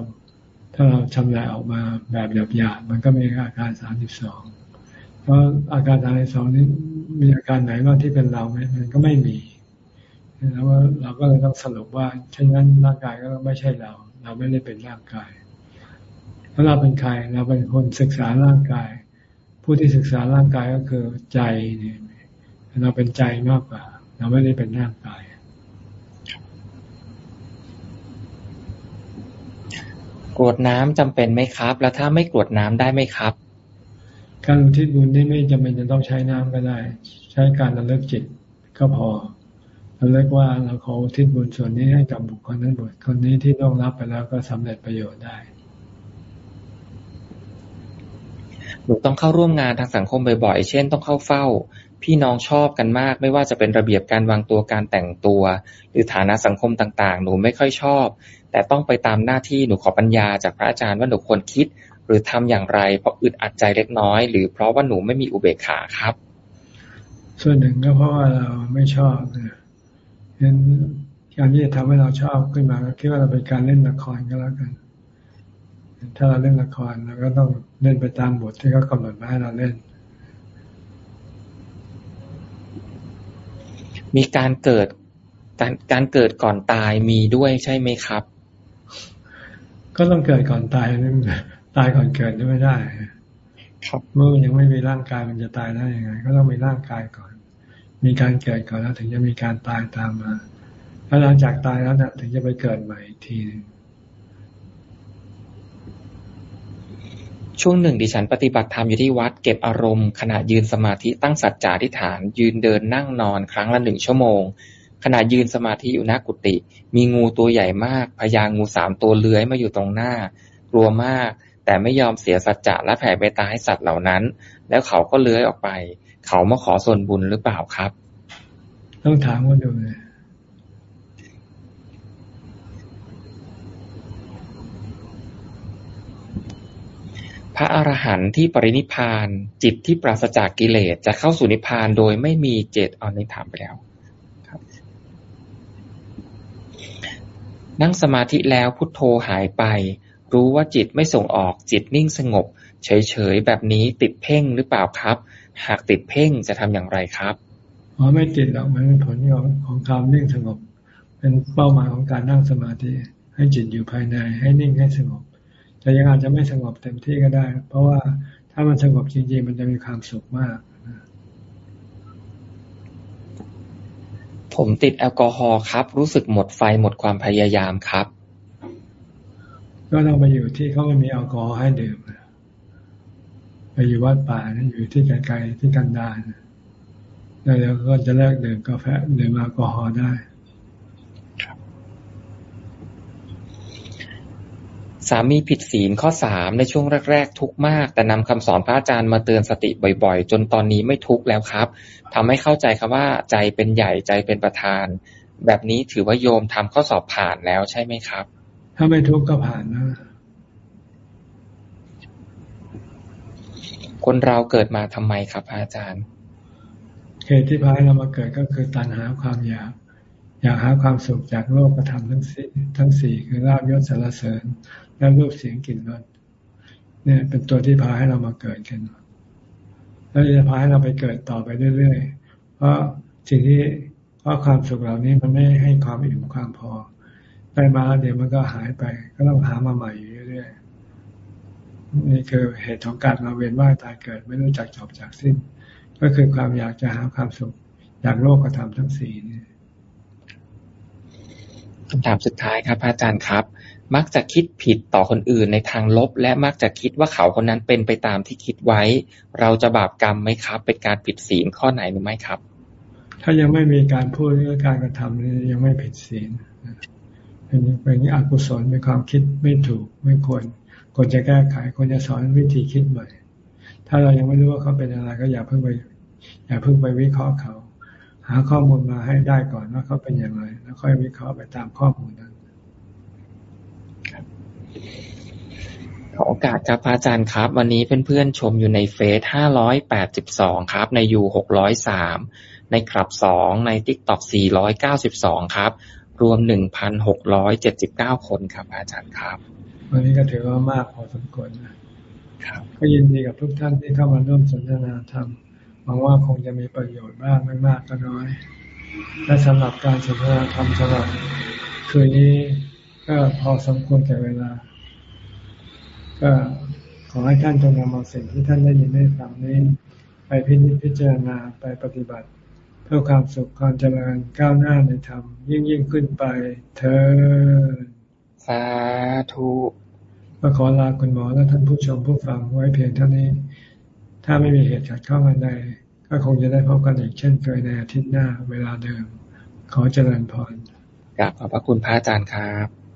ถ้าเราชำระออกมาแบบหยาบๆมันก็มีอาการสามสิบสองเพราะอาการสามสิบสองนี้มีอาการไหนบ้างที่เป็นเราไหมมันก็ไม่มีแล้วเราก็เลยต้องสรุปว่าเช่นนั้นร่างกายก็ไม่ใช่เรา เราไม่ได้เป็นร่างกายแล้วเราเป็นใครเราเป็นคนศึกษาร่างกาย ผู้ที่ศึกษาร่างกายก็คือใจเนี่ยเราเป็นใจมากกว่า เราไม่ได้เป็นร่างกาย กรวดน้ำจำเป็นไหมครับ แล้วถ้าไม่กรวดน้ำได้ไหมครับ การอุทิศบุญนี่ไม่จำเป็นจะต้องใช้น้ำก็ได้ ใช้การระลึกจิตก็พอระลึกว่าเราขออุทิศบุญส่วนนี้ให้กับบุคคลนั้นบุคคลนี้ที่ต้องรับไปแล้วก็สำเร็จประโยชน์ได้หนูต้องเข้าร่วมงานทางสังคมบ่อยๆ เช่น ต้องเข้าเฝ้า พี่น้องชอบกันมาก ไม่ว่าจะเป็นระเบียบการวางตัวการแต่งตัว หรือฐานะสังคมต่างๆ หนูไม่ค่อยชอบ แต่ต้องไปตามหน้าที่หนูขอปัญญาจากพระอาจารย์ว่าหนูควรคิด หรือทำอย่างไร เพราะอึดอัดใจเล็กน้อย หรือเพราะว่าหนูไม่มีอุเบกขาครับ ส่วนหนึ่งก็เพราะว่าเราไม่ชอบนะเห็นการที่จะทำให้เราชอบขึ้นมาก็คิดว่าเราเป็นการเล่นละครก็แล้วกัน ถ้าเราเล่นละครเราก็ต้องเล่นไปตามบทที่เขากำหนดมาให้เราเล่น มีการเกิดการการเกิดก่อนตายมีด้วยใช่ไหมครับ ก็ต้องเกิดก่อนตายนึงตายก่อนเกิดไม่ได้ ครับเมื่อยังไม่มีร่างกายมันจะตายได้ยังไง ก็ต้องมีร่างกายก่อน มีการเกิดก่อนแล้วถึงจะมีการตายตามมาแล้วหลังจากตายแล้วนะถึงจะไปเกิดใหม่อีกทีนึงช่วงหนึ่งดิฉันปฏิบัติธรรมอยู่ที่วัดเก็บอารมณ์ขณะยืนสมาธิตั้งสัจจะทิฏฐาน ยืนเดินนั่งนอนครั้งละหนึ่งชั่วโมงข ณะยืนสมาธิอยู่หน้ากุฏิมีงูตัวใหญ่มากพญางูสามตัวเลื้อยมาอยู่ตรงหน้า กลัวมาก แต่ไม่ยอมเสียสัจจะและแผ่เมตตาให้สัตว์เหล่านั้น แล้วเขาก็เลื้อยออกไป เขามาขอส่วนบุญหรือเปล่าครับ ต้องถามว่าดูเลยพระอรหันต์ที่ปรินิพานจิตที่ปราศจากกิเลสจะเข้าสู่นิพพานโดยไม่มีเจตเอาในถามไปแล้ว นั่งสมาธิแล้วพุทโธหายไป รู้ว่าจิตไม่ส่งออกจิตนิ่งสงบ เฉยๆ แบบนี้ติดเพ่งหรือเปล่าครับ หากติดเพ่งจะทำอย่างไรครับอ๋อไม่ติดหรอกมันเป็นผลของของความนิ่งสงบ เป็นเป้าหมายของการนั่งสมาธิ ให้จิตอยู่ภายในให้นิ่งให้สงบแต่ยังอาจจะไม่สงบเต็มที่ก็ได้ เพราะว่าถ้ามันสงบจริงๆมันจะมีความสุขมาก ผมติดแอลกอฮอล์ครับ รู้สึกหมดไฟหมดความพยายามครับ ก็ต้องไปอยู่ที่เขาไม่มีแอลกอฮอล์ให้ดื่มไปอยู่วัดป่าอยู่ที่ไกลๆที่กันดารแล้วก็จะเลิกดื่มกาแฟดื่มแอลกอฮอล์ได้ สามีผิดศีลข้อสามในช่วงแรกๆทุกมาก แต่นำคำสอนพระอาจารย์มาเตือนสติบ่อยๆ จนตอนนี้ไม่ทุกแล้วครับทำให้เข้าใจครับว่าใจเป็นใหญ่ใจเป็นประธาน แบบนี้ถือว่าโยมทำข้อสอบผ่านแล้วใช่ไหมครับ ถ้าไม่ทุกก็ผ่านนะคนเราเกิดมาทำไมครับพระอาจารย์เหตุที่พาให้เรามาเกิดก็คือตัณหาความอยากอยากหาความสุขจากโลกกระทำทั้งสี่ทั้งสี่คือลาบยศสารเสริญ และรูปเสียงกลิ่นรสเนี่ยเป็นตัวที่พาให้เรามาเกิดกันแล้วจะพาให้เราไปเกิดต่อไปเรื่อยๆ เพราะสิ่งที่เพราะความสุขเหล่านี้มันไม่ให้ความอิ่มความพอได้มาแล้วเดี๋ยวมันก็หายไป ก็ต้องหามาใหม่อยู่เรื่อยๆนี่คือเหตุของการมาเวียนว่ายตายเกิด ไม่รู้จักจบจากสิ้น ก็คือความอยากจะหาความสุขอยากโลกกระทำทั้งสี่นี่คำถามสุดท้ายครับอาจารย์ครับ มักจะคิดผิดต่อคนอื่นในทางลบ และมักจะคิดว่าเขาคนนั้นเป็นไปตามที่คิดไว้ เราจะบาปกรรมไหมครับ เป็นการผิดศีลข้อไหนหรือไม่ครับ ถ้ายังไม่มีการพูดหรือการกระทำนี่ยังไม่ผิดศีลเป็นเป็นอกุศลเป็นความคิดไม่ถูกไม่ควรควรจะแก้ไขควรจะสอนวิธีคิดใหม่ ถ้าเรายังไม่รู้ว่าเขาเป็นอะไรก็อย่าเพิ่งไปอย่าเพิ่งไปวิเคราะห์เขา หาข้อมูลมาให้ได้ก่อนว่าเขาเป็นอย่างไร แล้วค่อยวิเคราะห์ไปตามข้อมูลนั้น ขอโอกาสครับอาจารย์ครับ วันนี้เพื่อนๆชมอยู่ในเฟซห้าร้อยแปดสิบสองครับ ในยูหกร้อยสามในคลับสองใน TikTok สี่ร้อยเก้าสิบสองครับ รวมหนึ่งพันหกร้อยเจ็ดสิบเก้าคนครับอาจารย์ครับ วันนี้ก็ถือว่ามากพอสมควรนะครับ ก็ยินดีกับทุกท่านที่เข้ามาร่วมสนทนาธรรมหวังว่าคงจะมีประโยชน์บ้างไม่มากก็น้อย และสำหรับการสนทนาธรรมสำหรับคืนนี้ก็พอสมควรแก่เวลา ก็ขอให้ท่านจงนำเอาสิ่งที่ท่านได้ยินได้ฟังนี้ไปพิจิตพิจารณาไปปฏิบัติ เพื่อความสุขความเจริญก้าวหน้าในธรรมยิ่งยิ่งขึ้นไปเธอสาธุก็ขอลาคุณหมอและท่านผู้ชมผู้ฟังไว้เพียงเท่านี้ ถ้าไม่มีเหตุขัดข้องอันใดก็คงจะได้พบกันอีกเช่นเคยในอาทิตย์หน้าเวลาเดิม ขอเจริญพรกราบขอบพระคุณพระอาจารย์ครับ